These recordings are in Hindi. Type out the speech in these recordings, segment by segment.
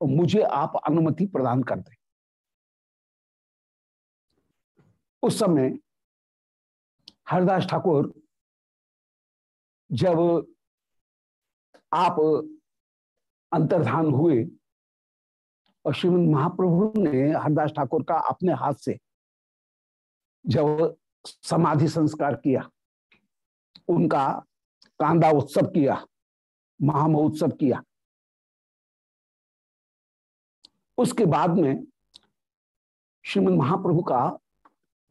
मुझे आप अनुमति प्रदान कर दें। उस समय हरदास ठाकुर जब आप अंतर्धान हुए और श्रीमद महाप्रभु ने हरदास ठाकुर का अपने हाथ से जब समाधि संस्कार किया, उनका कांदा उत्सव किया, महामहोत्सव किया उसके बाद में श्रीमद महाप्रभु का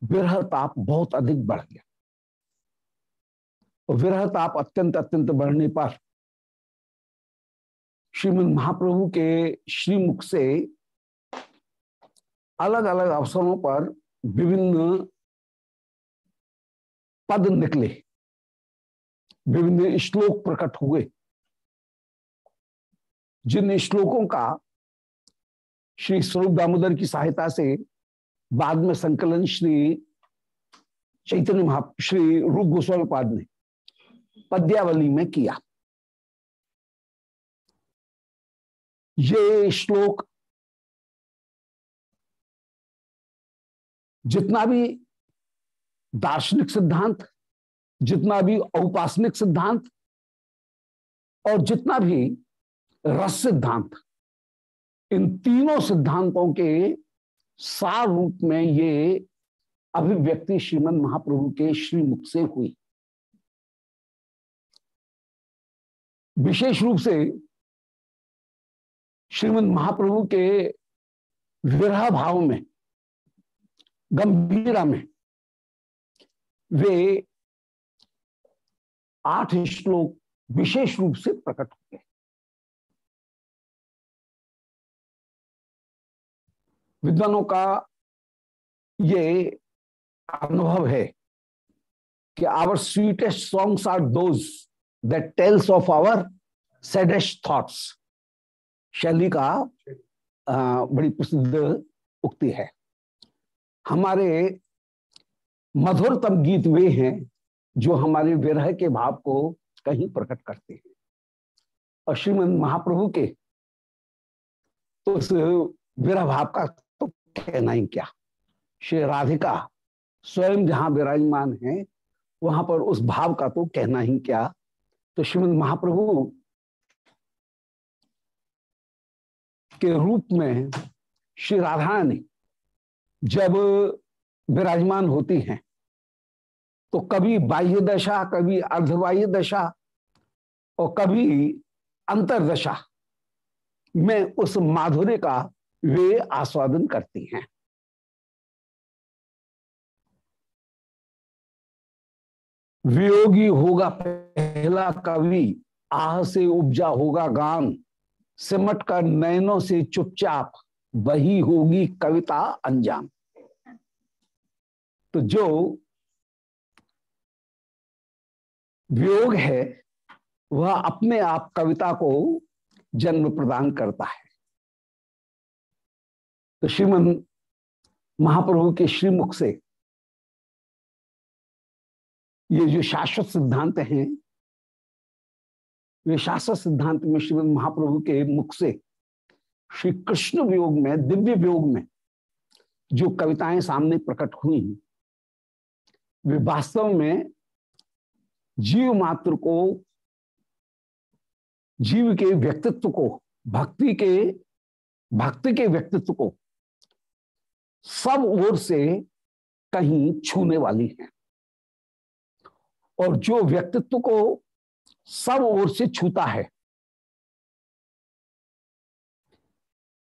विरह ताप बहुत अधिक बढ़ गया। विरह ताप अत्यंत अत्यंत बढ़ने पर श्रीमद महाप्रभु के श्रीमुख से अलग अलग अवसरों पर विभिन्न पद निकले। विभिन्न श्लोक प्रकट हुए, जिन श्लोकों का श्री स्वरूप दामोदर की सहायता से बाद में संकलन श्री चैतन्य महा, श्री रूप गोस्वामी पाद ने पद्यावली में किया। ये श्लोक जितना भी दार्शनिक सिद्धांत, जितना भी औपासनिक सिद्धांत और जितना भी रस सिद्धांत इन तीनों सिद्धांतों के सार रूप में ये अभिव्यक्ति श्रीमद महाप्रभु के श्रीमुख से हुई। विशेष रूप से श्रीमद महाप्रभु के विरह भाव में गंभीरा में, वे आठ श्लोक विशेष रूप से प्रकट विद्वानों का ये अनुभव है कि our sweetest songs are those that tells of our saddest thoughts Shelley का बड़ी प्रसिद्ध उक्ति है। हमारे मधुरतम गीत वे हैं जो हमारे विरह के भाव को कहीं प्रकट करते हैं। और श्रीमद महाप्रभु के उस विरह भाव का कहना ही क्या? श्री राधिका, स्वयं जहाँ विराजमान है, वहाँ पर उस भाव का तो कहना ही क्या? तो श्रीमद महाप्रभु के रूप में श्री राधा ने जब विराजमान होती हैं तो कभी बाह्य दशा, कभी अर्धबाह्य दशा और कभी अंतरदशा में उस माधुर्य का वे आस्वादन करती हैं। वियोगी होगा पहला कवि, आह से उपजा होगा गान। सिमट कर नयनों से चुपचाप, वही होगी कविता अंजाम। तो जो वियोग है, वह अपने आप कविता को जन्म प्रदान करता है। तो श्रीमन महाप्रभु के श्रीमुख से ये जो शाश्वत सिद्धांत हैं, वे शाश्वत सिद्धांत में श्रीमद महाप्रभु के मुख से श्री कृष्ण वियोग में, दिव्य वियोग में जो कविताएँ सामने प्रकट हुई वे वास्तव में जीव मात्र को, जीव के व्यक्तित्व को, भक्ति के भक्ति के व्यक्तित्व को सब ओर से कहीं छूने वाली है। और जो व्यक्तित्व को सब ओर से छूता है,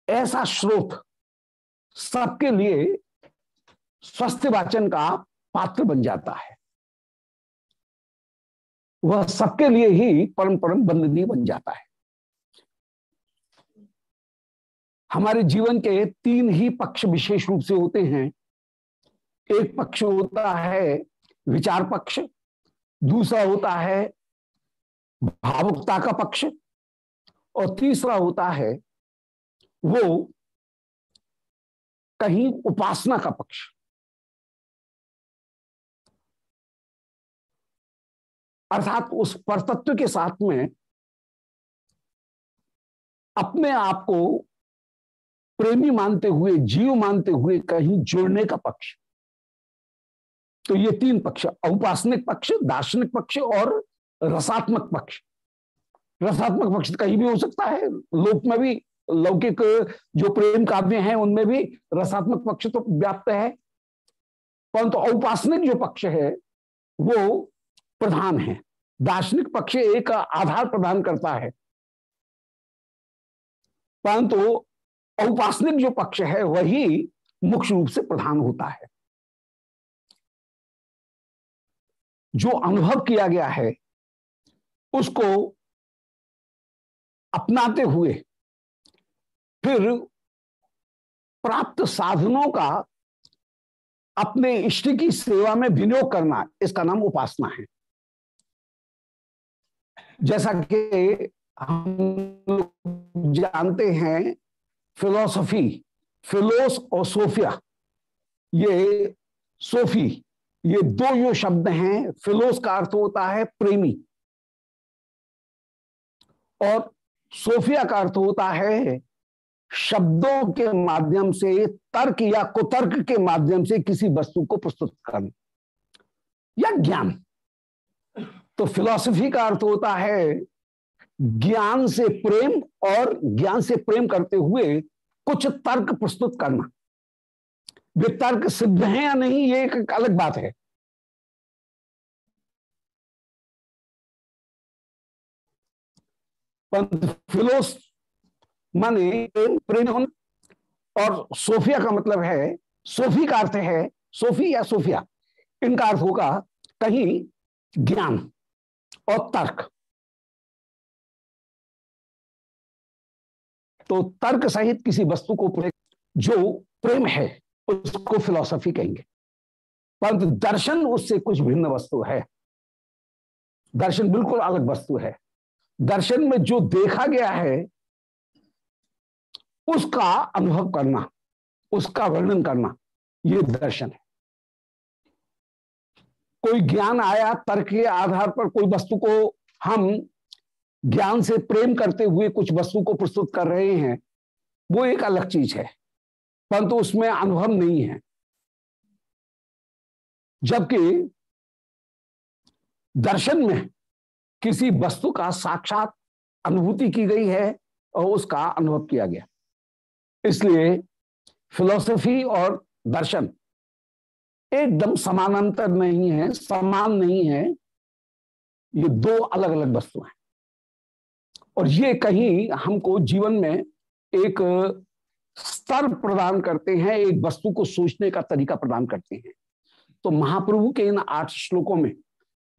ऐसा स्रोत सबके लिए स्वस्थ वाचन का पात्र बन जाता है। वह सबके लिए ही परम परम बंदनीय बन जाता है। हमारे जीवन के तीन ही पक्ष विशेष रूप से होते हैं। एक पक्ष होता है विचार पक्ष, दूसरा होता है भावुकता का पक्ष, और तीसरा होता है वो कहीं उपासना का पक्ष। अर्थात उस परतत्व के साथ में अपने आप को प्रेमी मानते हुए, जीव मानते हुए कहीं जुड़ने का पक्ष। तो ये तीन पक्ष, औपासनिक पक्ष, दार्शनिक पक्ष और रसात्मक पक्ष। रसात्मक पक्ष कहीं भी हो सकता है, लोक में भी, लौकिक जो प्रेम काव्य हैं, उनमें भी रसात्मक पक्ष तो व्याप्त है। परंतु तो औपासनिक जो पक्ष है, वो प्रधान है। दार्शनिक पक्ष एक आधार प्रदान करता है। परंतु औपासनिक जो पक्ष है, वही मुख्य रूप से प्रधान होता है। जो अनुभव किया गया है, उसको अपनाते हुए फिर प्राप्त साधनों का अपने इष्ट की सेवा में विनियोग करना, इसका नाम उपासना है। जैसा कि हम जानते हैं फिलोसफी फिलोस और सोफिया ये सोफी ये दो जो शब्द हैं फिलोस का अर्थ होता है प्रेमी। और सोफिया का अर्थ होता है शब्दों के माध्यम से, तर्क या कुतर्क के माध्यम से किसी वस्तु को प्रस्तुत करना। या ज्ञान। तो फिलोसफी का अर्थ होता है ज्ञान से प्रेम और ज्ञान से प्रेम करते हुए कुछ तर्क प्रस्तुत करना। वे तर्क सिद्ध हैं या नहीं, ये एक अलग बात है। फिलोस माने प्रेम और सोफिया का मतलब है, सोफी का अर्थ है, सोफी या सोफिया। इनका अर्थ होगा कहीं ज्ञान और तर्क। तो तर्क सहित किसी वस्तु को जो प्रेम है, उसको फिलॉसफी कहेंगे। परंतु दर्शन उससे कुछ भिन्न वस्तु है। दर्शन बिल्कुल अलग वस्तु है। दर्शन में जो देखा गया है, उसका अनुभव करना, उसका वर्णन करना, ये दर्शन है। कोई ज्ञान आया, तर्क के आधार पर कोई वस्तु को हम ज्ञान से प्रेम करते हुए कुछ वस्तु को प्रस्तुत कर रहे हैं, वो एक अलग चीज़ है, परंतु उसमें अनुभव नहीं है। जबकि दर्शन में किसी वस्तु का साक्षात अनुभूति की गई है और उसका अनुभव किया गया। इसलिए फिलोसफी और दर्शन एकदम समानांतर नहीं है, समान नहीं है, ये दो अलग अलग वस्तु हैं। और ये कहीं हमको जीवन में एक स्तर प्रदान करते हैं, एक वस्तु को सोचने का तरीका प्रदान करते हैं। तो महाप्रभु के इन आठ श्लोकों में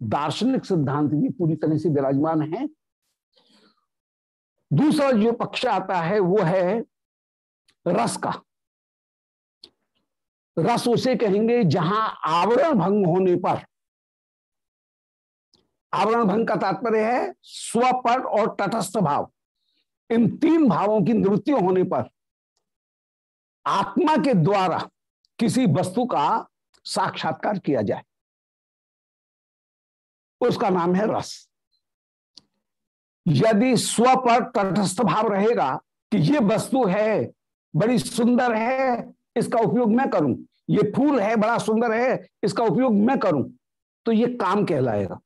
दार्शनिक सिद्धांत भी पूरी तरह से विराजमान है। दूसरा जो पक्ष आता है, वो है रस का। रस उसे कहेंगे जहाँ आवरण भंग होने पर आवरण भंग का तात्पर्य है स्वपट और तटस्थ भाव। इन तीन भावों की निवृत्ति होने पर आत्मा के द्वारा किसी वस्तु का साक्षात्कार किया जाए। उसका नाम है रस। यदि स्व पर तटस्थ भाव रहेगा कि ये वस्तु है, बड़ी सुंदर है, इसका उपयोग मैं करूँ। ये फूल है, बड़ा सुंदर है, इसका उपयोग मैं करूँ। तो ये काम कहलाएगा।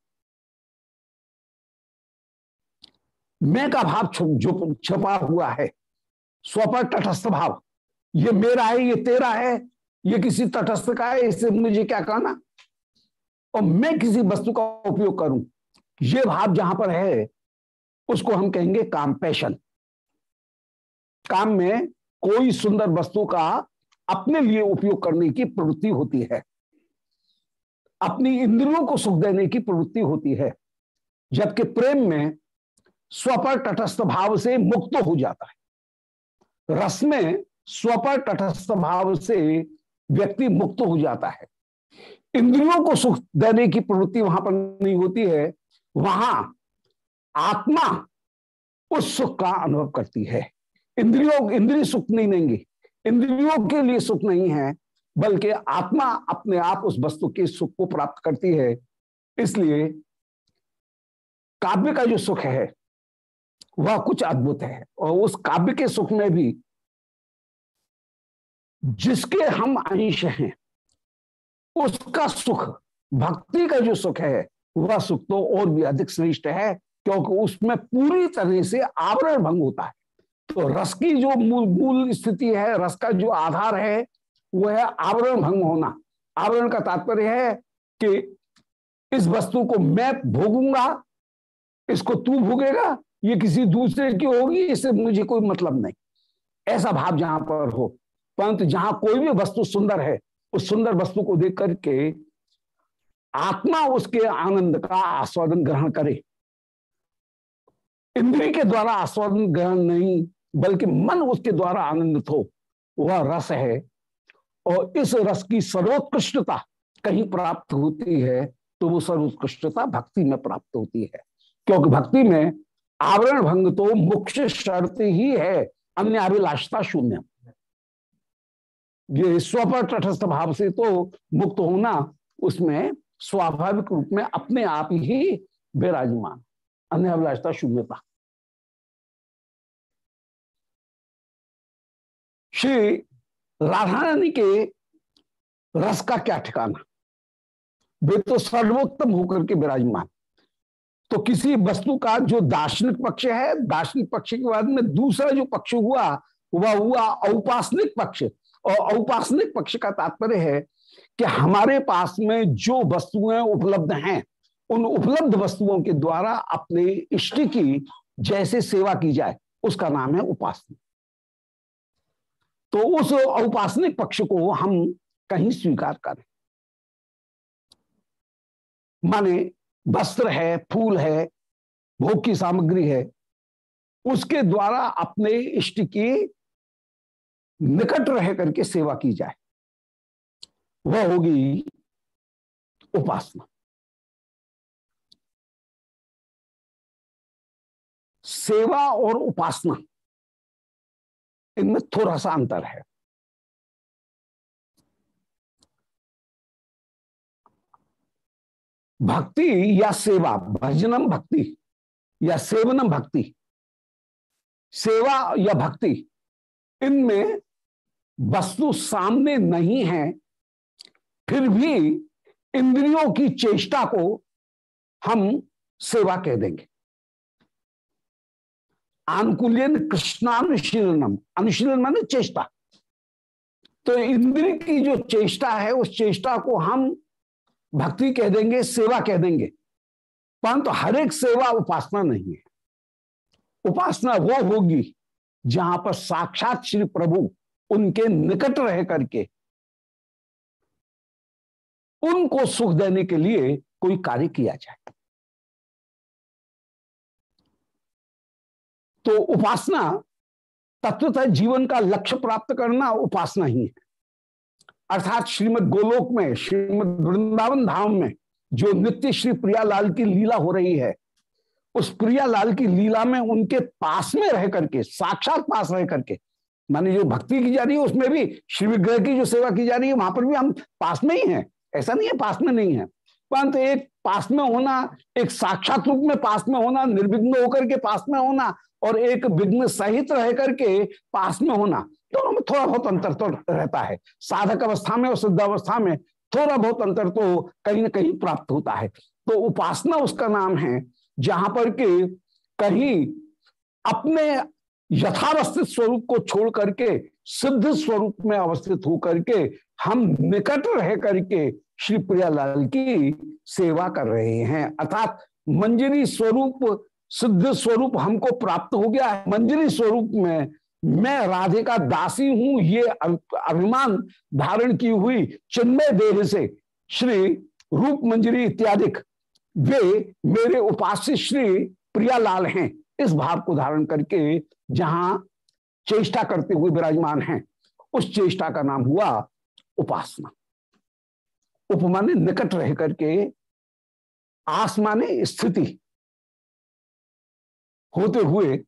मैं का भाव जो छपा हुआ है। स्वपर तटस्थ भाव। ये मेरा है, ये तेरा है, ये किसी तटस्थ का है, इससे मुझे क्या कहना? और मैं किसी वस्तु का उपयोग करूँ? ये भाव जहाँ पर है, उसको हम कहेंगे काम पैशन। काम में कोई सुंदर वस्तु का अपने लिए उपयोग करने की प्रवृत्ति होती है। अपनी इंद्रियों को सुख देने की प्रवृत्ति होती है। जबकि प्रेम में स्वपर तटस्थ भाव से मुक्त हो जाता है। रस में स्वपर तटस्थ भाव से व्यक्ति मुक्त हो जाता है। इंद्रियों को सुख देने की प्रवृत्ति वहाँ पर नहीं होती है, वहाँ आत्मा उस सुख का अनुभव करती है। इंद्रियों, इंद्रिय सुख नहीं देंगे। इंद्रियों के लिए सुख नहीं है, बल्कि आत्मा अपने आप उस वस्तु के सुख को प्राप्त करती है। इसलिए काव्य का जो सुख है वह कुछ अद्भुत है। और उस काव्य के सुख में भी जिसके हम अंश हैं, उसका सुख, भक्ति का जो सुख है, वह सुख तो और भी अधिक श्रेष्ठ है, क्योंकि उसमें पूरी तरह से आवरण भंग होता है। तो रस की जो मूल मूल स्थिति है, रस का जो आधार है, वह है आवरण भंग होना। आवरण का तात्पर्य है कि इस वस्तु को मैं भोगूँगा, इसको तू भोगेगा ये किसी दूसरे की होगी, इससे मुझे कोई मतलब नहीं। ऐसा भाव जहाँ पर हो। परंतु जहाँ कोई भी वस्तु सुंदर है, उस सुंदर वस्तु को देख करके आत्मा उसके आनंद का आस्वादन ग्रहण करे। इंद्री के द्वारा आस्वादन ग्रहण नहीं, बल्कि मन उसके द्वारा आनंदित हो। वह रस है, और इस रस की सर्वोत्कृष्टता कहीं प्राप्त होती है तो वो सर्वोत्कृष्टता भक्ति में प्राप्त होती है। क्योंकि भक्ति में आवरण भंग तो मुख्य शर्त ही है, अन्य अभिलाषता शून्य। ये स्वपर तटस्थ भाव से तो मुक्त होना उसमें स्वाभाविक रूप में अपने आप ही विराजमान, अन्य अभिलाषता शून्यता। श्री राधा रानी के रस का क्या ठिकाना? वे तो सर्वोत्तम होकर के विराजमान। तो किसी वस्तु का जो दार्शनिक पक्ष है, दार्शनिक पक्ष के बाद में दूसरा जो पक्ष हुआ, वह हुआ औपासनिक पक्ष। और औपासनिक पक्ष का तात्पर्य है कि हमारे पास में जो वस्तुएँ उपलब्ध हैं, उन उपलब्ध वस्तुओं के द्वारा अपने इष्ट की जैसे सेवा की जाए, उसका नाम है उपासना। तो उस औपासनिक पक्ष को हम कहीं स्वीकार करें। माने वस्त्र है, फूल है, भोग की सामग्री है, उसके द्वारा अपने इष्ट की निकट रह करके सेवा की जाए। वह होगी उपासना। सेवा और उपासना, इनमें थोड़ा सा अंतर है। भक्ति या सेवा, भजनम भक्ति या सेवनम भक्ति, सेवा या भक्ति, इनमें वस्तु सामने नहीं है, फिर भी इंद्रियों की चेष्टा को हम सेवा कह देंगे। आनुकूल्यन कृष्णानुशीलनम, अनुशीलन माने चेष्टा। तो इंद्रिय की जो चेष्टा है, उस चेष्टा को हम भक्ति कह देंगे, सेवा कह देंगे। परंतु हर एक सेवा उपासना नहीं है। उपासना वो होगी जहाँ पर साक्षात श्री प्रभु उनके निकट रह करके उनको सुख देने के लिए कोई कार्य किया जाए। तो उपासना तत्वतः जीवन का लक्ष्य प्राप्त करना उपासना ही है। अर्थात श्रीमद गोलोक में, श्रीमद वृंदावन धाम में जो नित्य श्री प्रियालाल की लीला हो रही है, उस प्रियालाल की लीला में उनके पास में रह करके, साक्षात पास रह करके, माने जो भक्ति की जा रही है, उसमें भी, श्री विग्रह की जो सेवा की जा रही है, वहाँ पर भी हम पास में ही हैं। ऐसा नहीं है पास में नहीं है। परंतु एक पास में होना, एक साक्षात रूप में पास में होना, निर्विघ्न होकर के पास में होना, और एक विघ्न सहित रह करके पास में होना दोनों में थोड़ा बहुत अंतर तो रहता है। साधक अवस्था में और सिद्ध अवस्था में थोड़ा बहुत अंतर तो कहीं ना कहीं प्राप्त होता है। तो उपासना उसका नाम है, जहाँ पर के कहीं अपने यथावस्थित स्वरूप को छोड़ करके सिद्ध स्वरूप में अवस्थित होकर के, हम निकट रह करके श्री प्रियालाल की सेवा कर रहे हैं। अर्थात मंजरी स्वरूप सिद्ध स्वरूप हमको प्राप्त हो गया है। मंजरी स्वरूप में मैं राधे का दासी हूँ, ये अभिमान धारण की हुई चिन्मय देह से, श्री रूप मंजरी इत्यादि वे मेरे उपास्य श्री प्रियालाल हैं। इस भाव को धारण करके जहाँ चेष्टा करते हुए विराजमान हैं, उस चेष्टा का नाम हुआ उपासना। उपमाने निकट रह करके आसमाने स्थिति होते हुए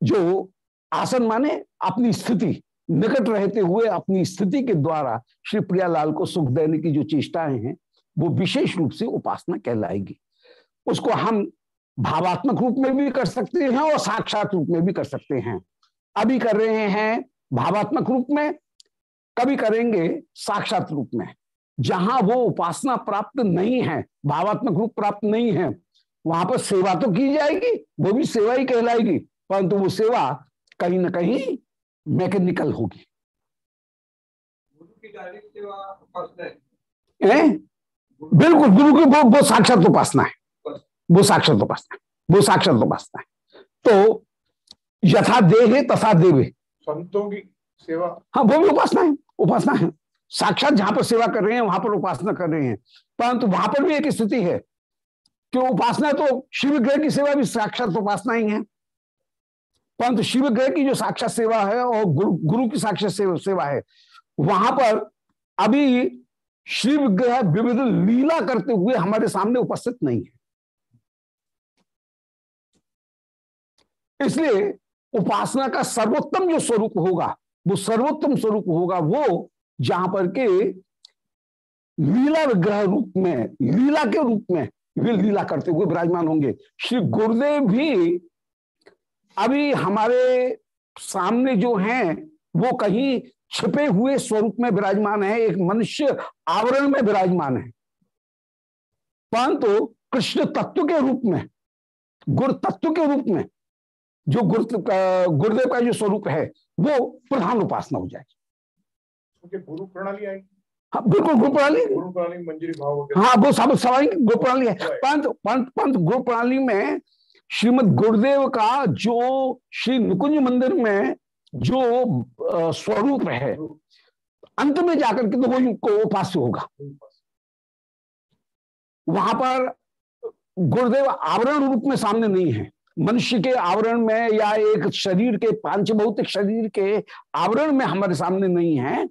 जो आसन माने अपनी स्थिति, निकट रहते हुए अपनी स्थिति के द्वारा श्री प्रियालाल को सुख देने की जो चेष्टाएँ हैं, वो विशेष रूप से उपासना कहलाएगी। उसको हम भावात्मक रूप में भी कर सकते हैं और साक्षात रूप में भी कर सकते हैं। अभी कर रहे हैं भावात्मक रूप में, कभी करेंगे साक्षात रूप में। जहाँ वो उपासना प्राप्त नहीं है, भावात्मक रूप प्राप्त नहीं है, वहाँ पर सेवा तो की जाएगी, वो भी सेवा ही कहलाएगी, परंतु वो सेवा कहीं ना कहीं मैकेनिकल होगी। बिल्कुल गुरु की वो वो साक्षात उपासना है। वो साक्षात उपासना है। वो साक्षात उपासना है। तो यथा देहे तथा देवे। संतों की सेवा। हाँ वो भी उपासना है। उपासना है। साक्षात जहाँ पर सेवा कर रहे हैं वहाँ पर उपासना कर रहे हैं। परंतु वहाँ पर भी एक स्थिति है कि उपासना तो शिव ग्रह की सेवा भी साक्षात उपासना ही है। परंतु शिव ग्रह की जो साक्षात सेवा है और गुरु, गुरु की साक्षात सेवा है वहाँ पर अभी शिव ग्रह विविध लीला करते हुए हमारे सामने उपस्थित नहीं है। इसलिए उपासना का सर्वोत्तम जो स्वरूप होगा वो सर्वोत्तम स्वरूप होगा वो जहाँ पर के लीला विग्रह रूप में लीला के रूप में वे लीला करते हुए विराजमान होंगे। श्री गुरुदेव भी अभी हमारे सामने जो हैं वो कहीं छिपे हुए स्वरूप में विराजमान है एक मनुष्य आवरण में विराजमान है। परंतु कृष्ण तत्व के रूप में गुरु तत्व के रूप में जो गुरु गुरुदेव का जो स्वरूप है वो प्रधान उपासना हो जाएगी। गुरु प्रणाली आएगी। हाँ बिल्कुल गुरु प्रणाली। गुरु प्रणाली मंजरी भाव हाँ वो सब सवाई गुरु प्रणाली है। पंत पंत पंत गुरु प्रणाली में श्रीमद गुरुदेव का जो श्री नुकुंज मंदिर में जो स्वरूप है, अंत में जाकर के तो वो उपास्य होगा। वहाँ पर गुरुदेव आवरण रूप में सामने नहीं है। मनुष्य के आवरण में या एक शरीर के, पाँच भौतिक शरीर के आवरण में हमारे सामने नहीं है,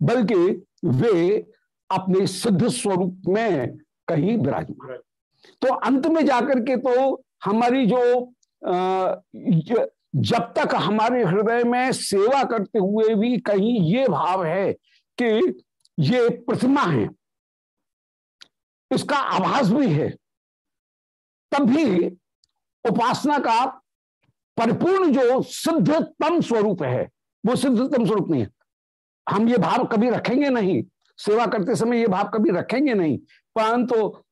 बल्कि वे अपने सिद्ध स्वरूप में कहीं विराजमान। तो अंत में जाकर के तो हमारी जो जब तक हमारे हृदय में सेवा करते हुए भी कहीं ये भाव है कि ये प्रतिमा है, इसका आभास भी है तब भी उपासना का परिपूर्ण जो सिद्धतम स्वरूप है, वो सिद्धतम स्वरूप नहीं है। हम ये भाव कभी रखेंगे नहीं, सेवा करते समय ये भाव कभी रखेंगे नहीं, परंतु तो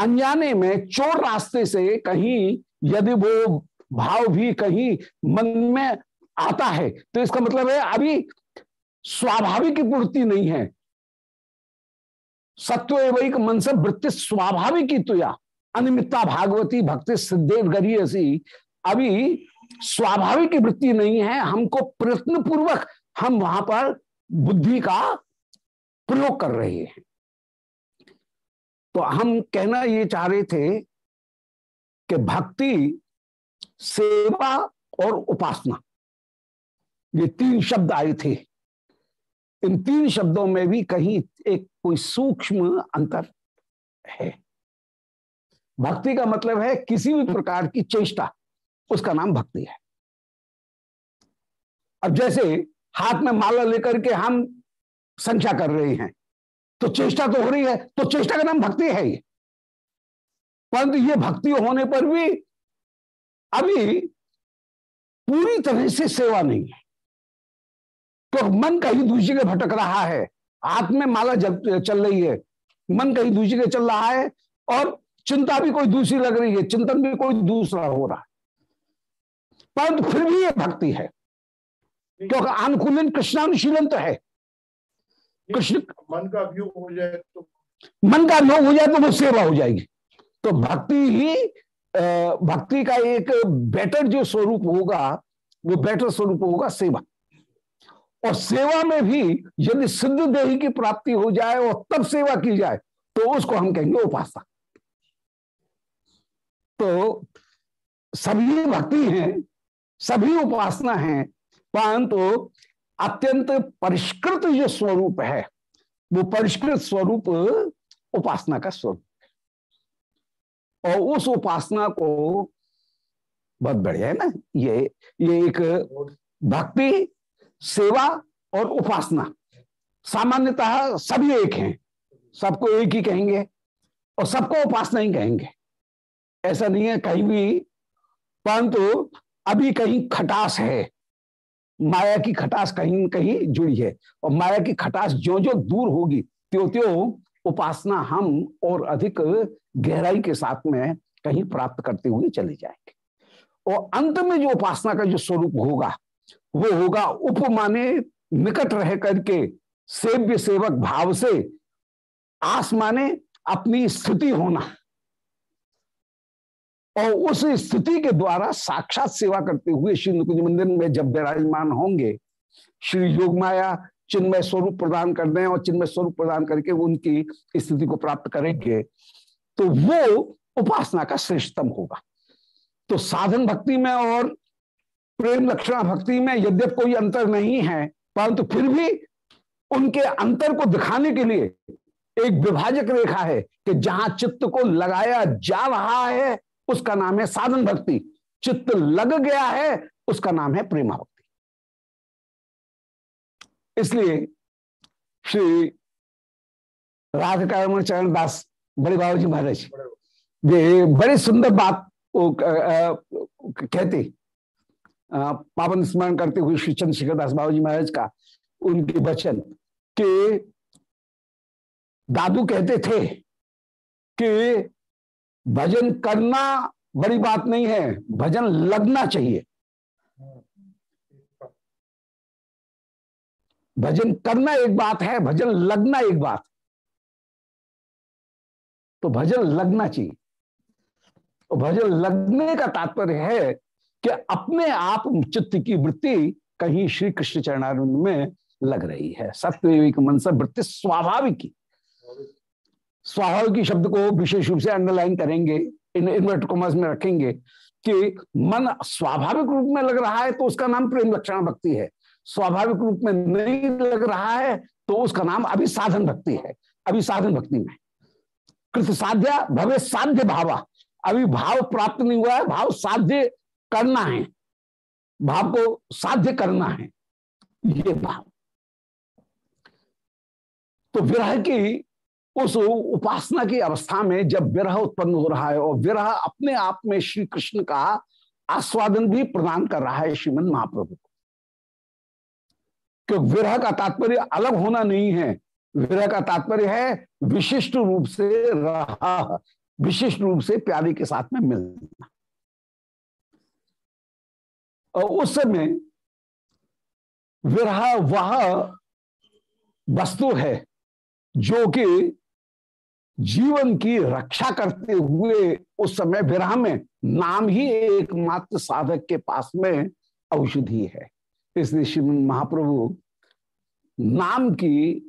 अनजाने में चोर रास्ते से कहीं यदि वो भाव भी कहीं मन में आता है तो इसका मतलब है अभी स्वाभाविक पूर्ति नहीं है। सत्व एवं मन से वृत्ति स्वाभाविक ही तुया अनिमित्ता भागवती भक्ति सिद्धेव गरी अभी स्वाभाविक वृत्ति नहीं है, हमको प्रयत्न पूर्वक हम वहाँ पर बुद्धि का प्रयोग कर रहे हैं। तो हम कहना ये चाह रहे थे कि भक्ति, सेवा और उपासना, ये तीन शब्द आए थे। इन तीन शब्दों में भी कहीं एक कोई सूक्ष्म अंतर है। भक्ति का मतलब है किसी भी प्रकार की चेष्टा, उसका नाम भक्ति है। अब जैसे हाथ में माला लेकर के हम संख्या कर रहे हैं तो चेष्टा तो हो रही है तो चेष्टा का नाम भक्ति है ये। परंतु ये भक्ति होने पर भी अभी पूरी तरह से सेवा नहीं है। तो मन कहीं दूसरी के भटक रहा है, हाथ में माला चल रही है। मन कहीं दूसरी के चल रहा है और चिंता भी कोई दूसरी लग रही है, चिंतन भी कोई दूसरा हो रहा है। परंतु फिर भी ये भक्ति है। क्योंकि अनुकूलन कृष्णानुशीलन तो है। कृष्ण। मन का अभियोग हो जाए तो मन का अभियोग हो जाए तो वो सेवा हो जाएगी। तो भक्ति ही भक्ति का एक बेटर जो स्वरूप होगा वो बेटर स्वरूप होगा सेवा। और सेवा में भी यदि सिद्ध देही की प्राप्ति हो जाए और तब सेवा की जाए तो उसको हम कहेंगे उपासना। तो सभी भक्ति हैं सभी उपासना है परंतु तो अत्यंत परिष्कृत जो स्वरूप है। वो परिष्कृत स्वरूप उपासना का स्वरूप। और उस उपासना को बहुत बढ़िया है ना, ये ये एक भक्ति, सेवा और उपासना। सामान्यतः सभी एक हैं। सबको एक ही कहेंगे और सबको उपासना ही कहेंगे। ऐसा नहीं है कहीं भी, परंतु अभी कहीं खटास है। माया की खटास कहीं कहीं जुड़ी है और माया की खटास जो जो दूर होगी त्यों त्यों उपासना हम और अधिक गहराई के साथ में कहीं प्राप्त करते हुए चले जाएँगे। और अंत में जो उपासना का जो स्वरूप होगा, वो होगा उपमाने निकट रह करके सेव्य सेवक भाव से आसमाने अपनी स्थिति होना। और उस स्थिति के द्वारा साक्षात सेवा करते हुए श्री नुकुंज मंदिर में जब विराजमान होंगे, श्री योग माया चिन्मय स्वरूप प्रदान कर दें और चिन्मय स्वरूप प्रदान करके उनकी स्थिति को प्राप्त करेंगे तो वो उपासना का श्रेष्ठतम होगा। तो साधन भक्ति में और प्रेम लक्षणा भक्ति में यद्यप कोई अंतर नहीं है, परंतु फिर भी उनके अंतर को दिखाने के लिए एक विभाजक रेखा है कि जहाँ चित्त को लगाया जा रहा है उसका नाम है साधन भक्ति। चित्त लग गया है, उसका नाम है प्रेमा भक्ति। इसलिए श्री राधिका चरण दास, बड़े बाबू जी महाराज ये बड़ी सुंदर बात वो कहते। पावन स्मरण करते हुए श्री चंद्रशेखर दास बाबू जी महाराज का उनके वचन कि दादू कहते थे कि भजन करना बड़ी बात नहीं है, भजन लगना चाहिए। भजन करना एक बात है, भजन लगना एक बात। तो भजन लगना चाहिए। तो भजन लगने का तात्पर्य है कि अपने आप चित्त की वृत्ति कहीं श्री कृष्ण चरणारविंद में लग रही है। सत्य मन से वृत्ति स्वाभाविक की स्वाभाविक शब्द को विशेष रूप से अंडरलाइन करेंगे, इन इन्वर्ट कॉमर्स में रखेंगे कि मन स्वाभाविक रूप में लग रहा है तो उसका नाम प्रेम लक्षण भक्ति है। स्वाभाविक रूप में नहीं लग रहा है तो उसका नाम अभी साधन भक्ति है। अभी साधन भक्ति में। कृत साध्या भवे साध्य भावा। अभी भाव प्राप्त नहीं हुआ है, भाव साध्य करना है। भाव को साध्य करना है। ये भाव। तो विरह की उस उपासना की अवस्था में जब विरह उत्पन्न हो रहा है और विरह अपने आप में श्री कृष्ण का आस्वादन भी प्रदान कर रहा है श्रीमद महाप्रभु को। क्योंकि विरह का तात्पर्य अलग होना नहीं है। विरह का तात्पर्य है विशिष्ट रूप से रहा, विशिष्ट रूप से प्यारे के साथ में मिलना। और उस समय विरह वह वस्तु है जो कि जीवन की रक्षा करते हुए उस समय विरह में नाम ही एकमात्र साधक के पास में औषधि है। इसलिए श्री महाप्रभु नाम की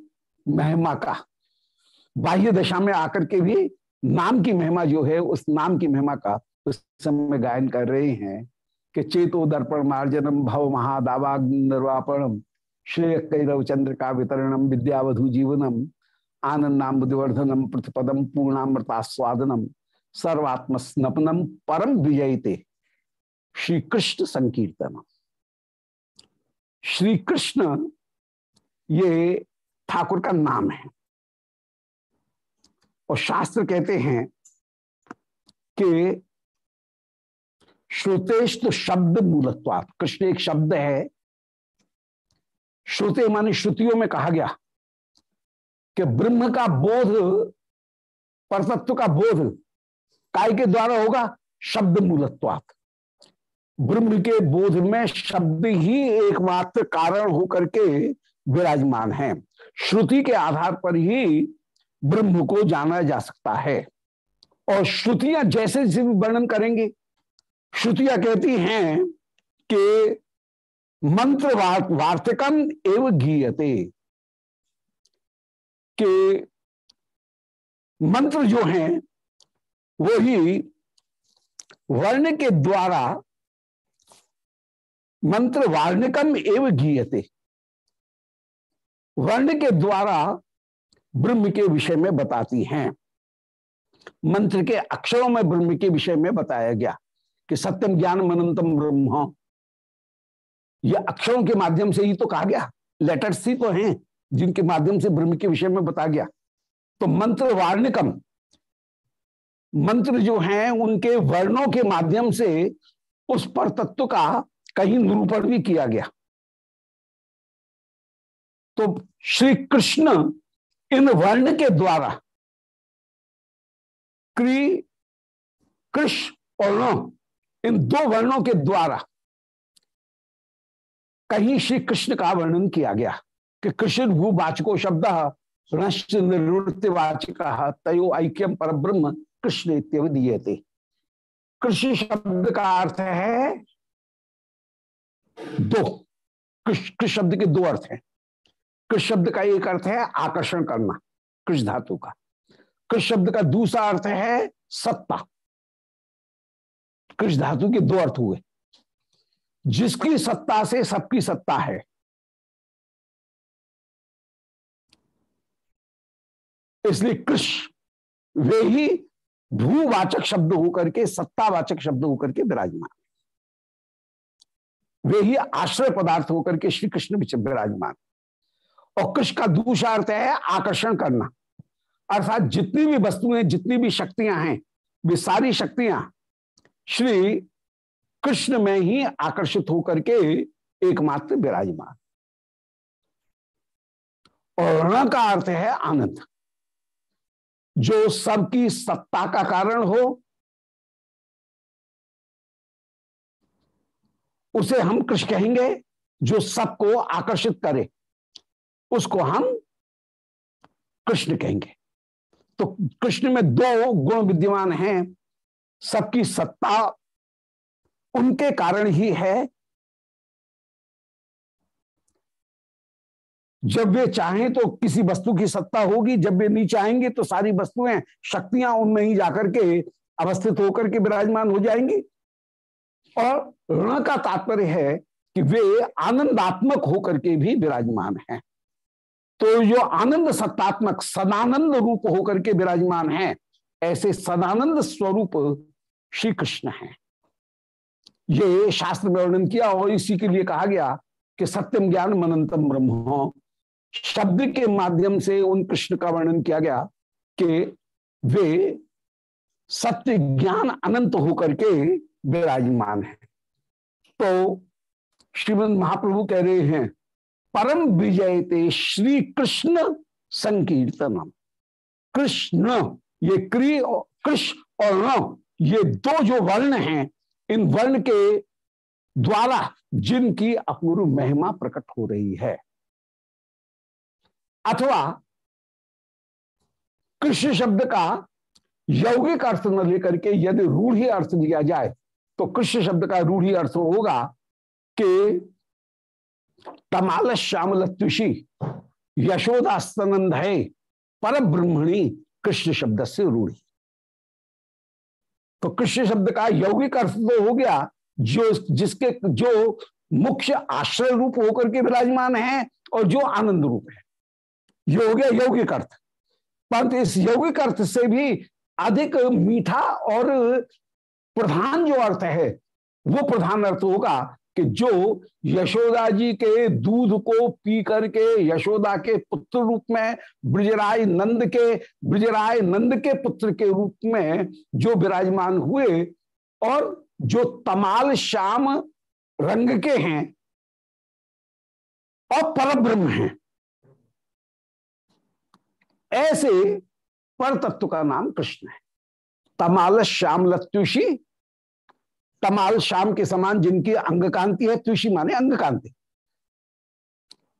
महिमा का बाह्य दशा में आकर के भी नाम की महिमा जो है, उस नाम की महिमा का उस समय गायन कर रहे हैं कि चेतो दर्पण मार्जनम भव महादावाग निर्वापणम श्रेय कैरव चंद्र का वितरणम विद्यावधु जीवनम। आनंदाम बुद्धिवर्धनम, प्रतिपदम, पूर्णामृतास्वादनम सर्वात्म स्नपनम परम विजयते। श्री कृष्ण श्री कृष्ण ये ठाकुर का नाम है। और शास्त्र कहते हैं कि श्रुतेश तो शब्द मूलत्वात। कृष्ण एक शब्द है। श्रुते माने श्रुतियों में कहा गया। कि ब्रह्म का बोध परतत्व का बोध काय के द्वारा होगा? शब्द मूलत्वात। ब्रह्म के बोध में शब्द ही एकमात्र कारण होकर के विराजमान है। श्रुति के आधार पर ही ब्रह्म को जाना जा सकता है। और श्रुतियाँ जैसे जैसे भी वर्णन करेंगे, श्रुतियाँ कहती हैं कि मंत्र वार्तिकम एवं गीयते। कि मंत्र जो हैं वो ही वर्ण के द्वारा मंत्र वार्णिकम एवं गीयते। वर्ण के द्वारा ब्रह्म के विषय में बताती हैं। मंत्र के अक्षरों में ब्रह्म के विषय में बताया गया कि सत्यम ज्ञान मनंतम ब्रह्म। ये अक्षरों के माध्यम से ही तो कहा गया। लेटर्स ही तो हैं। जिनके माध्यम से ब्रह्म के विषय में बता गया। तो मंत्र वार्णिकम। मंत्र जो हैं, उनके वर्णों के माध्यम से उस पर तत्व का कहीं निरूपण भी किया गया। तो श्री कृष्ण इन वर्ण के द्वारा क्री कृष्ण और न इन दो वर्णों के द्वारा कहीं श्री कृष्ण का वर्णन किया गया। कि कृष्ण भूवाचको शब्द नष्ट निवृत्ति वाचक तयो ऐक्यम पर ब्रह्म कृष्ण इत्यवधीयते कृष्ण शब्द का अर्थ है दो। कृष्ण शब्द के दो अर्थ हैं। कृष्ण शब्द का एक अर्थ है आकर्षण करना, कृष्ण धातु का। कृष्ण शब्द का दूसरा अर्थ है सत्ता। कृष्ण धातु के दो अर्थ हुए। जिसकी सत्ता से सबकी सत्ता है इसलिए कृष्ण वे ही भूवाचक शब्द होकर के, सत्तावाचक शब्द होकर के विराजमान। वे ही आश्रय पदार्थ होकर के श्री कृष्ण विराजमान। और कृष्ण का दूसरा अर्थ है आकर्षण करना। अर्थात जितनी भी वस्तुएँ, जितनी भी शक्तियाँ हैं, वे सारी शक्तियाँ श्री कृष्ण में ही आकर्षित होकर के एकमात्र विराजमान। और का अर्थ है आनंद। जो सबकी सत्ता का कारण हो, उसे हम कृष्ण कहेंगे जो सबको आकर्षित करे। उसको हम कृष्ण कहेंगे। तो कृष्ण में दो गुण विद्यमान हैं। सबकी सत्ता उनके कारण ही है जब वे चाहें तो किसी वस्तु की सत्ता होगी, जब वे नहीं चाहेंगे तो सारी वस्तुएँ, शक्तियाँ उनमें ही जाकर के अवस्थित होकर के विराजमान हो जाएँगी। और ऋण का तात्पर्य है कि वे आनंदात्मक होकर के भी विराजमान हैं। तो जो आनंद सत्तात्मक, सदानंद रूप होकर के विराजमान है, ऐसे सदानंद स्वरूप श्री कृष्ण है। ये शास्त्र में वर्णन किया और इसी के लिए कहा गया कि सत्यम ज्ञान मनंतम ब्रह्म। शब्द के माध्यम से उन कृष्ण का वर्णन किया गया कि वे सत्य ज्ञान अनंत होकर के विराजमान है। तो श्रीमद महाप्रभु कह रहे हैं, परम विजयते श्री कृष्ण संकीर्तनम। कृष्ण, ये क्री कृष्ण और न, ये दो जो वर्ण हैं, इन वर्ण के द्वारा जिनकी अपूर्व महिमा प्रकट हो रही है। अथवा कृष्ण शब्द का यौगिक अर्थ न लेकर के यदि रूढ़ी अर्थ लिया जाए तो कृष्ण शब्द का रूढ़ी अर्थ होगा कि तमाल श्यामल तुषी यशोदास्तनंद है पर ब्रह्मणी कृष्ण शब्द से रूढ़ी। तो कृष्ण शब्द का यौगिक अर्थ तो हो गया, जो जिसके, जो मुख्य आश्रय रूप होकर के विराजमान है और जो आनंद रूप है। ये हो गया यौगिक अर्थ परंतु इस यौगिक अर्थ से भी अधिक मीठा और प्रधान जो अर्थ है, वो प्रधान अर्थ होगा कि जो यशोदा जी के दूध को पी करके, यशोदा के पुत्र रूप में, ब्रजराय नंद के, ब्रजराय नंद के पुत्र के रूप में जो विराजमान हुए और जो तमाल श्याम रंग के हैं और परब्रह्म हैं। ऐसे पर तत्व का नाम कृष्ण है। तमाल श्याम लत्युषी तमाल श्याम के समान जिनकी अंग कांति है, तुषी माने अंग कांति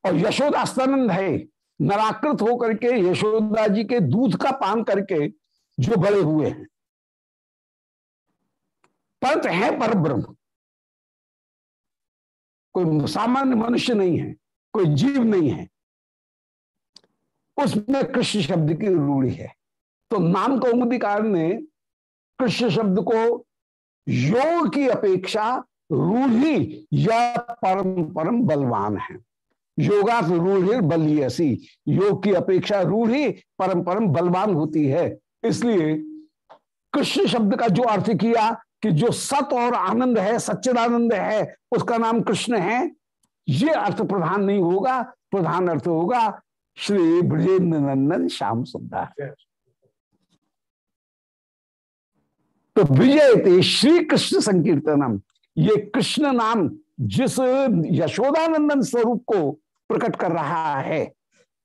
और यशोदा स्तनंद है, नराकृत होकर के यशोदा जी के दूध का पान करके जो बड़े हुए हैं। पंत है पर ब्रह्म। कोई सामान्य मनुष्य नहीं है, कोई जीव नहीं है। उसमें कृष्ण शब्द की रूढ़ी है। तो नाम कौमुदिकार ने कृष्ण शब्द को योग की अपेक्षा रूढ़ी या परम परम बलवान है। योगा रूढ़ी बलियसी, योग की अपेक्षा रूढ़ी परम परम बलवान होती है। इसलिए कृष्ण शब्द का जो अर्थ किया कि जो सत और आनंद है, सच्चिदानंद है, उसका नाम कृष्ण है, ये अर्थ प्रधान नहीं होगा। प्रधान अर्थ होगा श्री ब्रजेंद्र नंदन श्याम सुंदर। तो विजय थे श्री कृष्ण संकीर्तनम। ये कृष्ण नाम जिस यशोदानंदन स्वरूप को प्रकट कर रहा है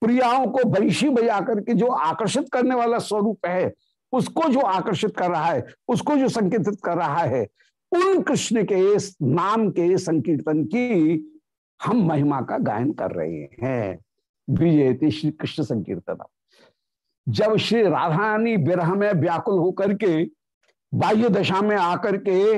प्रियाओं को बंशी बजा करके जो आकर्षित करने वाला स्वरूप है उसको जो आकर्षित कर रहा है उसको जो संकीर्तित कर रहा है उन कृष्ण के नाम के संकीर्तन की हम महिमा का गायन कर रहे हैं। विजयती श्री कृष्ण संकीर्तन। जब श्री राधारानी विरह में व्याकुल होकर के बाह्य दशा में आकर के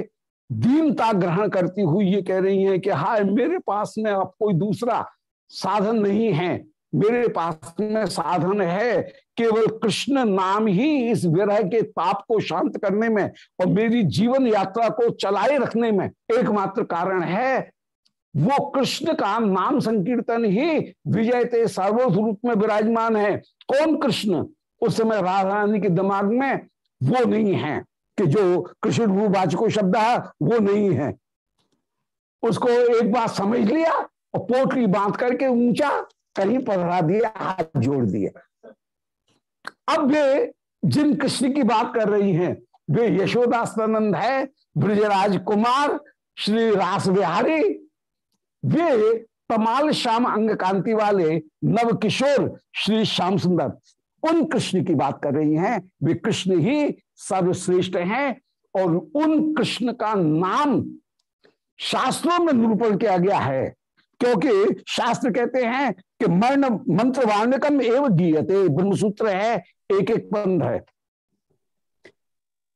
दीनता ग्रहण करती हुई ये कह रही है कि हाय, मेरे पास में अब कोई दूसरा साधन नहीं है। मेरे पास में साधन है केवल कृष्ण नाम ही इस विरह के ताप को शांत करने में और मेरी जीवन यात्रा को चलाए रखने में एकमात्र कारण है वो कृष्ण का नाम संकीर्तन ही विजय ते सर्वस्वरूप में विराजमान है। कौन कृष्ण? उस समय राधा रानी के दिमाग में वो नहीं है कि जो कृष्ण भूवाचको शब्द है, वो नहीं है। उसको एक बार समझ लिया और पोटली बाँध करके ऊँचा कहीं पधरा दिया, हाथ जोड़ दिया। अब वे जिन कृष्ण की बात कर रही हैं, वे यशोदास्तानंद है ब्रजराज कुमार श्री रास बिहारी वे तमाल श्याम अंग कांति वाले नव किशोर श्री श्याम सुंदर। उन कृष्ण की बात कर रही हैं, वे कृष्ण ही सर्वश्रेष्ठ हैं और उन कृष्ण का नाम शास्त्रों में निरूपण किया गया है, क्योंकि शास्त्र कहते हैं कि मर्ण मंत्र वार्णकम एवं गीयते, ब्रह्मसूत्र है एक एक पंध है।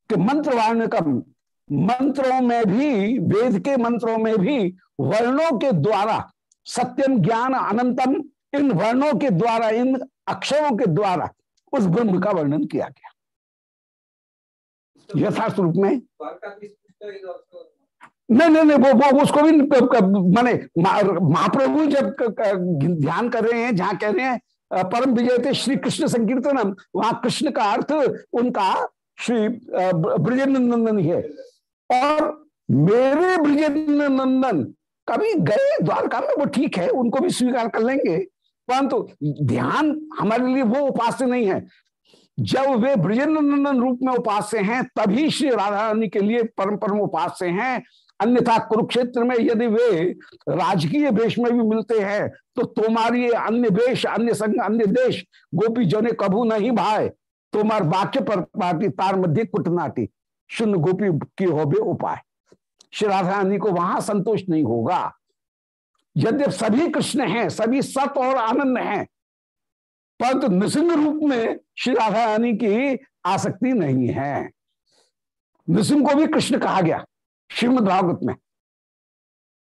कि मंत्र वार्णकम मंत्रों में भी, वेद के मंत्रों में भी वर्णों के द्वारा, सत्यम ज्ञान अनंतम, इन वर्णों के द्वारा, इन अक्षरों के द्वारा उस ब्रह्म का वर्णन किया गया। यथार्थ रूप में? नहीं नहीं नहीं, वो वो, उसको भी, माने महाप्रभु जब ध्यान कर रहे हैं, जहाँ कह रहे हैं, परम विजय थे श्री कृष्ण संकीर्तनम, वहाँ कृष्ण का अर्थ उनका श्री ब्रजेंद्र ही है। और मेरे ब्रजेंद्र नंदन कभी गए द्वारका में, वो ठीक है, उनको भी स्वीकार कर लेंगे। परंतु ध्यान हमारे लिए वो उपास्य नहीं है। जब वे ब्रजेंद्र नंदन रूप में उपास्य हैं, तभी श्री राधा रानी के लिए परम परम उपास्य हैं। अन्यथा कुरुक्षेत्र में यदि वे राजकीय वेश में भी मिलते हैं तो तुम्हारी अन्य वेश, अन्य संघ अन्य देश गोपी जो ने कभू नहीं भाई तुम्हार वाक्य पर तार मध्य कुटनाटी। शून्य गोपी की हो बे उपाय। श्री राधा रानी को वहाँ संतोष नहीं होगा। यद्यप सभी कृष्ण हैं, सभी सत और आनंद हैं, परंतु नृसिंह रूप में श्री राधा रानी की आसक्ति नहीं है। नृसिंह को भी कृष्ण कहा गया, श्रीमद भागवत में।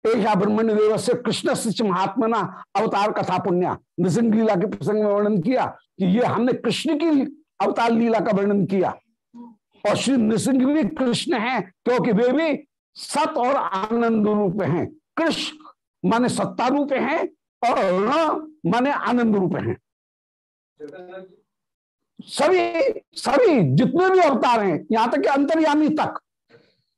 ऐसा ब्रह्मण्य देव से कृष्ण महात्मा अवतार कथा पुण्या नृसिंह लीला के प्रसंग में वर्णन किया कि ये हमने कृष्ण की अवतार लीला का वर्णन किया। और श्री नृसिंह भी कृष्ण हैं क्योंकि वे भी सत और आनंद रूप हैं। कृष्ण माने सत्ता रूप हैं और ऋण माने आनंद रूप हैं। सभी सभी जितने भी अवतार हैं यहाँ तक कि अंतर्यामी तक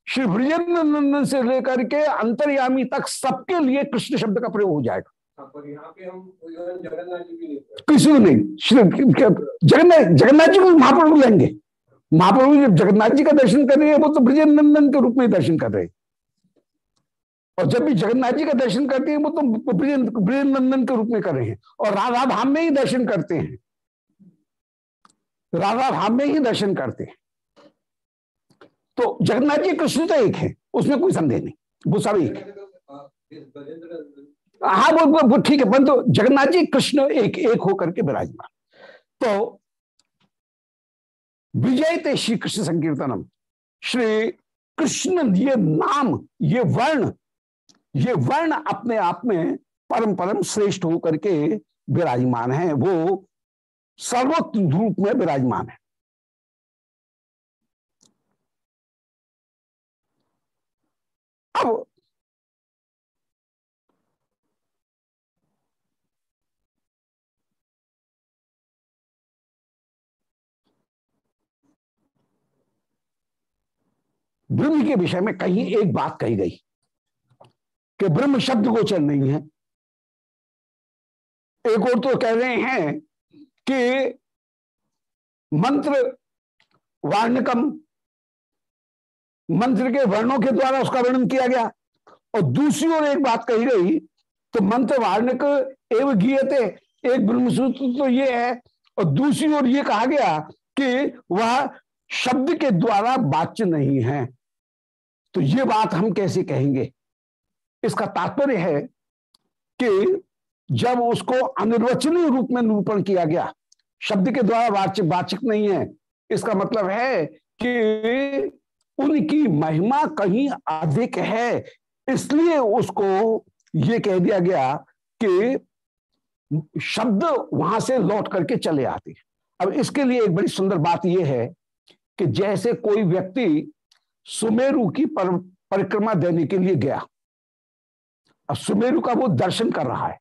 श्री ब्रजेंद्र नंदन से लेकर के अंतर्यामी तक सबके लिए कृष्ण शब्द का प्रयोग हो जाएगा। हाँ, किसी को नहीं श्री जगन्नाथ जगन्नाथ जी को महाप्रभु लेंगे। महाप्रभु जब जगन्नाथ जी का दर्शन कर रहे हैं वो तो ब्रजेंद्र नंदन के रूप में दर्शन कर रहे हैं। और जब भी जगन्नाथ जी का दर्शन करते हैं वो तो ब्रजेंद्र नंदन के रूप में कर रहे हैं। और राधा धाम में ही दर्शन करते हैं। राधा धाम में ही दर्शन करते हैं। तो जगन्नाथ जी कृष्ण तो एक है उसमें कोई संदेह नहीं। वो सब एक हाँ। वो, वो ठीक है परंतु जगन्नाथ जी कृष्ण एक एक होकर के विराजमान। तो विजय ते श्री कृष्ण संकीर्तनम। श्री कृष्ण ये नाम, ये वर्ण ये वर्ण अपने आप में परम परम श्रेष्ठ होकर के विराजमान है। वो सर्वोत्त रूप में विराजमान है। अब ब्रह्म के विषय में कहीं एक बात कही गई कि ब्रह्म शब्द गोचर नहीं है। एक और तो कह रहे हैं कि मंत्र वर्णकम, मंत्र के वर्णों के द्वारा उसका वर्णन किया गया। और दूसरी ओर एक बात कही गई तो मंत्र वार्णिक एवं गीयते, एक ब्रह्मसूत्र तो ये है। और दूसरी ओर ये कहा गया कि वह शब्द के द्वारा वाच्य नहीं है। तो ये बात हम कैसे कहेंगे? इसका तात्पर्य है कि जब उसको अनिर्वचनीय रूप में निरूपण किया गया, शब्द के द्वारा वाचिक वाचिक नहीं है, इसका मतलब है कि उनकी महिमा कहीं अधिक है, इसलिए उसको ये कह दिया गया कि शब्द वहाँ से लौट करके चले आते हैं। अब इसके लिए एक बड़ी सुंदर बात यह है कि जैसे कोई व्यक्ति सुमेरु की पर, परिक्रमा देने के लिए गया। अब सुमेरु का वो दर्शन कर रहा है।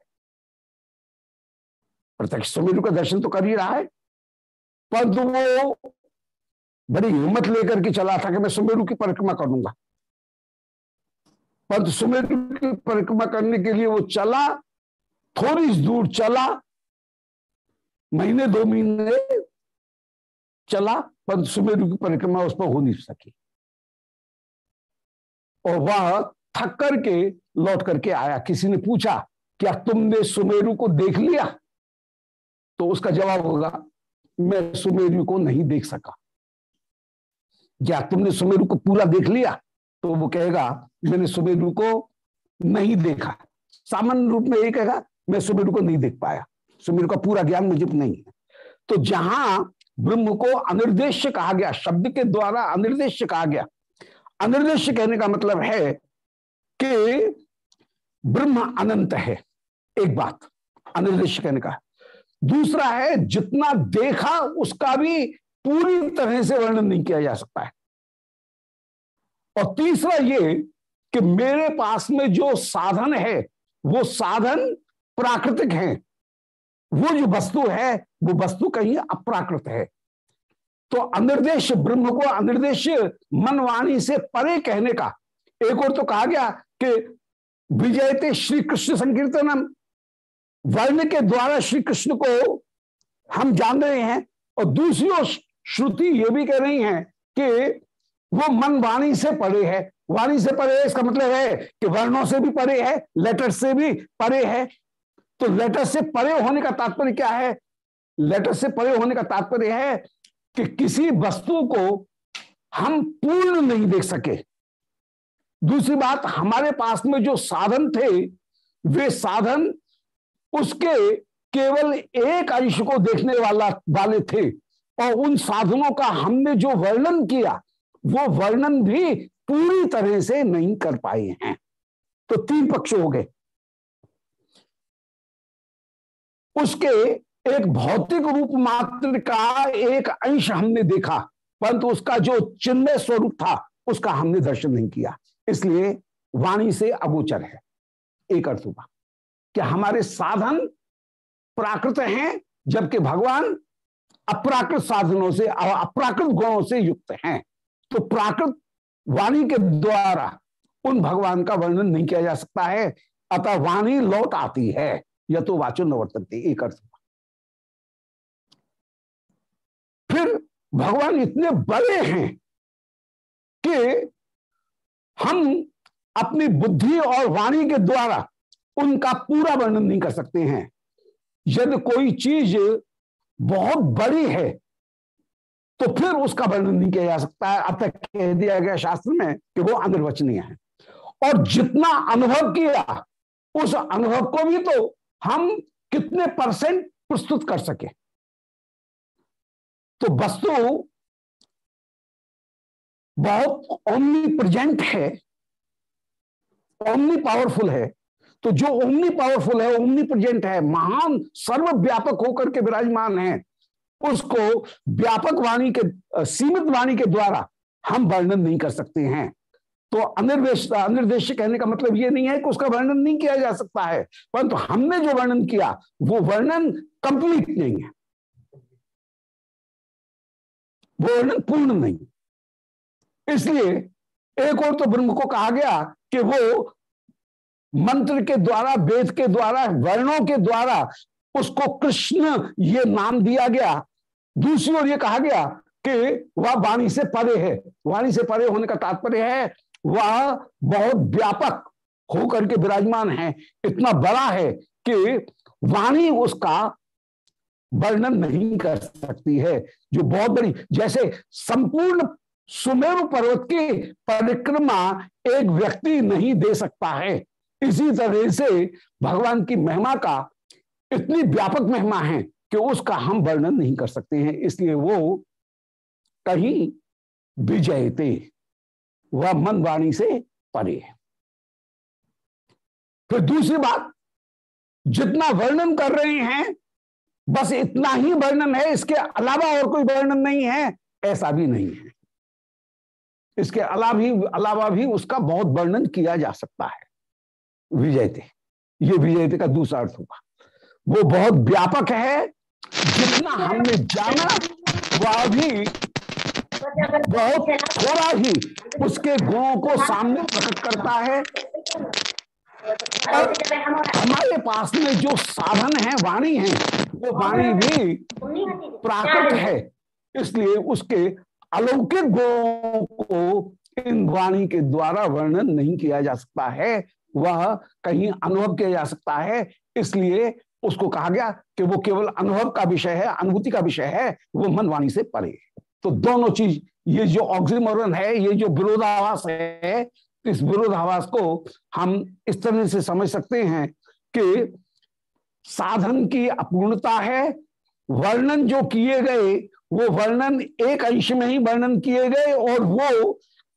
प्रत्यक्ष सुमेरु का दर्शन तो कर ही रहा है। परंतु वो बड़ी हिम्मत लेकर के चला था कि मैं सुमेरु की परिक्रमा करूँगा परंतु सुमेरु की परिक्रमा करने के लिए वो चला थोड़ी दूर चला महीने दो महीने चला परंतु सुमेरु की परिक्रमा उस पर हो नहीं सकी। और वह थक करके लौट करके आया। किसी ने पूछा, क्या तुमने सुमेरु को देख लिया? तो उसका जवाब होगा, मैं सुमेरु को नहीं देख सका। क्या तुमने सुमेरु को पूरा देख लिया? तो वो कहेगा, मैंने सुमेरु को नहीं देखा। सामान्य रूप में ये कहेगा, मैं सुमेरु को नहीं देख पाया। सुमेरु का पूरा ज्ञान मुझे नहीं है। तो जहाँ ब्रह्म को अनिर्देश कहा गया, शब्द के द्वारा अनिर्देश कहा गया अनिर्देश कहने का मतलब है कि ब्रह्म अनंत है, एक बात अनिर्देश कहने का। दूसरा है, जितना देखा उसका भी पूरी तरह से वर्णन नहीं किया जा सकता है। और तीसरा ये कि मेरे पास में जो साधन है, वो साधन प्राकृतिक है। वो जो वस्तु है, वो वस्तु कहीं अप्राकृत है। तो अनिर्देश ब्रह्म को अनिर्देश मनवाणी से परे कहने का। एक और तो कहा गया कि विजयते श्री कृष्ण संकीर्तनम। वर्ण के द्वारा श्री कृष्ण को हम जान रहे हैं और दूसरी ओर श्रुति ये भी कह रही है कि वो मन वाणी से परे है। वाणी से परे है, इसका मतलब है कि वर्णों से भी परे है लेटर से भी परे है। तो लेटर से परे होने का तात्पर्य क्या है? लेटर से परे होने का तात्पर्य है कि किसी वस्तु को हम पूर्ण नहीं देख सके। दूसरी बात, हमारे पास में जो साधन थे, वे साधन उसके केवल एक अंश को देखने वाला, वाले थे और उन साधनों का हमने जो वर्णन किया, वो वर्णन भी पूरी तरह से नहीं कर पाए हैं। तो तीन पक्ष हो गए। उसके एक भौतिक रूप मात्र का एक अंश हमने देखा, परंतु उसका जो चिन्मय स्वरूप था, उसका हमने दर्शन नहीं किया। इसलिए वाणी से अगोचर है। एक अर्थ हुआ कि हमारे साधन प्राकृत हैं, जबकि भगवान अप्राकृत साधनों से, अप्राकृत गुणों से युक्त हैं। तो प्राकृत वाणी के द्वारा उन भगवान का वर्णन नहीं किया जा सकता है। अतः वाणी लौट आती है। यह तो वाचो नवर्तनती एक अर्थ फिर भगवान इतने बड़े हैं कि हम अपनी बुद्धि और वाणी के द्वारा उनका पूरा वर्णन नहीं कर सकते हैं। यदि कोई चीज़ बहुत बड़ी है तो फिर उसका वर्णन नहीं किया जा सकता है। अब तक कह दिया गया शास्त्र में कि वो अनिर्वचनीय है। और जितना अनुभव किया, उस अनुभव को भी तो हम कितने परसेंट प्रस्तुत कर सके। तो वस्तु बहुत ओमनी प्रेजेंट है ओमनी पावरफुल है। तो जो ओमनी पावरफुल है ओमनी प्रेजेंट है, महान, सर्वव्यापक होकर के विराजमान है, उसको व्यापक वाणी के सीमित वाणी के द्वारा हम वर्णन नहीं कर सकते हैं। तो अनिर्देश अनिर्देश कहने का मतलब ये नहीं है कि उसका वर्णन नहीं किया जा सकता है, परंतु तो हमने जो वर्णन किया, वो वर्णन कंप्लीट नहीं है। वर्णन पूर्ण नहीं। इसलिए एक और तो ब्रह्म को कहा गया कि वो मंत्र के द्वारा, वेद के द्वारा, वर्णों के द्वारा उसको कृष्ण ये नाम दिया गया। दूसरी ओर ये कहा गया कि वह वाणी से परे है। वाणी से परे होने का तात्पर्य है, वह बहुत व्यापक होकर के विराजमान है। इतना बड़ा है कि वाणी उसका वर्णन नहीं कर सकती है, जो बहुत बड़ी, जैसे संपूर्ण सुमेरु पर्वत की परिक्रमा एक व्यक्ति नहीं दे सकता है। इसी तरह से भगवान की महिमा का इतनी व्यापक महिमा है कि उसका हम वर्णन नहीं कर सकते हैं। इसलिए वो कहीं विजयते, वह मन वाणी से परे है। फिर दूसरी बात, जितना वर्णन कर रहे हैं बस इतना ही वर्णन है, इसके अलावा और कोई वर्णन नहीं है, ऐसा भी नहीं है। इसके अलावा भी अलावा भी उसका बहुत वर्णन किया जा सकता है, विजयते। ये विजयते का दूसरा अर्थ होगा। वो बहुत व्यापक है, जितना हमने जाना, वह भी बहुत थोड़ा ही उसके गुणों को सामने प्रकट करता है। हमारे पास में जो साधन है, वाणी है वो वाणी भी प्राकृत है। इसलिए उसके अलौकिक गुणों को इन वाणी के द्वारा वर्णन नहीं किया जा सकता है। वह कहीं अनुभव किया जा सकता है। इसलिए उसको कहा गया कि वो केवल अनुभव का विषय है, अनुभूति का विषय है, वो मन वाणी से परे। तो दोनों चीज़, ये जो ऑक्सीमोरन है, ये जो विरोधावास है, इस विरोधावास को हम इस तरह से समझ सकते हैं कि साधन की अपूर्णता है। वर्णन जो किए गए, वो वर्णन एक अंश में ही वर्णन किए गए और वो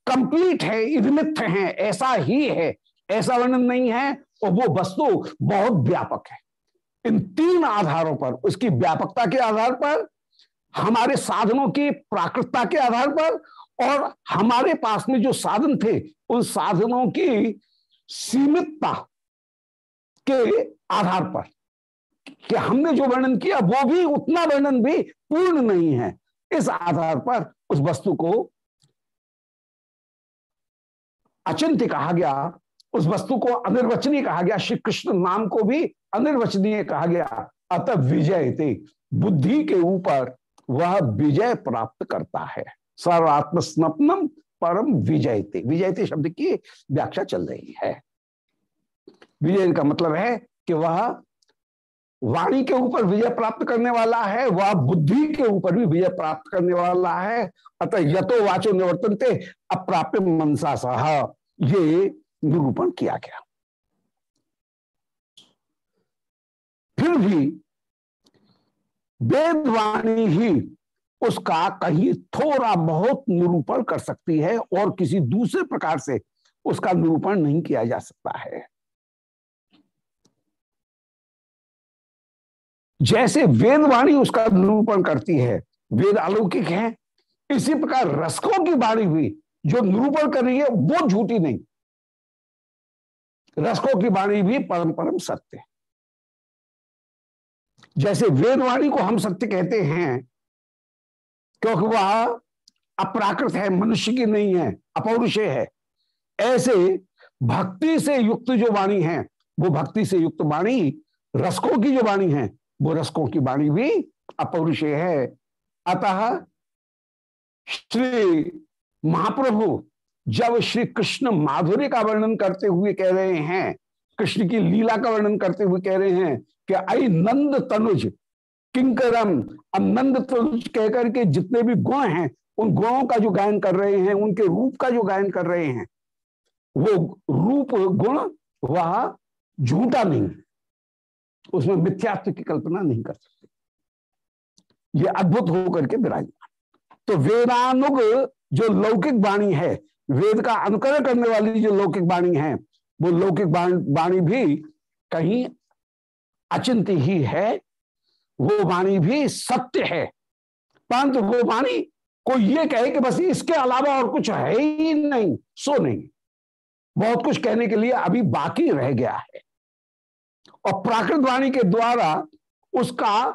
कंप्लीट है इदमित है, ऐसा ही है। ऐसा वर्णन नहीं है और वो वस्तु बहुत व्यापक है। इन तीन आधारों पर, उसकी व्यापकता के आधार पर, हमारे साधनों की प्राकृतता के आधार पर और हमारे पास में जो साधन थे, उन साधनों की सीमितता के आधार पर। कि हमने जो वर्णन किया, वो भी, उतना वर्णन भी पूर्ण नहीं है। इस आधार पर उस वस्तु को अचिंत्य कहा गया, उस वस्तु को अनिर्वचनीय कहा गया श्री कृष्ण नाम को भी अनिर्वचनीय कहा गया। अतः विजय थे बुद्धि के ऊपर वह विजय प्राप्त करता है। सर्वात्म स्नपनम परम विजयते। विजयते शब्द की व्याख्या चल रही है। विजय का मतलब है कि वह वाणी के ऊपर विजय प्राप्त करने वाला है वह बुद्धि के ऊपर भी विजय प्राप्त करने वाला है। अतः यथो वाचो निवर्तन थे अप्राप्य मनसा सह। ये निरूपण किया गया। फिर भी वेदवाणी ही उसका कहीं थोड़ा बहुत निरूपण कर सकती है और किसी दूसरे प्रकार से उसका निरूपण नहीं किया जा सकता है। जैसे वेदवाणी उसका निरूपण करती है, वेद अलौकिक है, इसी प्रकार रसकों की वाणी भी जो निरूपण कर रही है, वो झूठी नहीं। रसकों की वाणी भी परम परम सत्य जैसे वेदवाणी को हम सत्य कहते हैं, क्योंकि वह अप्राकृत है, मनुष्य की नहीं है, अपौरुषे है। ऐसे भक्ति से युक्त जो वाणी है, वो भक्ति से युक्त वाणी रसकों की जो वाणी है वो रसकों की वाणी भी अपौरुषे है। अतः श्री महाप्रभु, जब श्री कृष्ण माधुर्य का वर्णन करते हुए कह रहे हैं, कृष्ण की लीला का वर्णन करते हुए कह रहे हैं कि आई नंद तनुज, किंकरम नंद तनुज कहकर के जितने भी गुण हैं, उन गुणों का जो गायन कर रहे हैं, उनके रूप का जो गायन कर रहे हैं, वो रूप गुण वह झूठा नहीं। उसमें मिथ्यात्व की कल्पना नहीं कर सकते। ये अद्भुत होकर के विराजमान। तो वेदानुग जो लौकिक वाणी है, वेद का अनुकरण करने वाली जो लौकिक वाणी है, वो लौकिक वाणी भी कहीं अचिंत ही है, वो वाणी भी सत्य है। परंतु वो वाणी को ये कहे कि बस इसके अलावा और कुछ है ही नहीं, सो नहीं। बहुत कुछ कहने के लिए अभी बाकी रह गया है। और प्राकृत वाणी के द्वारा उसका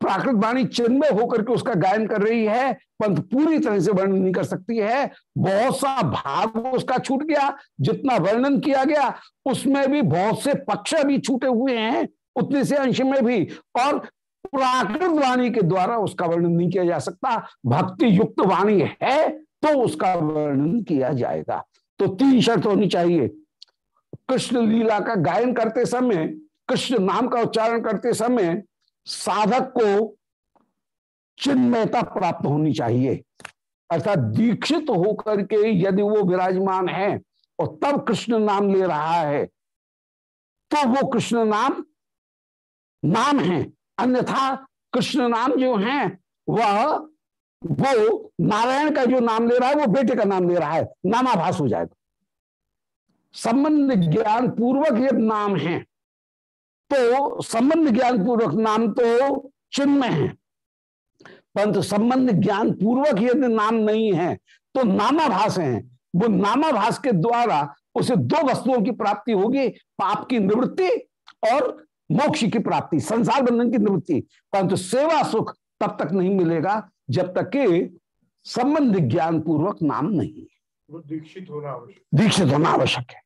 प्राकृत वाणी चिन्मय होकर के उसका गायन कर रही है पंत पूरी तरह से वर्णन नहीं कर सकती है। बहुत सा भाग उसका छूट गया, जितना वर्णन किया गया, उसमें भी बहुत से पक्ष भी छूटे हुए हैं, उतने से अंश में भी। और प्राकृत वाणी के द्वारा उसका वर्णन नहीं किया जा सकता। भक्ति युक्त वाणी है तो उसका वर्णन किया जाएगा। तो तीन शर्त होनी चाहिए। कृष्ण लीला का गायन करते समय कृष्ण नाम का उच्चारण करते समय साधक को चिन्मयता प्राप्त होनी चाहिए। अर्थात दीक्षित होकर के यदि वो विराजमान है और तब कृष्ण नाम ले रहा है तो वो कृष्ण नाम नाम है। अन्यथा कृष्ण नाम जो है, वह, वो नारायण का जो नाम ले रहा है, वो बेटे का नाम ले रहा है। नामाभास हो जाएगा। संबंध ज्ञान पूर्वक यदि नाम है तो संबंध ज्ञान पूर्वक नाम तो चिन्मय है। परंतु संबंध ज्ञान पूर्वक यदि नाम नहीं है तो नामाभास है। वो नामाभास के द्वारा उसे दो वस्तुओं की प्राप्ति होगी पाप की निवृत्ति और मोक्ष की प्राप्ति संसार बंधन की निवृत्ति। परंतु सेवा सुख तब तक नहीं मिलेगा जब तक कि संबंध ज्ञान पूर्वक नाम नहीं है। दीक्षित होना आवश्यक दीक्षित होना आवश्यक है।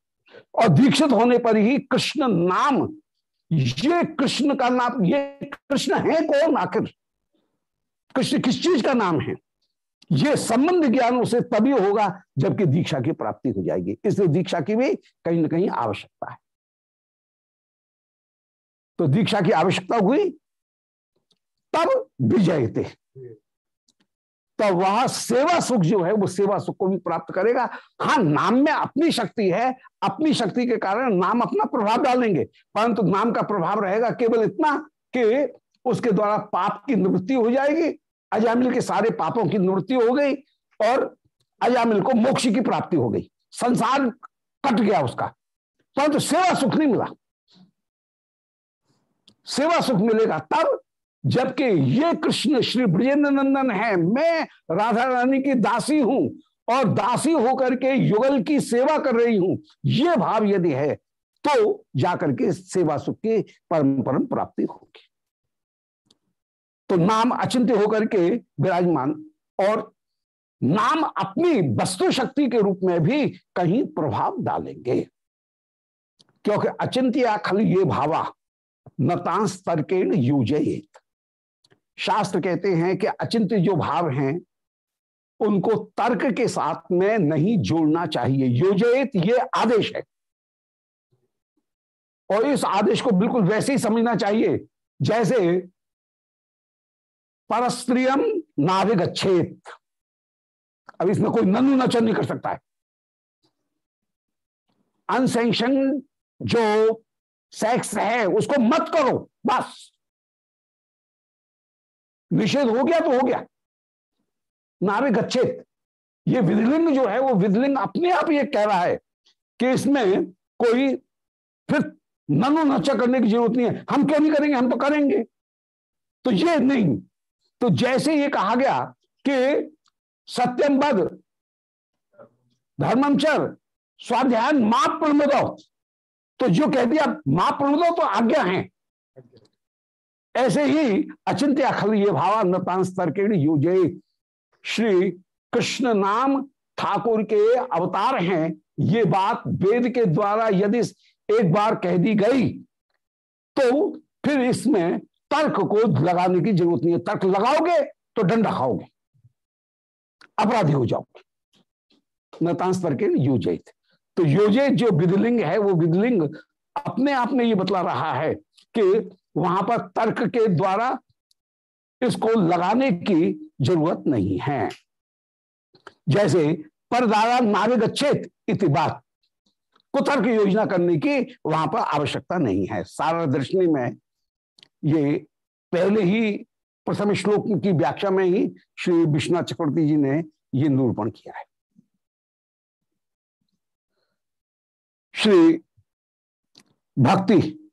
और दीक्षित होने पर ही कृष्ण नाम ये कृष्ण का नाम, ये कृष्ण है कौन आखिर? कृष्ण किस चीज़ का नाम है? ये संबंध ज्ञान उसे तभी होगा जबकि दीक्षा की प्राप्ति हो जाएगी। इसलिए दीक्षा की भी कहीं ना कहीं आवश्यकता है। तो दीक्षा की आवश्यकता हुई, तब विजय थे। तो वह सेवा सुख जो है, वो सेवा सुख को भी प्राप्त करेगा। हाँ नाम में अपनी शक्ति है, अपनी शक्ति के कारण नाम अपना प्रभाव डालेंगे परंतु नाम का प्रभाव रहेगा केवल इतना कि उसके द्वारा पाप की निवृत्ति हो जाएगी, अजामिल के सारे पापों की निवृत्ति हो गई और अजामिल को मोक्ष की प्राप्ति हो गई। संसार कट गया उसका। परंतु सेवा सुख नहीं मिला। सेवा सुख मिलेगा तब जबकि ये कृष्ण श्री ब्रजेंद्र नंदन है। मैं राधा रानी की दासी हूँ और दासी होकर के युगल की सेवा कर रही हूँ। ये भाव यदि है तो जाकर के सेवा सुख की परम परम प्राप्ति होगी। तो नाम अचिंत्य होकर के विराजमान और नाम अपनी वस्तु शक्ति के रूप में भी कहीं प्रभाव डालेंगे। क्योंकि अचिंत्य खल ये भावा, नतांस तर्केण यूजयेत। शास्त्र कहते हैं कि अचिंत्य जो भाव हैं, उनको तर्क के साथ में नहीं जोड़ना चाहिए। योजित ये आदेश है। और इस आदेश को बिल्कुल वैसे ही समझना चाहिए, जैसे परस्त्रियम नाविक अच्छेत अब इसमें कोई ननु नचन नहीं कर सकता है। अनसेंशन जो सेक्स है, उसको मत करो, बस। निषेध हो गया तो हो गया। नारे गच्छेत ये विधलिंग जो है, वो विधलिंग अपने आप ये कह रहा है कि इसमें कोई फिर ननु नचा करने की ज़रूरत नहीं है। हम क्यों नहीं करेंगे? हम तो करेंगे। तो ये नहीं। तो जैसे ये कहा गया कि सत्यम बद धर्मचर स्वाध्याय माँ प्रणुदो तो जो कह दिया माँ प्रणुदो तो आज्ञा है। ऐसे ही अचिंत्य अखल ये भावा स्तर के युजे श्री कृष्ण नाम ठाकुर के अवतार हैं। ये बात वेद के द्वारा यदि एक बार कह दी गई तो फिर इसमें तर्क को लगाने की ज़रूरत नहीं है। तर्क लगाओगे तो डंडा खाओगे, अपराधी हो जाओगे। नतांश स्तर के योजित तो योजित जो विधलिंग है, वो विधलिंग अपने आप में ये बतला रहा है कि वहाँ पर तर्क के द्वारा इसको लगाने की ज़रूरत नहीं है। जैसे परदारा अच्छेत इति बात, कुतर्क योजना करने की वहाँ पर आवश्यकता नहीं है। सारा दृष्टि में ये पहले ही प्रथम श्लोक की व्याख्या में ही श्री विश्वनाथ चक्रवर्ती जी ने ये निरूपण किया है। श्री भक्ति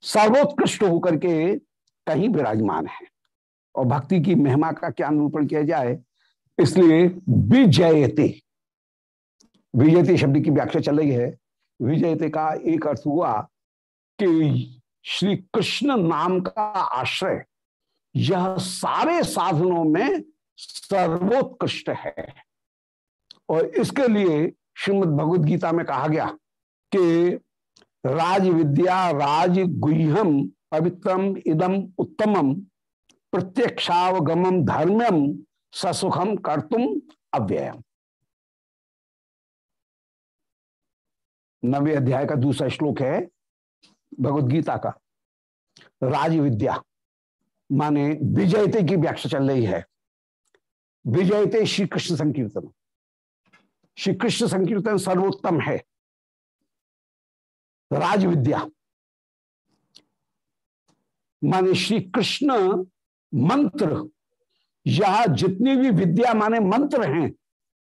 सर्वोत्कृष्ट होकर के कहीं विराजमान है। और भक्ति की महिमा का क्या निरूपण किया जाए? इसलिए विजयते। विजयते शब्द की व्याख्या चल रही है। विजयते का एक अर्थ हुआ कि श्री कृष्ण नाम का आश्रय, यह सारे साधनों में सर्वोत्कृष्ट है। और इसके लिए श्रीमद भगवद गीता में कहा गया कि राज विद्या राज गुह्यम पवित्रम इदम उत्तमम प्रत्यक्षावगम धर्म्यम ससुखम कर्तुम अव्ययम। नवे अध्याय का दूसरा श्लोक है, भगवत गीता का। राज विद्या माने विजयते की व्याख्या चल रही है। विजयते श्री कृष्ण संकीर्तन। श्री कृष्ण संकीर्तन सर्वोत्तम है। राज विद्या माने श्री कृष्ण मंत्र, यह जितनी भी विद्या माने मंत्र हैं,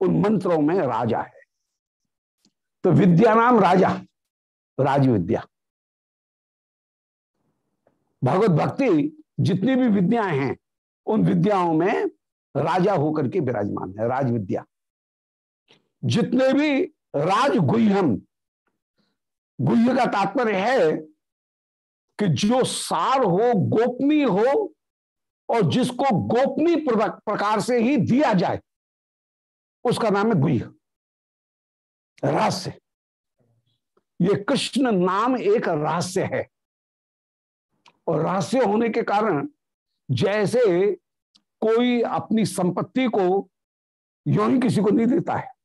उन मंत्रों में राजा है। तो विद्या नाम राजा राज विद्या भगवत भक्ति जितनी भी विद्याएँ हैं, उन विद्याओं में राजा होकर के विराजमान है राज विद्या जितने भी राज गुह्यम गुह्य का तात्पर्य है कि जो सार हो गोपनीय हो और जिसको गोपनीय प्रकार से ही दिया जाए, उसका नाम है गुह्य। रहस्य। ये कृष्ण नाम एक रहस्य है। और रहस्य होने के कारण जैसे कोई अपनी संपत्ति को यू ही किसी को नहीं देता है।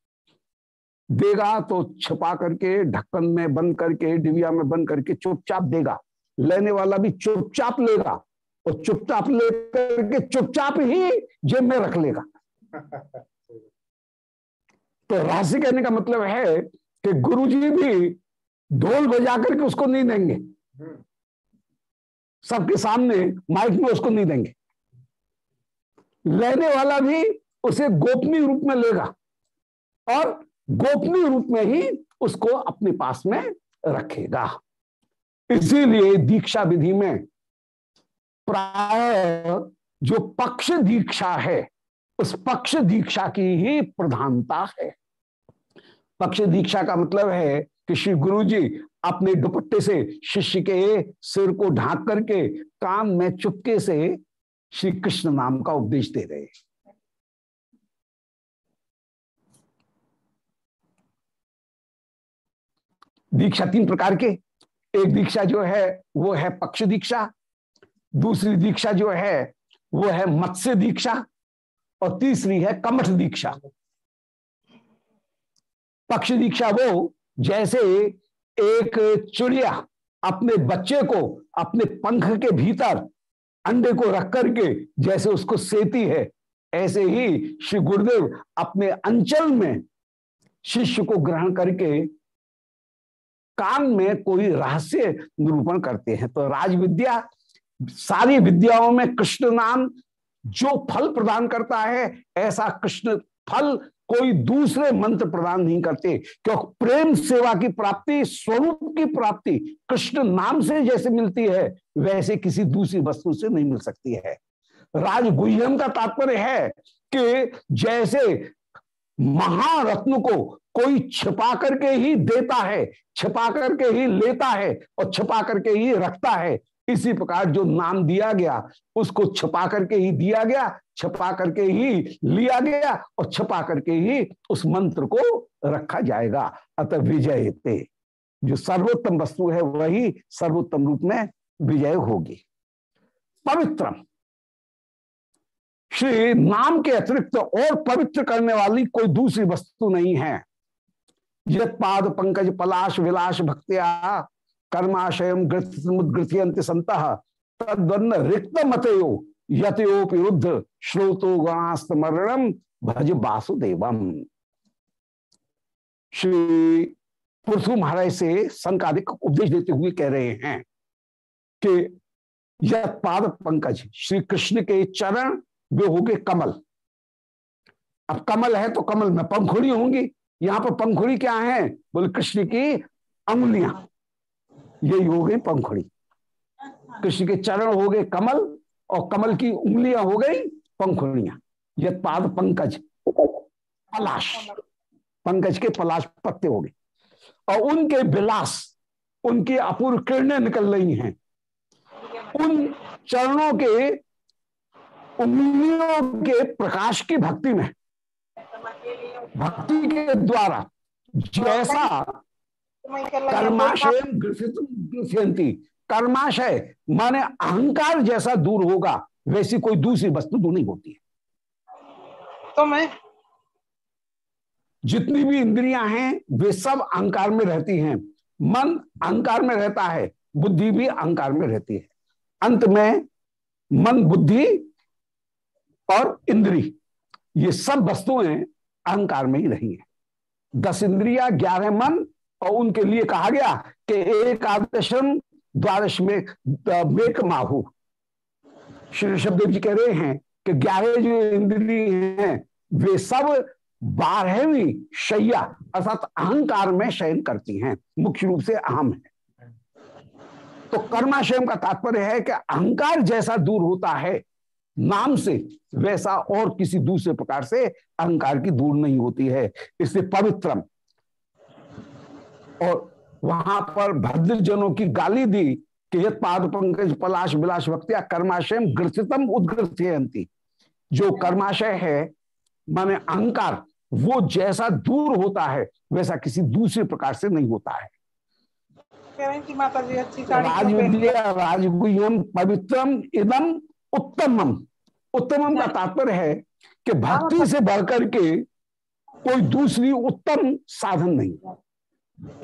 देगा तो छुपा करके ढक्कन में बंद करके डिबिया में बंद करके चुपचाप देगा। लेने वाला भी चुपचाप लेगा और चुपचाप ले करके चुपचाप ही जेब में रख लेगा। तो राशि कहने का मतलब है कि गुरुजी भी ढोल बजा करके उसको नहीं देंगे। सबके सामने माइक में उसको नहीं देंगे। लेने वाला भी उसे गोपनीय रूप में लेगा। और गोपनीय रूप में ही उसको अपने पास में रखेगा। इसीलिए दीक्षा विधि में प्राय जो पक्ष दीक्षा है, उस पक्ष दीक्षा की ही प्रधानता है। पक्ष दीक्षा का मतलब है कि श्री गुरु जी अपने दुपट्टे से शिष्य के सिर को ढांक करके कान में चुपके से श्री कृष्ण नाम का उपदेश दे रहे दीक्षा तीन प्रकार के। एक दीक्षा जो है, वो है पक्ष दीक्षा। दूसरी दीक्षा जो है, वो है मत्स्य दीक्षा। और तीसरी है कमठ दीक्षा। पक्ष दीक्षा वो, जैसे एक चिड़िया अपने बच्चे को अपने पंख के भीतर अंडे को रख करके जैसे उसको सेती है, ऐसे ही श्री गुरुदेव अपने अंचल में शिष्य को ग्रहण करके कान में कोई रहस्य निरूपण करते हैं। तो राज विद्या सारी विद्याओं में कृष्ण नाम जो फल प्रदान करता है, ऐसा कृष्ण फल कोई दूसरे मंत्र प्रदान नहीं करते। क्योंकि प्रेम सेवा की प्राप्ति, स्वरूप की प्राप्ति, कृष्ण नाम से जैसे मिलती है, वैसे किसी दूसरी वस्तु से नहीं मिल सकती है। राजगुह्यम का तात्पर्य है कि जैसे महारत्न को कोई छिपा करके ही देता है, छिपा करके ही लेता है और छिपा करके ही रखता है। इसी प्रकार जो नाम दिया गया, उसको छुपा करके ही दिया गया, छपा करके ही लिया गया और छपा करके ही उस मंत्र को रखा जाएगा। अतः विजय जो सर्वोत्तम वस्तु है, वही सर्वोत्तम रूप में विजय होगी। पवित्रम। श्री नाम के अतिरिक्त और पवित्र करने वाली कोई दूसरी वस्तु नहीं है। यद पाद पंकज पलाश विलास भक्तिया कर्माशय ग्रथियंत संत तद्वन्न रिक्त मतयो रुद्ध श्रोतो गणास्तमरणम भज वासुदेवम। श्री पृथु महाराज से संकादिक उपदेश देते हुए कह रहे हैं कि यद पाद पंकज श्री कृष्ण के चरण वे हो गए कमल। अब कमल है तो कमल में पंखुड़ी होंगी। यहाँ पर पंखुड़ी क्या है? बोले, कृष्ण की अंगुलियाँ। यही हो गई पंखुड़ी। कृष्ण के चरण हो गए कमल और कमल की उंगलियाँ हो गई पंखुड़ियाँ। यह पाद पंकज। पलाश। पंकज के पलाश पत्ते हो गए। और उनके विलास, उनकी अपूर्व किरणें निकल रही हैं। उन चरणों के उंगलियों के प्रकाश की भक्ति में। भक्ति के द्वारा जैसा कर्माशय ग्रसित कर्माशय माने अहंकार जैसा दूर होगा वैसी कोई दूसरी वस्तु दूर नहीं होती है। तो मैं जितनी भी इंद्रियाँ हैं वे सब अहंकार में रहती हैं। मन अहंकार में रहता है बुद्धि भी अहंकार में रहती है। अंत में मन बुद्धि और इंद्री, ये सब वस्तुएँ अहंकार में ही रही हैं। दस इंद्रिया, ग्यारह मन, और उनके लिए कहा गया कि एक आदर्शन द्वादश में मेक माहू। श्री ऋषभदेव जी कह रहे हैं कि ग्यारह जो इंद्री हैं, वे सब बारहवीं शैया, अर्थात अहंकार में शयन करती हैं, मुख्य रूप से अहम है। तो कर्माशयम का तात्पर्य है कि अहंकार जैसा दूर होता है नाम से वैसा और किसी दूसरे प्रकार से अहंकार की दूर नहीं होती है। इसलिए पवित्रम। और वहाँ पर भद्र जनों की गाली दी कि यद पाद पंकज पलाश विलाश भक्तिया कर्माशय ग्रसितम उद्ग्रथयंती जो कर्माशय है माने अहंकार वो जैसा दूर होता है वैसा किसी दूसरे प्रकार से नहीं होता है। राजगुह्यम पवित्रम इदम उत्तमम। उत्तमम का तात्पर्य है कि भक्ति से बढ़कर के कोई दूसरी उत्तम साधन नहीं।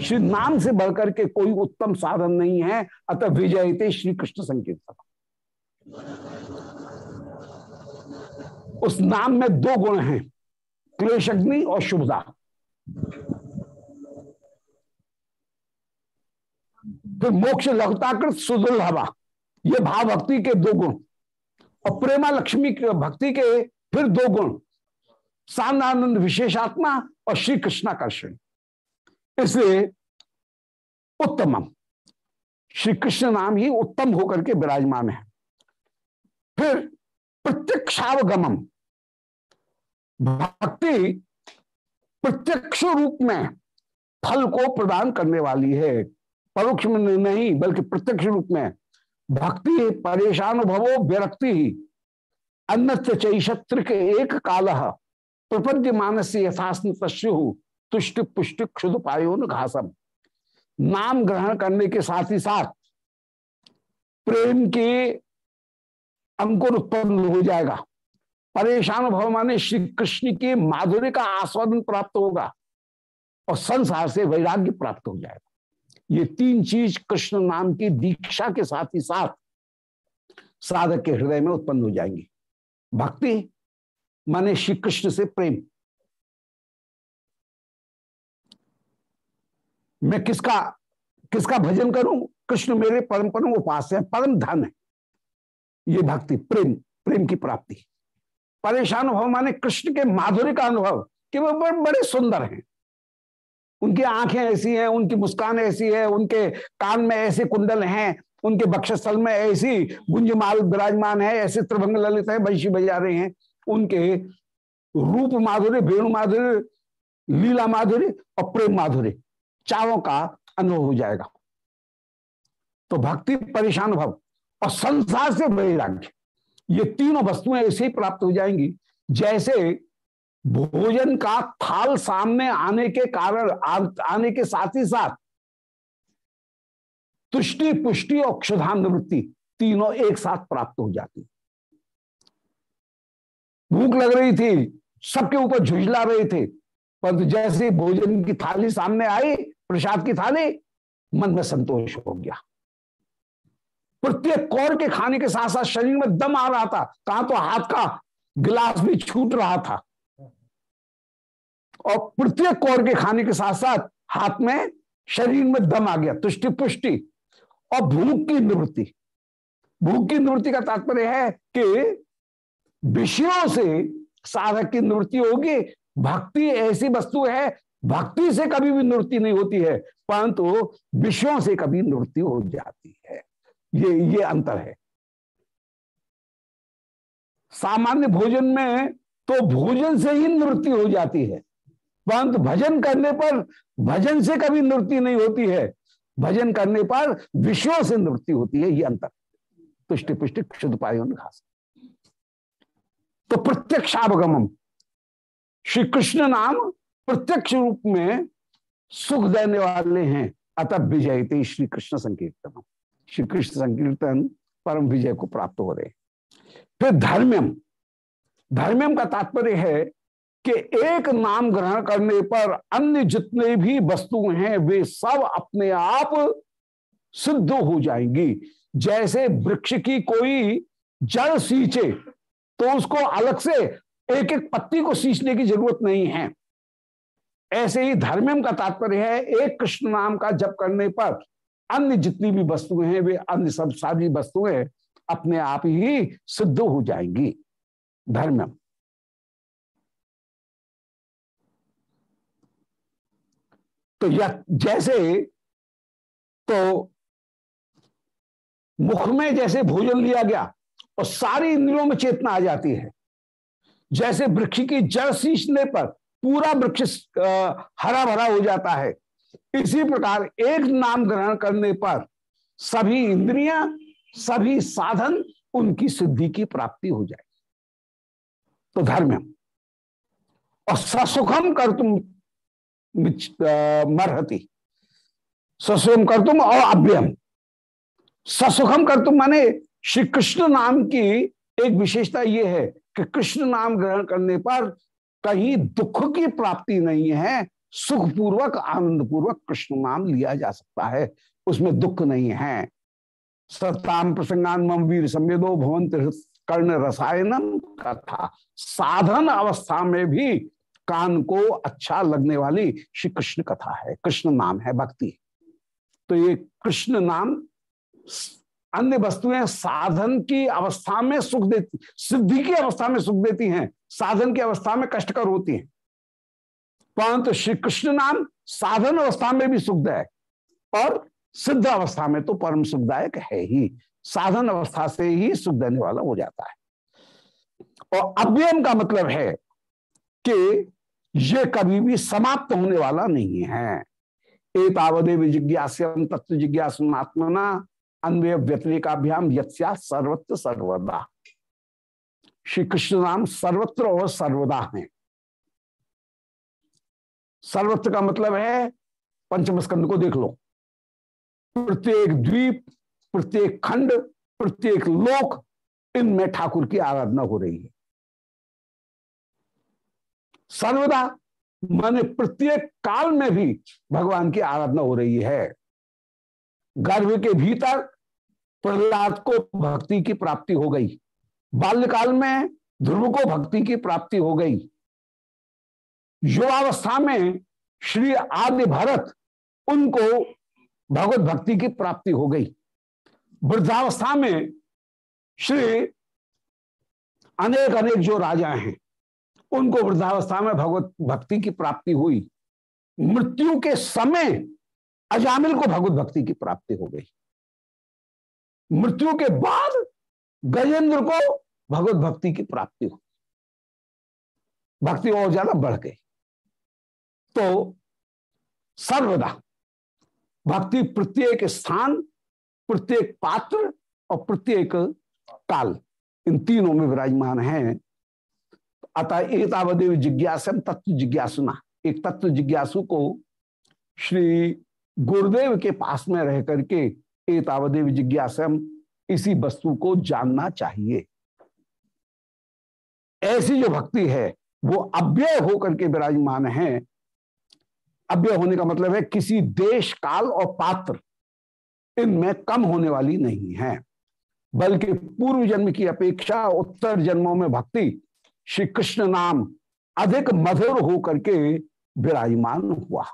श्री नाम से बढ़कर के कोई उत्तम साधन नहीं है अतः विजयते श्री कृष्ण संकीर्तन उस नाम में दो गुण हैं क्लेश अग्नि और शुभदा फिर मोक्ष लघुताकृत सुदुर्लभा ये भाव भक्ति के दो गुण। और प्रेमा लक्ष्मी भक्ति के फिर दो गुण, सानंद विशेषात्मा और श्री कृष्णाकर्षण इसलिए उत्तमम। श्री कृष्ण नाम ही उत्तम होकर के विराजमान है। फिर प्रत्यक्षावगमम। भक्ति प्रत्यक्ष रूप में फल को प्रदान करने वाली है। परोक्ष में नहीं, बल्कि प्रत्यक्ष रूप में भक्ति परेशान भवो विरक्ति अन्य चैषत्र के एक काल। प्रपद्य मानस यथास्न तस्यु तुष्ट पुष्ट क्षुद पायो घासम। नाम ग्रहण करने के साथ ही साथ प्रेम के अंकुर उत्पन्न हो जाएगा। परेशान भव माने श्री कृष्ण के माधुर्य का आस्वादन प्राप्त होगा और संसार से वैराग्य प्राप्त हो जाएगा। ये तीन चीज़ कृष्ण नाम की दीक्षा के साथ ही साथ साधक के हृदय में उत्पन्न हो जाएँगी। भक्ति माने श्री कृष्ण से प्रेम। मैं किसका किसका भजन करूँ? कृष्ण मेरे परम परम उपास है, परम धन है। ये भक्ति, प्रेम प्रेम की प्राप्ति। परेशान अनुभव माने कृष्ण के माधुर्य का अनुभव, कि वो बड़े सुंदर हैं। उनकी आँखें ऐसी हैं, उनकी मुस्कान ऐसी है, उनके कान में ऐसे कुंडल हैं, उनके बक्षस्थल में ऐसी गुंजमाल विराजमान है, ऐसे त्रिभंग ललित है बंशी बजा रहे हैं। उनके रूप माधुर्य, वेणु माधुर्य, लीला माधुर्य और प्रेम माधुर्य, चारों का अनुभव हो जाएगा। तो भक्ति, परेशान भव और संसार से वैराग्य ये तीनों वस्तुएँ ऐसे ही प्राप्त हो जाएँगी, जैसे भोजन का थाल सामने आने के कारण, आने के साथ ही साथ तुष्टि, पुष्टि और क्षुधानुवृत्ति तीनों एक साथ प्राप्त हो जाती। भूख लग रही थी, सबके ऊपर झुझला रहे थे परंतु जैसे भोजन की थाली सामने आई, प्रसाद की थाली, मन में संतोष हो गया। प्रत्येक कौर के खाने के साथ साथ शरीर में दम आ रहा था, कहा तो हाथ का गिलास भी छूट रहा था। और प्रत्येक कौर के खाने के साथ साथ हाथ में शरीर में दम आ गया, तुष्टि पुष्टि और भूख की निवृत्ति। भूख की निवृत्ति का तात्पर्य है कि विषयों से साधक की निवृत्ति होगी, भक्ति ऐसी वस्तु है, भक्ति से कभी भी निवृत्ति नहीं होती है, परंतु विषयों से कभी निवृत्ति हो जाती है। ये ये अंतर है। सामान्य भोजन में तो भोजन से ही निवृत्ति हो जाती है। परंतु भजन करने पर भजन से कभी नृत्य नहीं होती है। भजन करने पर विषयों से नृत्य होती है, ये अंतर। तुष्टि पुष्टि शुद्ध पायो घास तो प्रत्यक्षावगम श्री कृष्ण नाम प्रत्यक्ष रूप में सुख देने वाले हैं। अतः विजय श्री कृष्ण संकीर्तन। श्री कृष्ण संकीर्तन परम विजय को प्राप्त हो रहे फिर धर्म्यम। धर्म्यम का तात्पर्य है कि एक नाम ग्रहण करने पर अन्य जितने भी वस्तु हैं, वे सब अपने आप सिद्ध हो जाएँगी। जैसे वृक्ष की कोई जड़ सींचे तो उसको अलग से एक एक पत्ती को सींचने की ज़रूरत नहीं है। ऐसे ही धर्मम का तात्पर्य है, एक कृष्ण नाम का जप करने पर अन्य जितनी भी वस्तुएँ हैं, वे अन्य सब सारी वस्तुएँ अपने आप ही सिद्ध हो जाएँगी। धर्मम तो यह जैसे तो मुख में जैसे भोजन लिया गया और सारी इंद्रियों में चेतना आ जाती है। जैसे वृक्ष की जड़ सींचने पर पूरा वृक्ष हरा भरा हो जाता है। इसी प्रकार एक नाम ग्रहण करने पर सभी इंद्रियाँ, सभी साधन उनकी सिद्धि की प्राप्ति हो जाए तो धर्म और ससुखम कर तुम मरहती ससुखम कर तुम और अभ्यम ससुखम कर तुम माने श्री कृष्ण नाम की एक विशेषता यह है कि कृष्ण नाम ग्रहण करने पर कहीं दुख की प्राप्ति नहीं है, सुखपूर्वक आनंद पूर्वक कृष्ण नाम लिया जा सकता है। उसमें दुख नहीं है। सताम प्रसंगान मम वीर संवेदो भवंत कर्ण रसायनम कथा साधन अवस्था में भी कान को अच्छा लगने वाली श्री कृष्ण कथा है। कृष्ण नाम है भक्ति। तो ये कृष्ण नाम अन्य वस्तुएँ साधन की अवस्था में सुख देती सिद्धि की अवस्था में सुख देती हैं, साधन की अवस्था में कष्टकर होती हैं। परंतु श्री कृष्ण नाम साधन अवस्था में भी सुखदायक और सिद्ध अवस्था में तो परम सुखदायक है ही। साधन अवस्था से ही सुख देने वाला हो जाता है। और अव्ययम का मतलब है कि ये कभी भी समाप्त होने वाला नहीं है। एतावदेव जिज्ञास्यम तत्व जिज्ञासनात्मना अन्वय व्यतिरिकाभ्याम यत्या सर्वत्र सर्वदा। श्री कृष्ण नाम सर्वत्र और सर्वदा है। सर्वत्र का मतलब है पंचम स्कंद को देख लो। प्रत्येक द्वीप, प्रत्येक खंड, प्रत्येक लोक, इनमें ठाकुर की आराधना हो रही है। सर्वदा माने प्रत्येक काल में भी भगवान की आराधना हो रही है। गर्भ के भीतर प्रहलाद को भक्ति की प्राप्ति हो गई। बाल्यकाल में ध्रुव को भक्ति की प्राप्ति हो गई। युवावस्था में श्री आदि भरत उनको भगवत भक्ति की प्राप्ति हो गई। वृद्धावस्था में श्री अनेक अनेक जो राजा हैं उनको वृद्धावस्था में भगवत भक्ति की प्राप्ति हुई। मृत्यु के समय अजामिल को भगवत भक्ति की प्राप्ति हो गई। मृत्यु के बाद गजेंद्र को भगवत भक्ति की प्राप्ति हो भक्ति और ज़्यादा बढ़ गई। तो सर्वदा भक्ति प्रत्येक स्थान, प्रत्येक पात्र और प्रत्येक काल इन तीनों में विराजमान है। अतः एतावदेव जिज्ञासम तत्व जिज्ञासुना। एक तत्व जिज्ञासु को श्री गुरुदेव के पास में रह करके एतावदेव जिज्ञासम इसी वस्तु को जानना चाहिए। ऐसी जो भक्ति है, वो अव्यय होकर के विराजमान है। अव्यय होने का मतलब है किसी देश, काल और पात्र इनमें कम होने वाली नहीं है। बल्कि पूर्व जन्म की अपेक्षा उत्तर जन्मों में भक्ति श्री कृष्ण नाम अधिक मधुर होकर के विराजमान हुआ।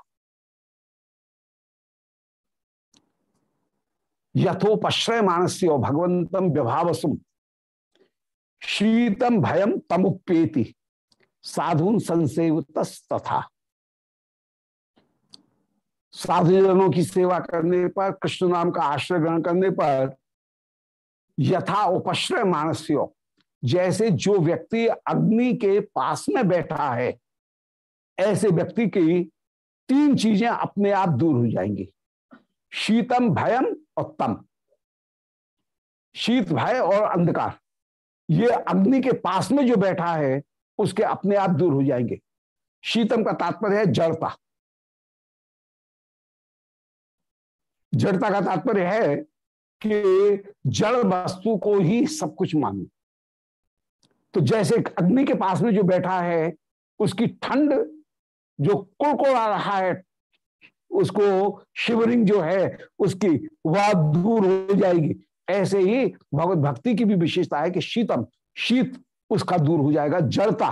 यथोपश्रय मानस्य भगवंतम विभावसुम शीतम भयम तमुपेति साधुन संसेवत तथा। साधुजनों की सेवा करने पर, कृष्ण नाम का आश्रय ग्रहण करने पर यथा उपश्रय मानस्य जैसे जो व्यक्ति अग्नि के पास में बैठा है, ऐसे व्यक्ति की तीन चीज़ें अपने आप दूर हो जाएँगी। शीतम भयम और तम। शीत भय और अंधकार। ये अग्नि के पास में जो बैठा है, उसके अपने आप दूर हो जाएँगे। शीतम का तात्पर्य है जड़ता। जड़ता का तात्पर्य है कि जड़ वस्तु को ही सब कुछ मानना तो जैसे अग्नि के पास में जो बैठा है, उसकी ठंड जो कुड़कुड़ा रहा है, उसको शिवरिंग जो है, उसकी वह दूर हो जाएगी। ऐसे ही भगवत भक्ति की भी विशेषता है कि शीतम, शीत उसका दूर हो जाएगा, जड़ता,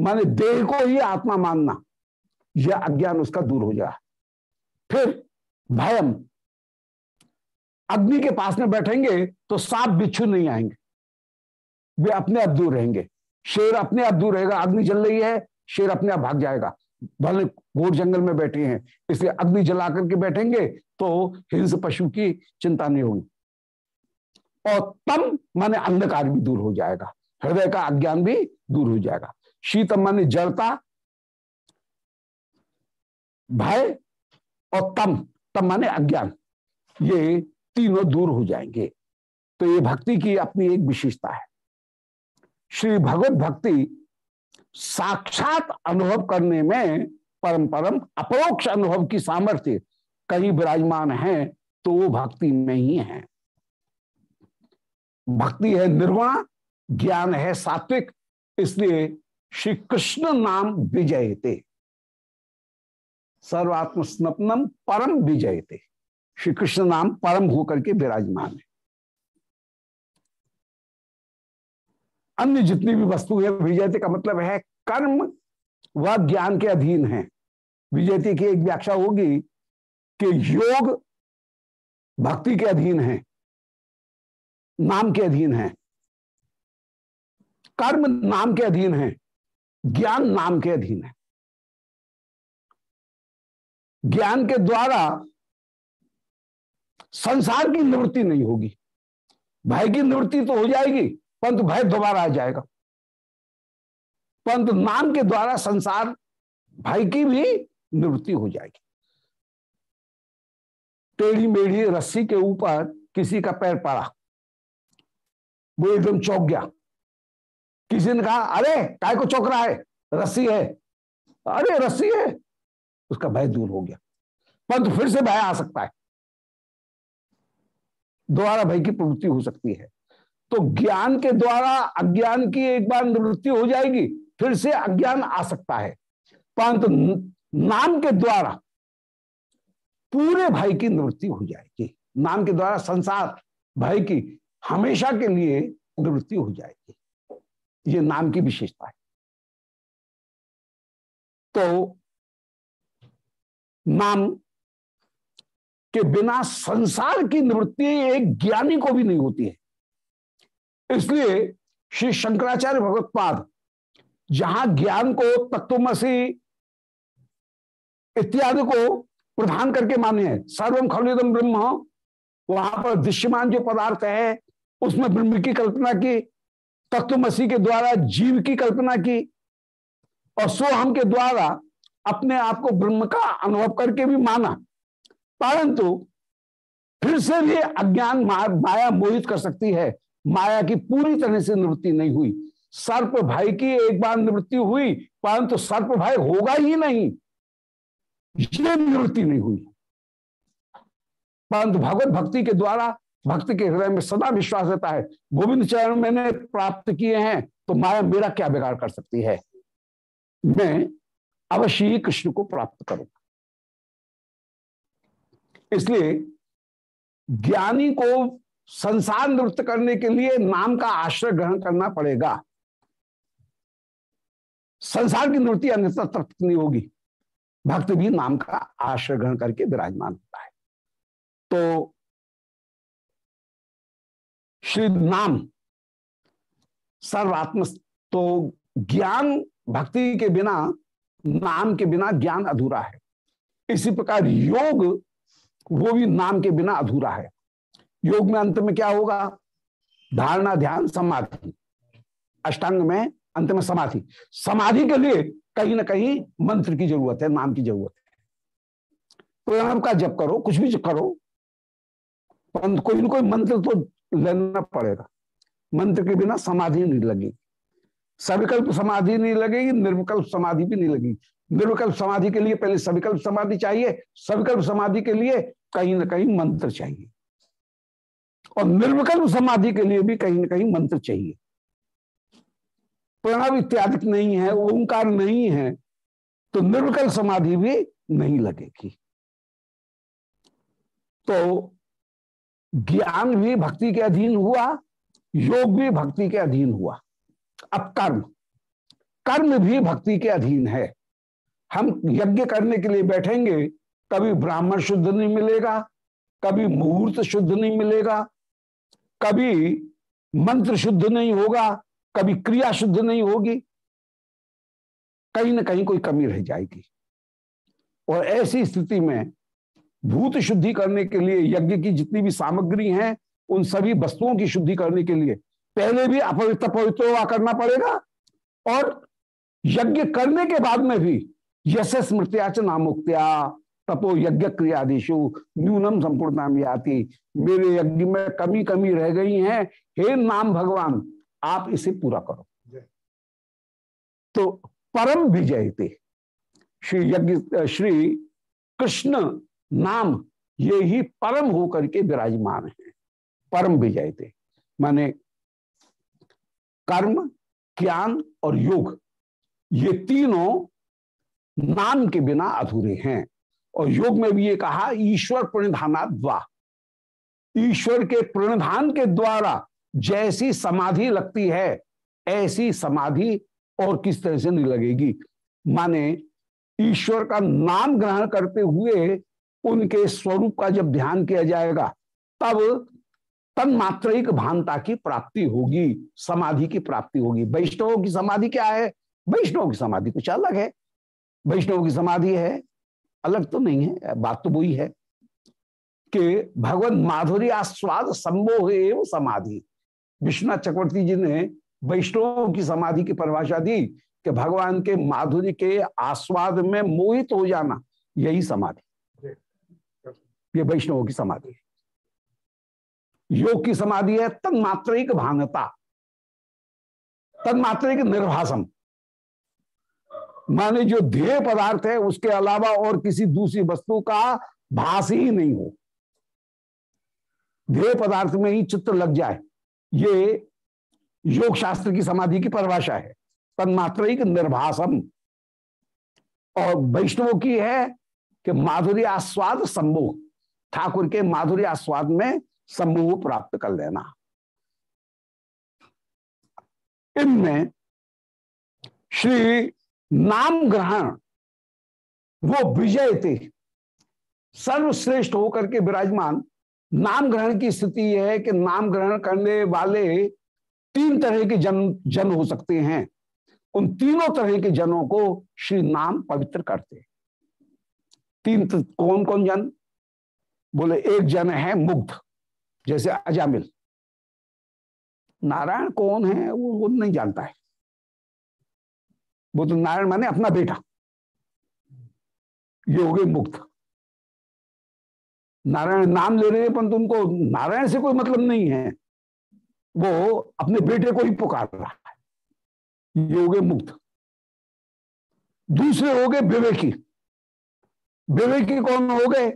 माने देह को ही आत्मा मानना, यह अज्ञान उसका दूर हो जाए फिर भयम, अग्नि के पास में बैठेंगे तो सांप बिच्छू नहीं आएँगे। वे अपने आप दूर रहेंगे। शेर अपने आप दूर रहेगा, अग्नि जल रही है, शेर अपने आप भाग जाएगा। भले घोर जंगल में बैठे हैं, इसलिए अग्नि जला करके बैठेंगे तो हिंस पशु की चिंता नहीं होगी। और तम माने अंधकार भी दूर हो जाएगा, हृदय का अज्ञान भी दूर हो जाएगा। शीतम माने जड़ता, भय और तम तम माने अज्ञान, ये तीनों दूर हो जाएँगे। तो ये भक्ति की अपनी एक विशेषता है। श्री भगवत भक्ति साक्षात अनुभव करने में परम परम अपरोक्ष अनुभव की सामर्थ्य कहीं विराजमान है तो वो भक्ति में ही है। भक्ति है निर्वाण, ज्ञान है सात्विक, इसलिए श्री कृष्ण नाम विजयते। सर्वात्म स्नपनम परम विजयते। श्री कृष्ण नाम परम होकर के विराजमान है। अन्य जितनी भी वस्तु है, विजयते का मतलब है कर्म व ज्ञान के अधीन है। विजयते की एक व्याख्या होगी कि योग भक्ति के अधीन है, नाम के अधीन है। कर्म नाम के अधीन है, ज्ञान नाम के अधीन है। ज्ञान के द्वारा संसार की निवृत्ति नहीं होगी, भय की निवृत्ति तो हो जाएगी परंतु भय दोबारा आ जाएगा। परंतु नाम के द्वारा संसार भय की भी निवृत्ति हो जाएगी। टेढ़ी मेढ़ी रस्सी के ऊपर किसी का पैर पड़ा। वो एकदम चौक गया। किसी ने कहा, अरे काय को चौक रहा है, रस्सी है। अरे, रस्सी है। उसका भय दूर हो गया। परंतु फिर से भय आ सकता है। दोबारा भय की प्रवृत्ति हो सकती है। तो ज्ञान के द्वारा अज्ञान की एक बार निवृत्ति हो जाएगी, फिर से अज्ञान आ सकता है। परंतु नाम के द्वारा पूरे भय की निवृत्ति हो जाएगी। नाम के द्वारा संसार भय की हमेशा के लिए निवृत्ति हो जाएगी। ये नाम की विशेषता है। तो नाम के बिना संसार की निवृत्ति एक ज्ञानी को भी नहीं होती है। इसलिए श्री शंकराचार्य भगवत्पाद जहाँ ज्ञान को, तत्वमसी इत्यादि को प्रधान करके माने हैं। सर्वम खलुदम ब्रह्म। वहाँ पर दृश्यमान जो पदार्थ है, उसमें ब्रह्म की कल्पना की, तत्वमसी के द्वारा, जीव की कल्पना की, और सोहम के द्वारा अपने आप को ब्रह्म का अनुभव करके भी माना। परंतु फिर से भी अज्ञान माया मोहित कर सकती है। माया की पूरी तरह से निवृत्ति नहीं हुई। सर्प भाई की एक बार निवृत्ति हुई, परंतु सर्प भाई होगा ही नहीं। ये निवृत्ति नहीं हुई। परंतु भगवत भक्ति के द्वारा, भक्त के हृदय में सदा विश्वास रहता है। गोविंद चरण मैंने प्राप्त किए हैं तो माया मेरा क्या बिगाड़ कर सकती है? मैं अवश्य ही कृष्ण को प्राप्त करूँगा। इसलिए ज्ञानी को संसार नृत्य करने के लिए नाम का आश्रय ग्रहण करना पड़ेगा। संसार की नृत्य अन्यथा तृप्त नहीं होगी। भक्त भी नाम का आश्रय ग्रहण करके विराजमान होता है। तो श्री नाम सर्वात्म तो ज्ञान भक्ति के बिना, नाम के बिना ज्ञान अधूरा है। इसी प्रकार योग, वो भी नाम के बिना अधूरा है। योग में अंत में क्या होगा? धारणा, ध्यान, समाधि। अष्टांग में अंत में समाधि। समाधि के लिए कहीं ना कहीं मंत्र की ज़रूरत है, नाम की ज़रूरत है। प्रणाम का जप करो, कुछ भी करो परंतु कोई ना कोई मंत्र तो लेना पड़ेगा। मंत्र के बिना समाधि नहीं लगेगी। सविकल्प समाधि नहीं लगेगी, निर्विकल्प समाधि भी नहीं लगेगी। निर्विकल्प समाधि के लिए पहले सविकल्प समाधि चाहिए सविकल्प समाधि के लिए कहीं ना कहीं मंत्र चाहिए। और निर्विकल्प समाधि के लिए भी कहीं ना कहीं मंत्र चाहिए। प्रणव इत्यादि नहीं है, ओंकार नहीं है तो निर्विकल समाधि भी नहीं लगेगी। तो ज्ञान भी भक्ति के अधीन हुआ, योग भी भक्ति के अधीन हुआ। अब कर्म। कर्म भी भक्ति के अधीन है। हम यज्ञ करने के लिए बैठेंगे, कभी ब्राह्मण शुद्ध नहीं मिलेगा, कभी मुहूर्त शुद्ध नहीं मिलेगा कभी मंत्र शुद्ध नहीं होगा, कभी क्रिया शुद्ध नहीं होगी, कहीं ना कहीं कोई कमी रह जाएगी। और ऐसी स्थिति में भूत शुद्धि करने के लिए यज्ञ की जितनी भी सामग्री हैं, उन सभी वस्तुओं की शुद्धि करने के लिए पहले भी अपवित्र पवित्र हुआ करना पड़ेगा और यज्ञ करने के बाद में भी यश स्मृत्याच नामुक्त्या। तपो यज्ञ क्रियादिशु न्यूनम संपूर्ण आती मेरे यज्ञ में कमी कमी रह गई हैं। हे नाम भगवान आप इसे पूरा करो। तो परम विजयते। श्री यज्ञ श्री कृष्ण नाम ये ही परम होकर के विराजमान है। परम विजय थे माने कर्म ज्ञान और योग ये तीनों नाम के बिना अधूरे हैं। और योग में भी ये कहा, ईश्वर प्रणिधाना द्वा। ईश्वर के प्रणिधान के द्वारा जैसी समाधि लगती है, ऐसी समाधि और किस तरह से नहीं लगेगी। माने ईश्वर का नाम ग्रहण करते हुए उनके स्वरूप का जब ध्यान किया जाएगा, तब तन्मात्रिक भानता की प्राप्ति होगी, समाधि की प्राप्ति होगी। वैष्णवों की समाधि क्या है? वैष्णव की समाधि कुछ अलग है। वैष्णव की समाधि है अलग तो नहीं है, बात तो वही है कि भगवान माधुरी आस्वाद संभोह एवं समाधि। विश्वनाथ चक्रवर्ती जी ने वैष्णवों की समाधि की परिभाषा दी कि भगवान के माधुरी के आस्वाद में मोहित हो जाना, यही समाधि। ये वैष्णवों की समाधि है। योग की समाधि है तन्मात्रिक भानता तन्मात्रिक निर्भाषम। माने जो ध्येय पदार्थ है, उसके अलावा और किसी दूसरी वस्तु का भास ही नहीं हो। ध्येय पदार्थ में ही चित्र लग जाए, ये योग शास्त्र की समाधि की परिभाषा है। तन्मात्रिक निर्भाषम और वैष्णव की है कि माधुरी आस्वाद संभोग ठाकुर के माधुर्य आस्वाद में समूह प्राप्त कर लेना। इनमें श्री नाम ग्रहण, वो विजय थे। सर्वश्रेष्ठ होकर के विराजमान। नाम ग्रहण की स्थिति यह है कि नाम ग्रहण करने वाले तीन तरह के जन जन हो सकते हैं। उन तीनों तरह के जनों को श्री नाम पवित्र करते तीन कौन कौन जन? बोले, एक जन है मुग्ध, जैसे अजामिल। नारायण कौन है, वो वो नहीं जानता है। वो तो नारायण माने अपना बेटा। ये हो मुक्त। नारायण नाम ले रहे हैं, परंतु उनको नारायण से कोई मतलब नहीं है। वो अपने बेटे को ही पुकार रहा है। ये हो गए मुक्त। दूसरे हो गए विवेकी। विवेकी कौन हो गए?